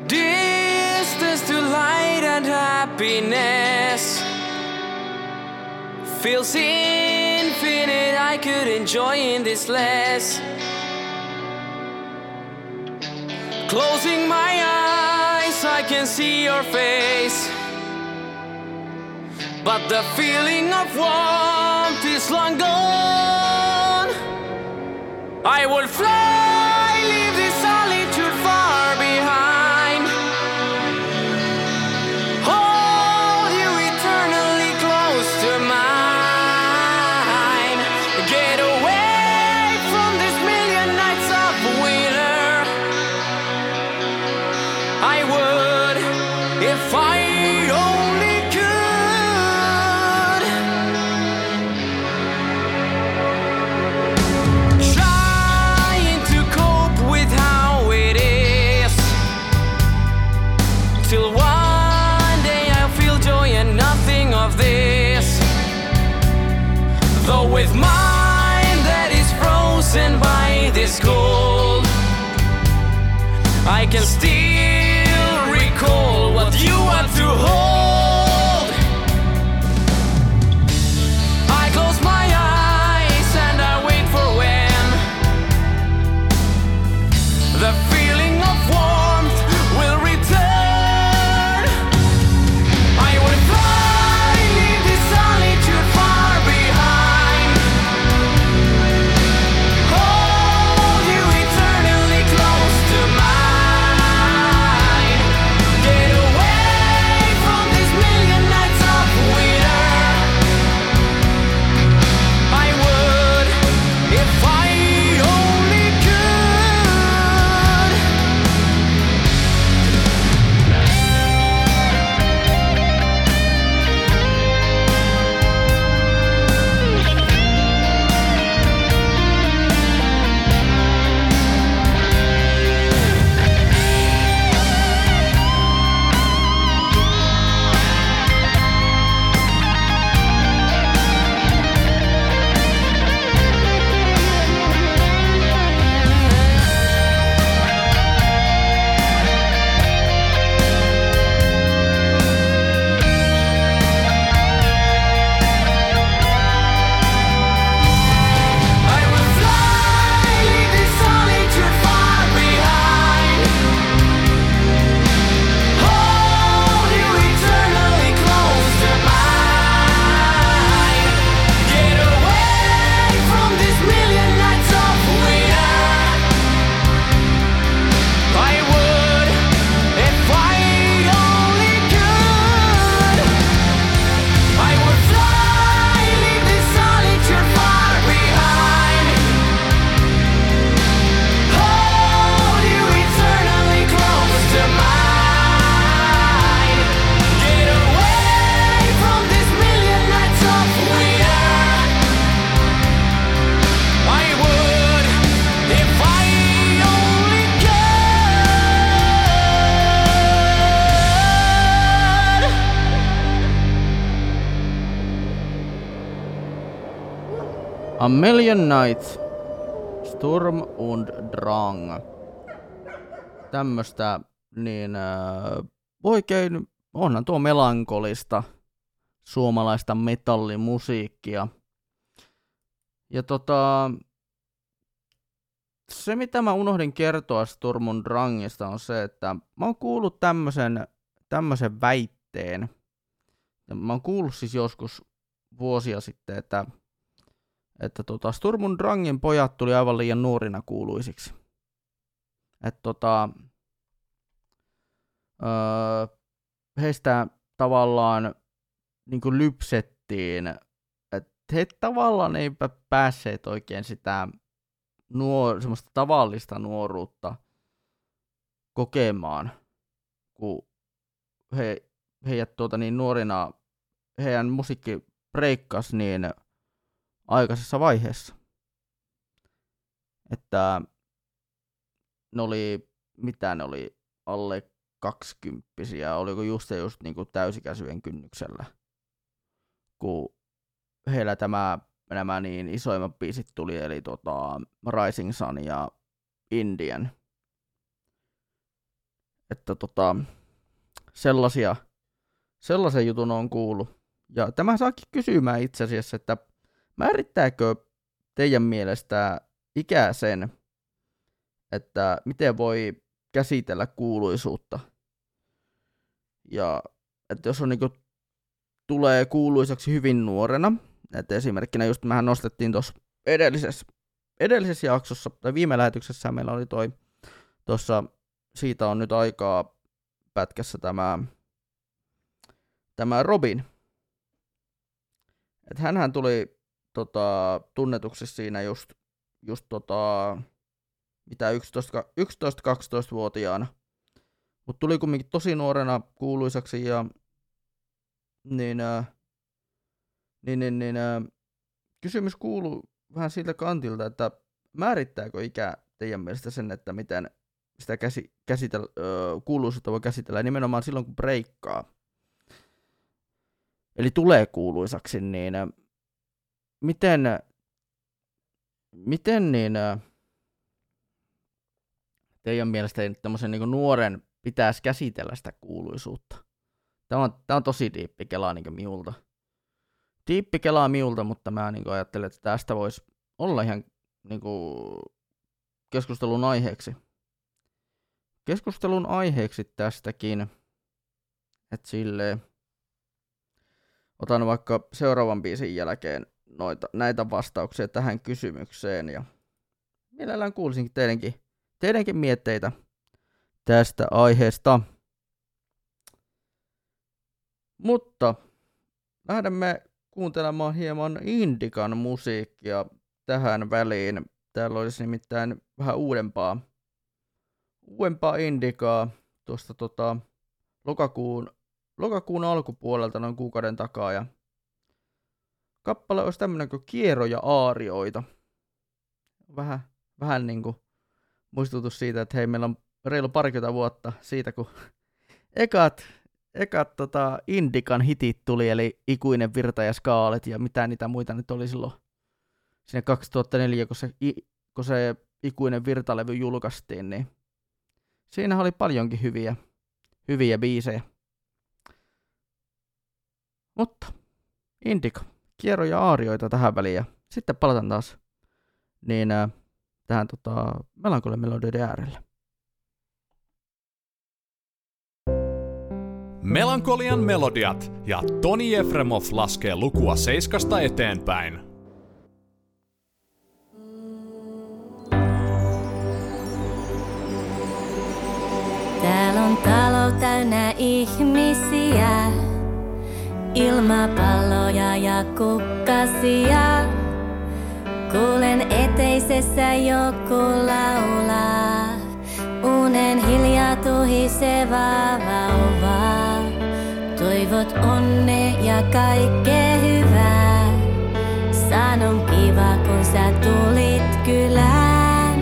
Speaker 13: Distance to light and happiness feels infinite. I could enjoy in this less. Closing my eyes, I can see your face. But the feeling of warmth is long gone. I will fly,
Speaker 2: A Million Nights, Sturm und Drang. Tämmöstä, niin äh, oikein, onhan tuo melankolista suomalaista metallimusiikkia. Ja tota, se mitä mä unohdin kertoa Sturmun Drangista on se, että mä oon kuullut tämmöisen, tämmöisen väitteen. Ja mä oon kuullut siis joskus vuosia sitten, että, että tota Sturmun Drangin pojat tuli aivan liian nuorina kuuluisiksi. Että tota, öö, heistä tavallaan niin kuin lypsettiin, että he tavallaan eipä päässeet oikein sitä nuor, semmoista tavallista nuoruutta kokemaan, kun he, heidät tuota niin nuorina, heidän musiikki breikkasi niin aikaisessa vaiheessa. Että ne oli, mitä ne oli, alle kaksikymppisiä, oliko just ja just niin täysikäisyyden kynnyksellä, kun heillä tämä nämä niin isoimmat biisit tuli, eli tota, Rising Sun ja Indian. Että tota, sellaisia, sellaisen jutun on kuullut. Ja tämä saakin kysymään itse asiassa, että määrittääkö teidän mielestä ikää sen, että miten voi käsitellä kuuluisuutta. Ja että jos on niinku, tulee kuuluisaksi hyvin nuorena, että esimerkkinä just mehän nostettiin tuossa edellisessä, edellisessä jaksossa, tai viime lähetyksessä meillä oli toi, tuossa, siitä on nyt aikaa pätkässä tämä, tämä Robin. Että hänhän tuli tota, tunnetuksi siinä just, just tota, mitä 11-12-vuotiaana. Mutta tuli kumminkin tosi nuorena kuuluisaksi ja niin, äh, niin, niin, niin äh, kysymys kuuluu vähän siltä kantilta, että määrittääkö ikä teidän mielestä sen, että miten sitä käsi, käsitellä, äh, kuuluisuutta voi käsitellä nimenomaan silloin, kun breikkaa. Eli tulee kuuluisaksi, niin äh, miten, miten niin, äh, teidän mielestä tämmöisen niin nuoren pitäisi käsitellä sitä kuuluisuutta? Tämä on, tämä on tosi diippi kelaa niin miulta diippi kelaa miulta, mutta mä niin ajattelen, että tästä voisi olla ihan niin kuin, keskustelun aiheeksi. Keskustelun aiheeksi tästäkin, että silleen, otan vaikka seuraavan biisin jälkeen noita, näitä vastauksia tähän kysymykseen ja mielellään kuulisinkin teidänkin, teidänkin mietteitä tästä aiheesta. Mutta lähdemme kuuntelemaan hieman Indikan musiikkia tähän väliin. Täällä olisi nimittäin vähän uudempaa, uudempaa Indikaa tuosta tota, lokakuun, lokakuun alkupuolelta noin kuukauden takaa. Ja kappale olisi tämmöinen kuin Kiero ja Aarioita. Vähän, vähän niin kuin muistutus siitä, että hei, meillä on reilu parikymmentä vuotta siitä, kun ekat ekat tota, Indikan hitit tuli, eli Ikuinen virta ja skaalet ja mitä niitä muita nyt oli silloin sinne 2004, kun se, kun se Ikuinen virtalevy julkaistiin, niin siinä oli paljonkin hyviä, hyviä biisejä. Mutta Indika, kierro ja aarioita tähän väliin ja sitten palataan taas niin, äh, tähän tota, melankolien melodioiden äärelle.
Speaker 11: Melankolian melodiat ja Toni Efremov laskee lukua seiskasta eteenpäin.
Speaker 7: Täällä on talo täynnä ihmisiä, ilmapalloja ja kukkasia. Kuulen eteisessä joku laulaa, unen hiljaa tuhiseva vauva. Toivot onne ja kaikkea hyvää. Sanon kiva, kun sä tulit kylään.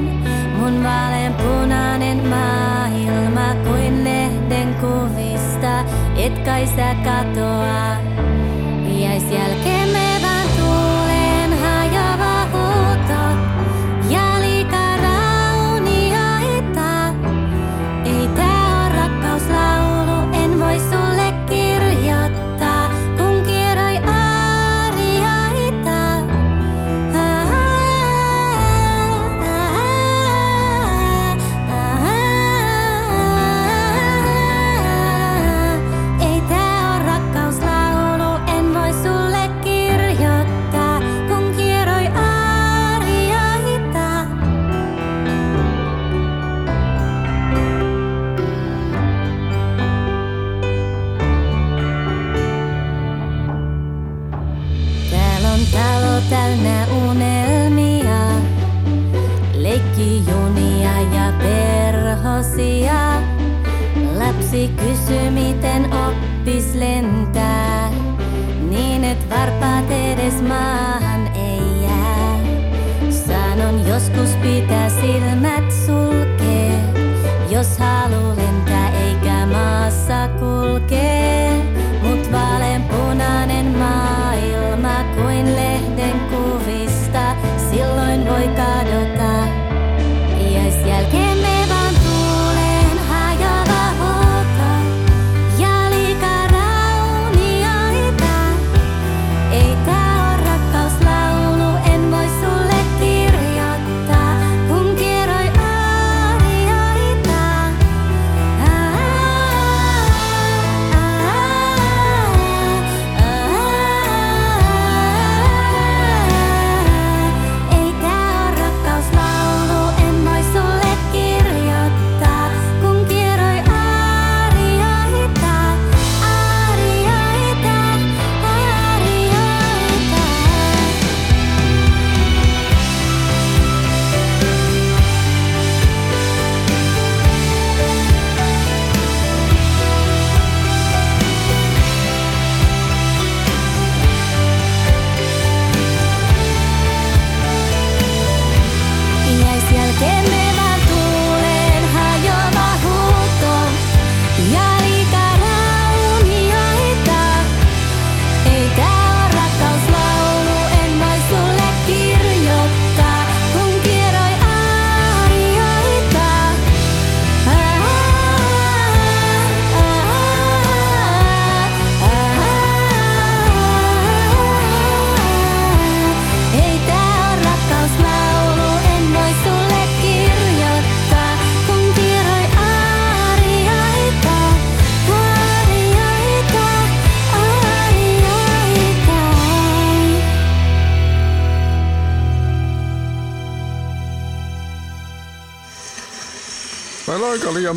Speaker 7: Mun vaaleanpunainen maailma kuin lehden kuvista. Et kai sä katoa. Jäis jälkeen
Speaker 14: Kysy, miten oppis lentää, niin et varpaat edes maahan ei jää. Sanon joskus pitää silmät sulkee, jos halu lentää eikä maassa kulkee.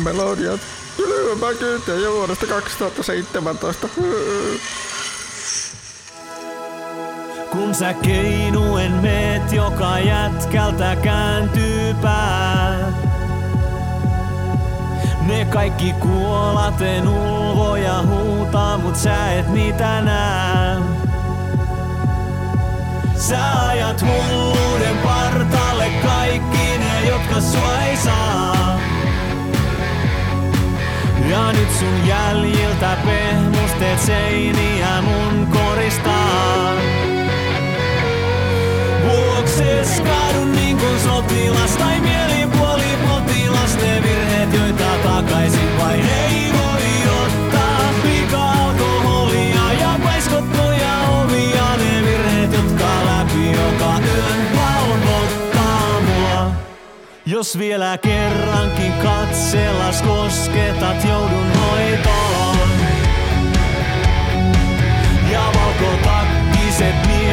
Speaker 15: Melankolian melodiat. Kylmä kyytiä jo vuodesta 2017.
Speaker 16: Kun sä keinuen meet, joka jätkältä kääntyy pää. Ne kaikki kuolaten ulvoja huutaa, mut sä et niitä näe. Sä ajat hulluuden partaalle kaikki ne, jotka sua ei saa. Ja nyt sun jäljiltä pehmusteet seiniä mun koristaa. Vuokses kadun niin kuin sotilas tai mielipuoli potilas. Ne virheet, joita takaisin vain ei Jos vielä kerrankin katsellas kosketat, joudun hoitoon. Ja valkotakkiset miehet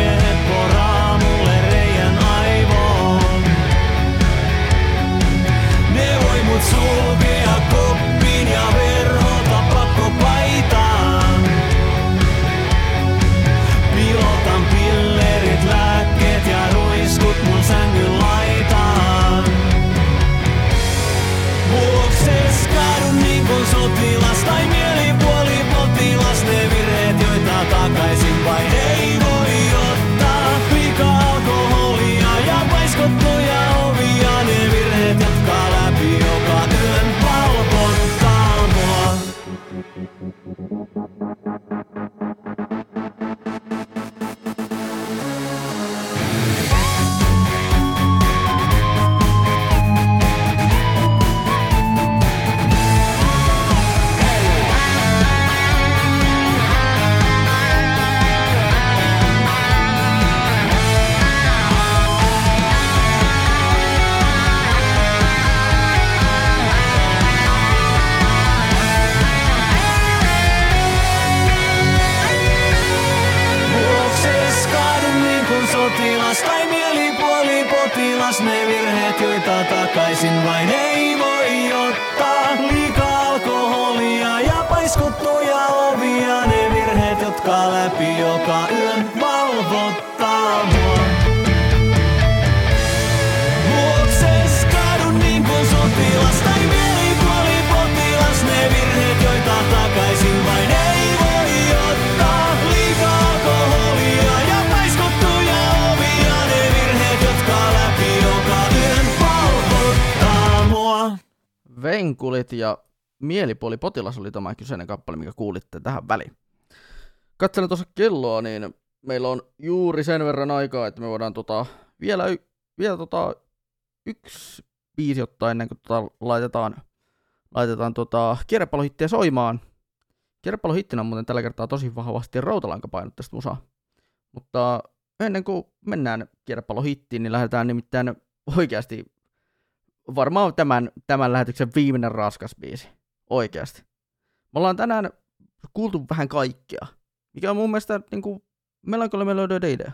Speaker 16: Mielipuoli potilas
Speaker 2: oli tämä kyseinen kappale, mikä kuulitte tähän väliin. Katselen tuossa kelloa, niin meillä on juuri sen verran aikaa, että me voidaan tota, vielä, y- vielä tota, yksi biisi ottaa ennen kuin tota, laitetaan, laitetaan tota, kierrepalohittiä soimaan. Kierrepalohittinä on muuten tällä kertaa tosi vahvasti rautalankapainotteista musaa. Mutta ennen kuin mennään kierrepalohittiin, niin lähdetään nimittäin oikeasti varmaan tämän, tämän lähetyksen viimeinen raskas biisi. Oikeasti. Me ollaan tänään kuultu vähän kaikkea, mikä on mun mielestä niin kuin Melodioiden idea.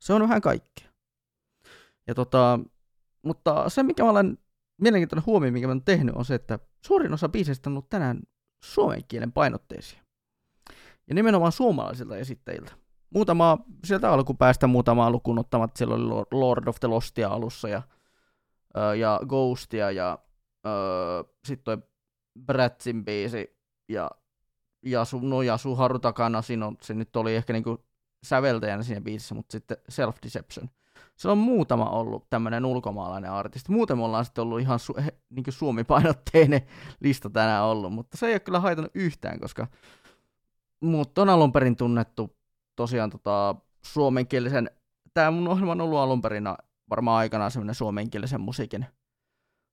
Speaker 2: Se on vähän kaikkea. Ja tota, mutta se, mikä mä olen mielenkiintoinen huomio, mikä mä olen tehnyt, on se, että suurin osa biiseistä on ollut tänään suomen kielen painotteisia. Ja nimenomaan suomalaisilta esittäjiltä. Muutama, sieltä alkupäästä muutama lukuun ottamatta, siellä oli Lord of the Lostia alussa ja, ja Ghostia ja sitten Bratsin biisi ja Jasu, no Jasu Haru takana, siinä on, se nyt oli ehkä niinku säveltäjänä siinä biisissä, mutta sitten Self Deception. Se on muutama ollut tämmöinen ulkomaalainen artisti. Muuten me ollaan sitten ollut ihan su- he, niin suomi-painotteinen lista tänään ollut, mutta se ei ole kyllä haitannut yhtään, koska muut on alun perin tunnettu tosiaan tota, suomenkielisen, tämä mun ohjelma on ollut alun perin varmaan aikanaan semmoinen suomenkielisen musiikin,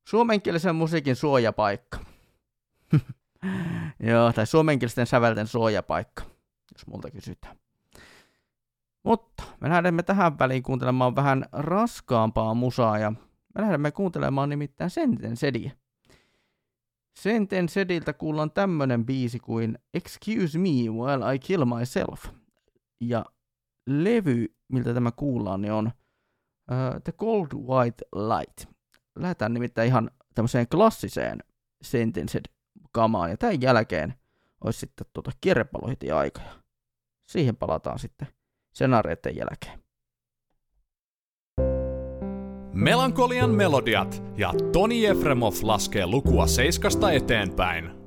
Speaker 2: suomenkielisen musiikin suojapaikka. Joo, tai suomenkielisten sävelten suojapaikka, jos multa kysytään. Mutta me lähdemme tähän väliin kuuntelemaan vähän raskaampaa musaa ja me lähdemme kuuntelemaan nimittäin Senten Sediä. Senten Sediltä kuullaan tämmönen biisi kuin Excuse Me While I Kill Myself. Ja levy, miltä tämä kuullaan, niin on uh, The Cold White Light. Lähdetään nimittäin ihan tämmöiseen klassiseen Sentenced kamaan. Ja tämän jälkeen olisi sitten tuota kierrepalohiti aika. Siihen palataan sitten senareiden jälkeen.
Speaker 11: Melankolian melodiat ja Toni Efremov laskee lukua seiskasta eteenpäin.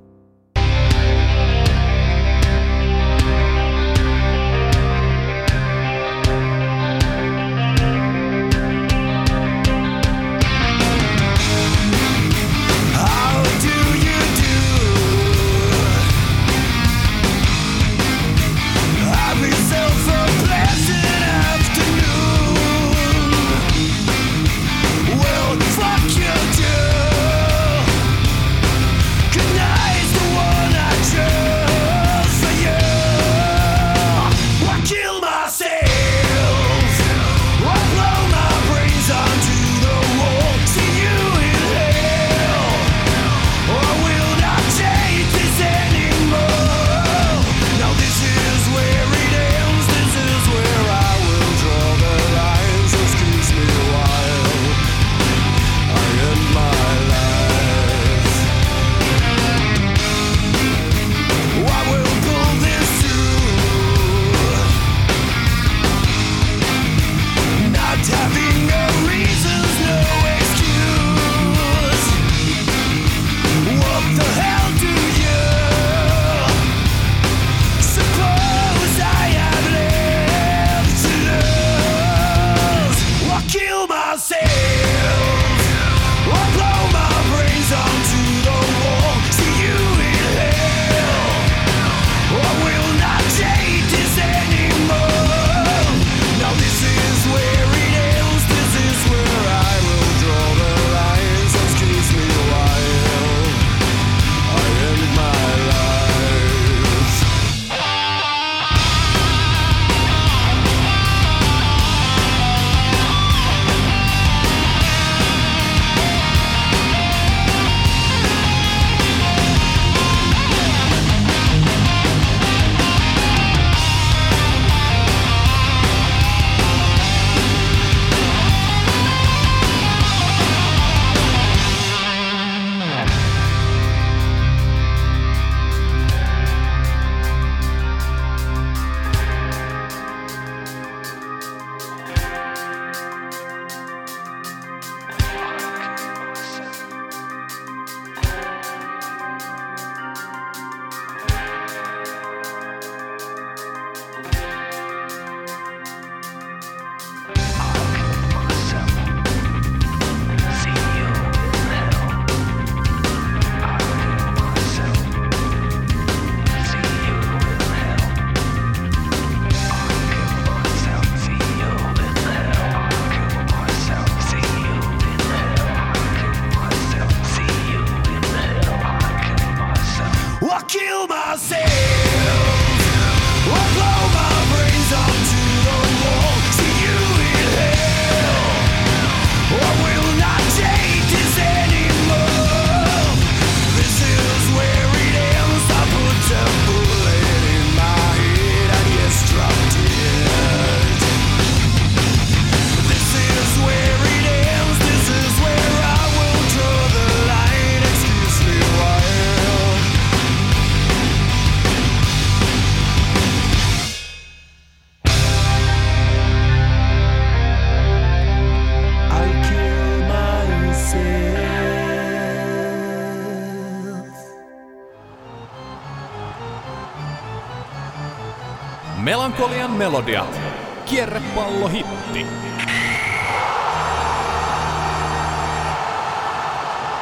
Speaker 11: Melodiat. Kierrepallohitti.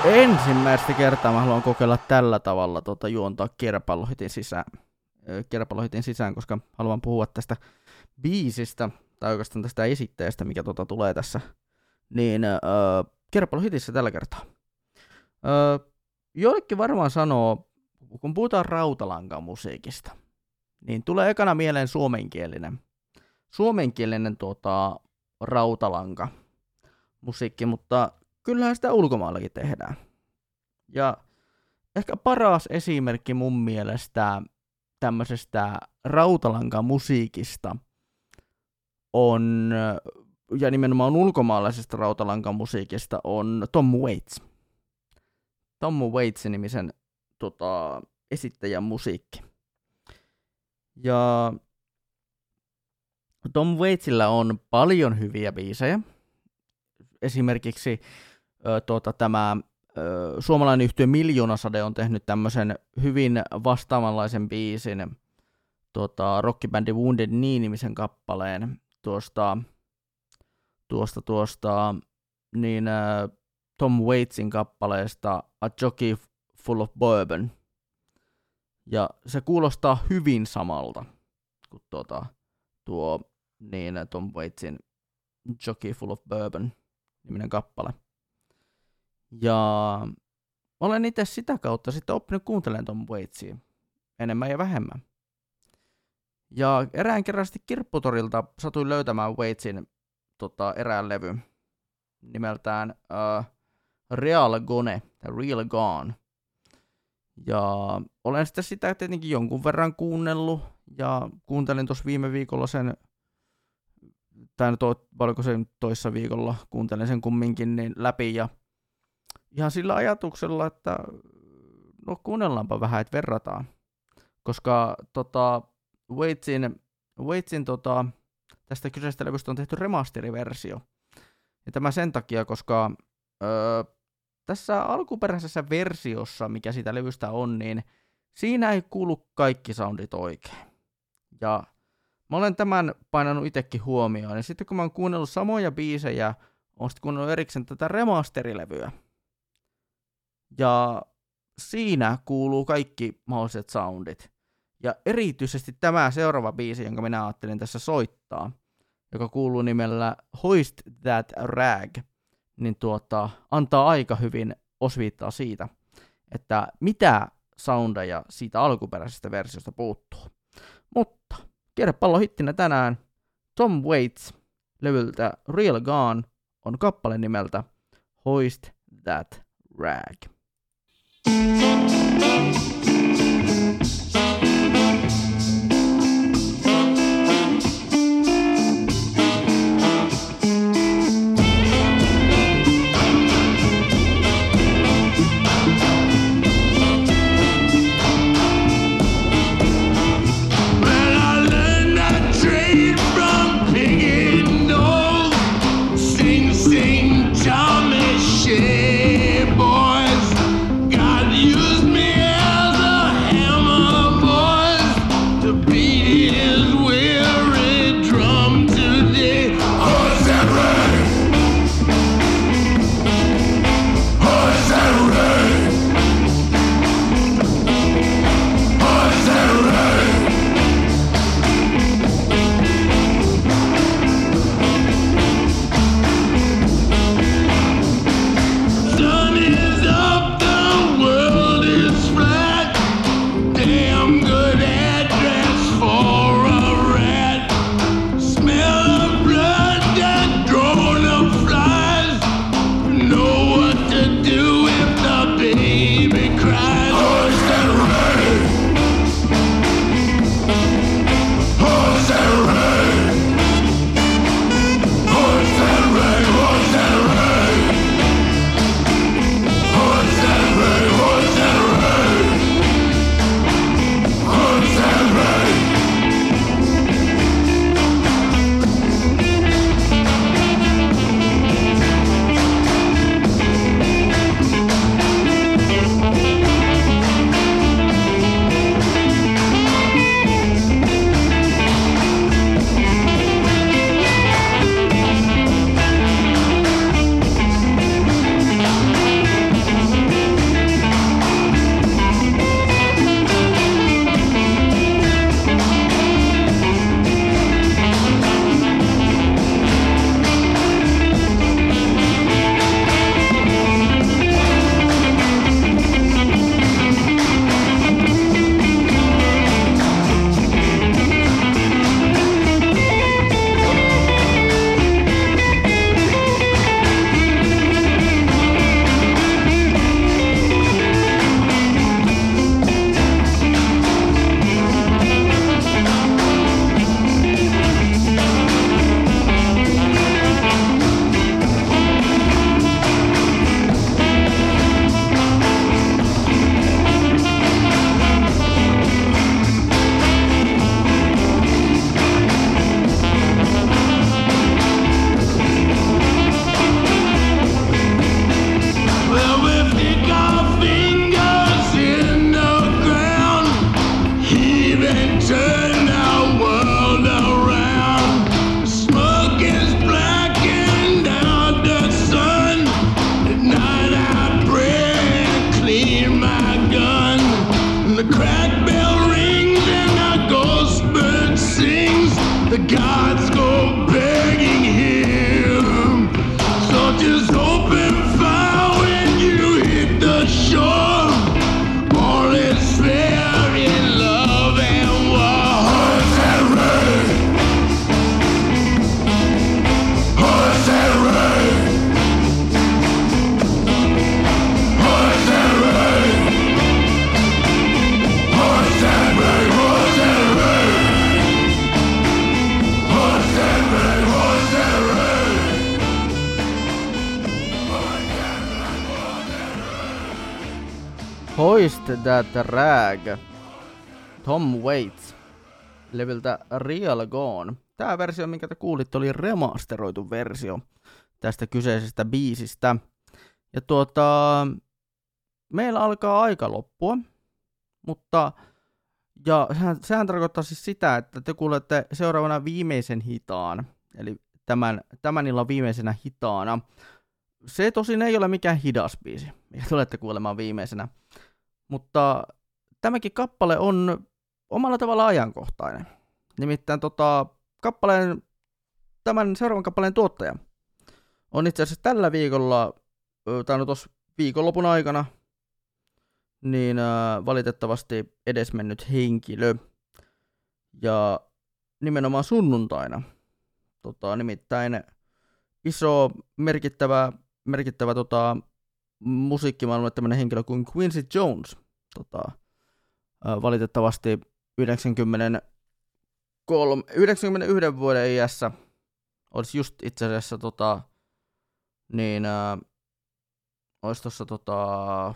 Speaker 2: Ensimmäistä kertaa mä haluan kokeilla tällä tavalla tota, juontaa kierrepallohitin sisään, kierrepallohitin sisään, koska haluan puhua tästä biisistä, tai oikeastaan tästä esitteestä, mikä tota tulee tässä, niin öö, tällä kertaa. Öö, joillekin varmaan sanoo, kun puhutaan rautalankan musiikista, niin tulee ekana mieleen suomenkielinen, suomenkielinen tuota, rautalanka musiikki, mutta kyllähän sitä ulkomaallakin tehdään. Ja ehkä paras esimerkki mun mielestä tämmöisestä rautalankan musiikista on, ja nimenomaan ulkomaalaisesta rautalankan musiikista on Tom Waits. Tom Waitsin nimisen tota, esittäjän musiikki. Ja Tom Waitsillä on paljon hyviä biisejä. Esimerkiksi ö, tota, tämä ö, suomalainen yhtiö Miljoonasade on tehnyt tämmöisen hyvin vastaavanlaisen biisin tota, rockibändi Wounded Knee-nimisen kappaleen tuosta, tuosta, tuosta niin, ö, Tom Waitsin kappaleesta A Jockey Full of Bourbon. Ja se kuulostaa hyvin samalta kuin tuota, tuo niin Tom Waitsin Jockey Full of Bourbon niminen kappale. Ja olen itse sitä kautta sitten oppinut kuuntelemaan Tom Waitsia enemmän ja vähemmän. Ja erään kerran sitten kirpputorilta satuin löytämään Waitsin tota, erään levy nimeltään uh, Real Gone, Real Gone. Ja olen sitten sitä tietenkin jonkun verran kuunnellut, ja kuuntelin tuossa viime viikolla sen, tai to, oliko sen toissa viikolla, kuuntelin sen kumminkin niin läpi, ja ihan sillä ajatuksella, että no kuunnellaanpa vähän, että verrataan. Koska tota, Waitsin, Waitsin tota, tästä kyseisestä levystä on tehty remasteriversio. Ja tämä sen takia, koska öö, tässä alkuperäisessä versiossa, mikä sitä levystä on, niin siinä ei kuulu kaikki soundit oikein. Ja mä olen tämän painanut itsekin huomioon. Ja sitten kun mä oon kuunnellut samoja biisejä, on sitten kuunnellut erikseen tätä remasterilevyä. Ja siinä kuuluu kaikki mahdolliset soundit. Ja erityisesti tämä seuraava biisi, jonka minä ajattelin tässä soittaa, joka kuuluu nimellä Hoist That Rag, niin tuota, antaa aika hyvin osviittaa siitä, että mitä soundeja siitä alkuperäisestä versiosta puuttuu. Mutta hittinä tänään Tom Waits levyltä Real Gone on kappale nimeltä Hoist That Rag.
Speaker 17: Well, shit.
Speaker 2: Hoist That Rag. Tom Waits. Leveltä Real Gone. Tämä versio, minkä te kuulitte, oli remasteroitu versio tästä kyseisestä biisistä. Ja tuota, meillä alkaa aika loppua, mutta ja sehän, sehän tarkoittaa siis sitä, että te kuulette seuraavana viimeisen hitaan, eli tämän, tämän illan viimeisenä hitaana. Se tosin ei ole mikään hidas biisi, mikä tulette kuulemaan viimeisenä, mutta tämäkin kappale on omalla tavalla ajankohtainen. Nimittäin tota, kappaleen, tämän seuraavan kappaleen tuottaja on itse asiassa tällä viikolla, tai no tuossa viikonlopun aikana, niin valitettavasti edesmennyt henkilö. Ja nimenomaan sunnuntaina. Tota, nimittäin iso merkittävä, merkittävä tota, musiikkimaailmalle tämmöinen henkilö kuin Quincy Jones. Tota, valitettavasti 90 kolme, 91 vuoden iässä olisi just itse asiassa tota, niin ää, olisi tuossa tota,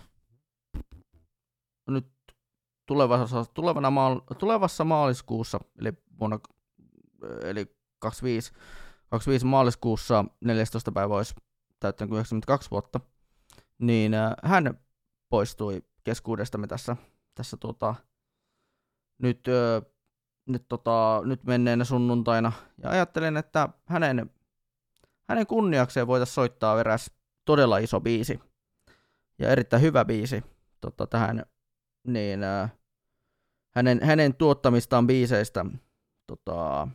Speaker 2: nyt tulevassa, tulevana maal, tulevassa maaliskuussa, eli vuonna eli 25, 25 maaliskuussa 14. päivä olisi täyttänyt 92 vuotta, niin ää, hän poistui keskuudestamme tässä, tässä tota, nyt ää, nyt, tota, nyt menneenä sunnuntaina. Ja ajattelin, että hänen, hänen kunniakseen voitaisiin soittaa eräs todella iso biisi. Ja erittäin hyvä biisi tota, tähän niin, äh, hänen, hänen tuottamistaan biiseistä tota,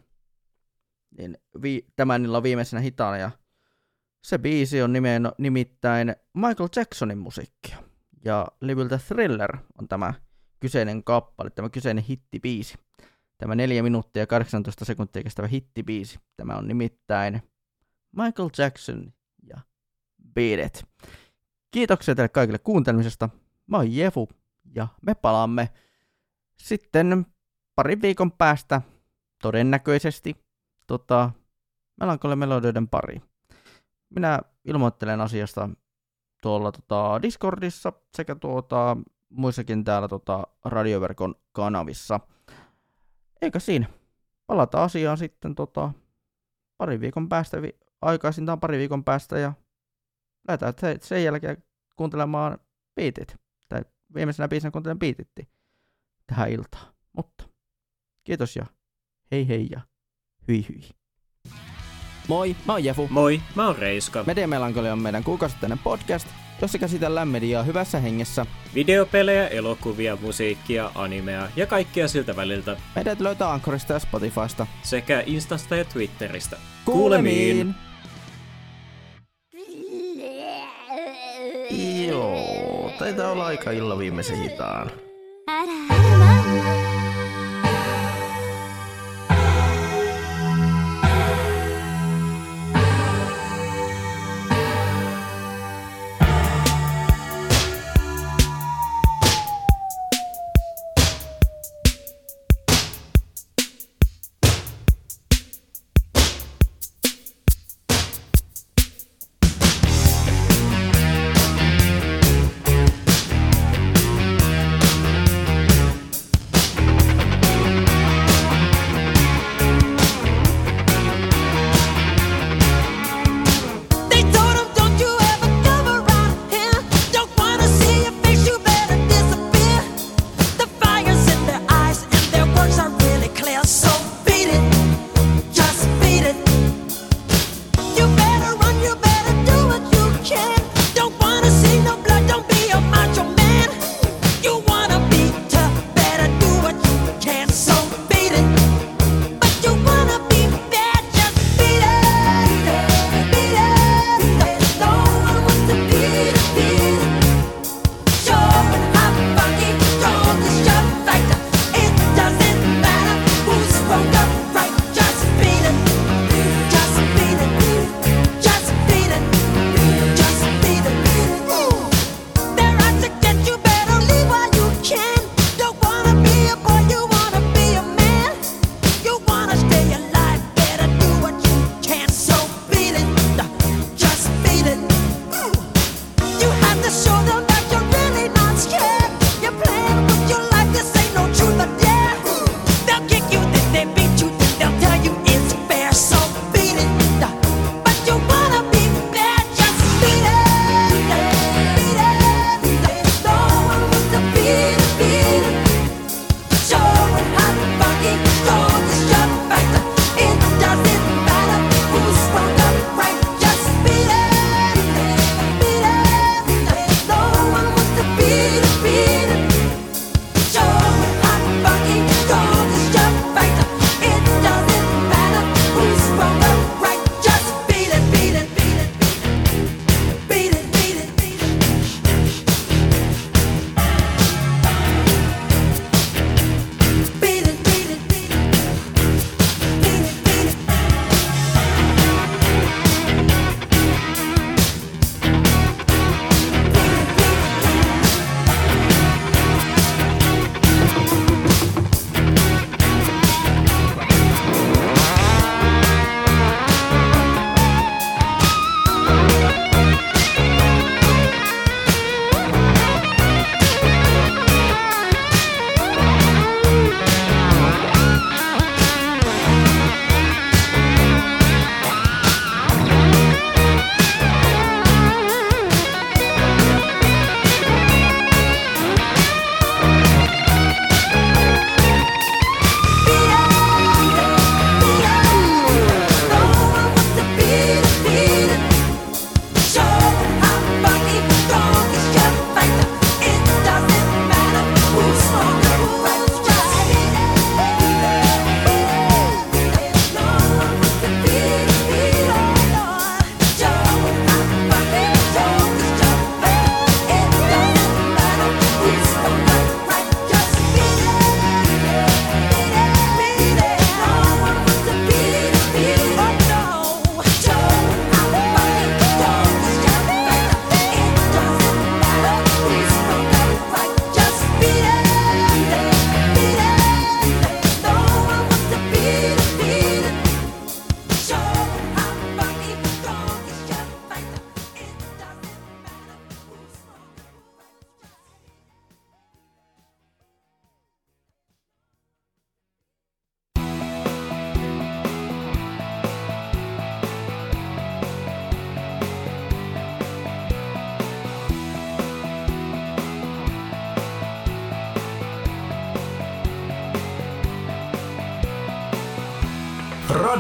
Speaker 2: niin vi, tämän illan viimeisenä hitaana. Ja se biisi on nimeen, nimittäin Michael Jacksonin musiikkia. Ja levyltä Thriller on tämä kyseinen kappale, tämä kyseinen hittibiisi tämä 4 minuuttia ja 18 sekuntia kestävä hittibiisi. Tämä on nimittäin Michael Jackson ja Beat It. Kiitoksia teille kaikille kuuntelemisesta. Mä oon Jefu ja me palaamme sitten parin viikon päästä todennäköisesti tota, Melankolle melodioiden pari. Minä ilmoittelen asiasta tuolla tota, Discordissa sekä tuota, muissakin täällä tota, radioverkon kanavissa – eikä siinä. Palataan asiaan sitten tota, pari viikon päästä, vi- aikaisintaan pari viikon päästä ja lähdetään se, sen jälkeen kuuntelemaan biitit. Tai viimeisenä biisinä kuuntelen biititti tähän iltaan. Mutta kiitos ja hei hei ja hyi hyi. Moi, mä oon Jefu.
Speaker 18: Moi, mä oon Reiska.
Speaker 2: Media Melankolia on meidän kuukausittainen podcast, jossa käsitellään mediaa hyvässä hengessä.
Speaker 18: Videopelejä, elokuvia, musiikkia, animea ja kaikkea siltä väliltä.
Speaker 2: Meidät löytää Ankorista ja Spotifysta.
Speaker 18: Sekä Instasta ja Twitteristä.
Speaker 2: Kuulemiin!
Speaker 6: Joo, taitaa olla aika illan viimeisen hitaan.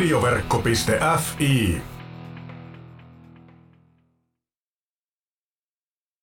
Speaker 19: Radioverkko.fi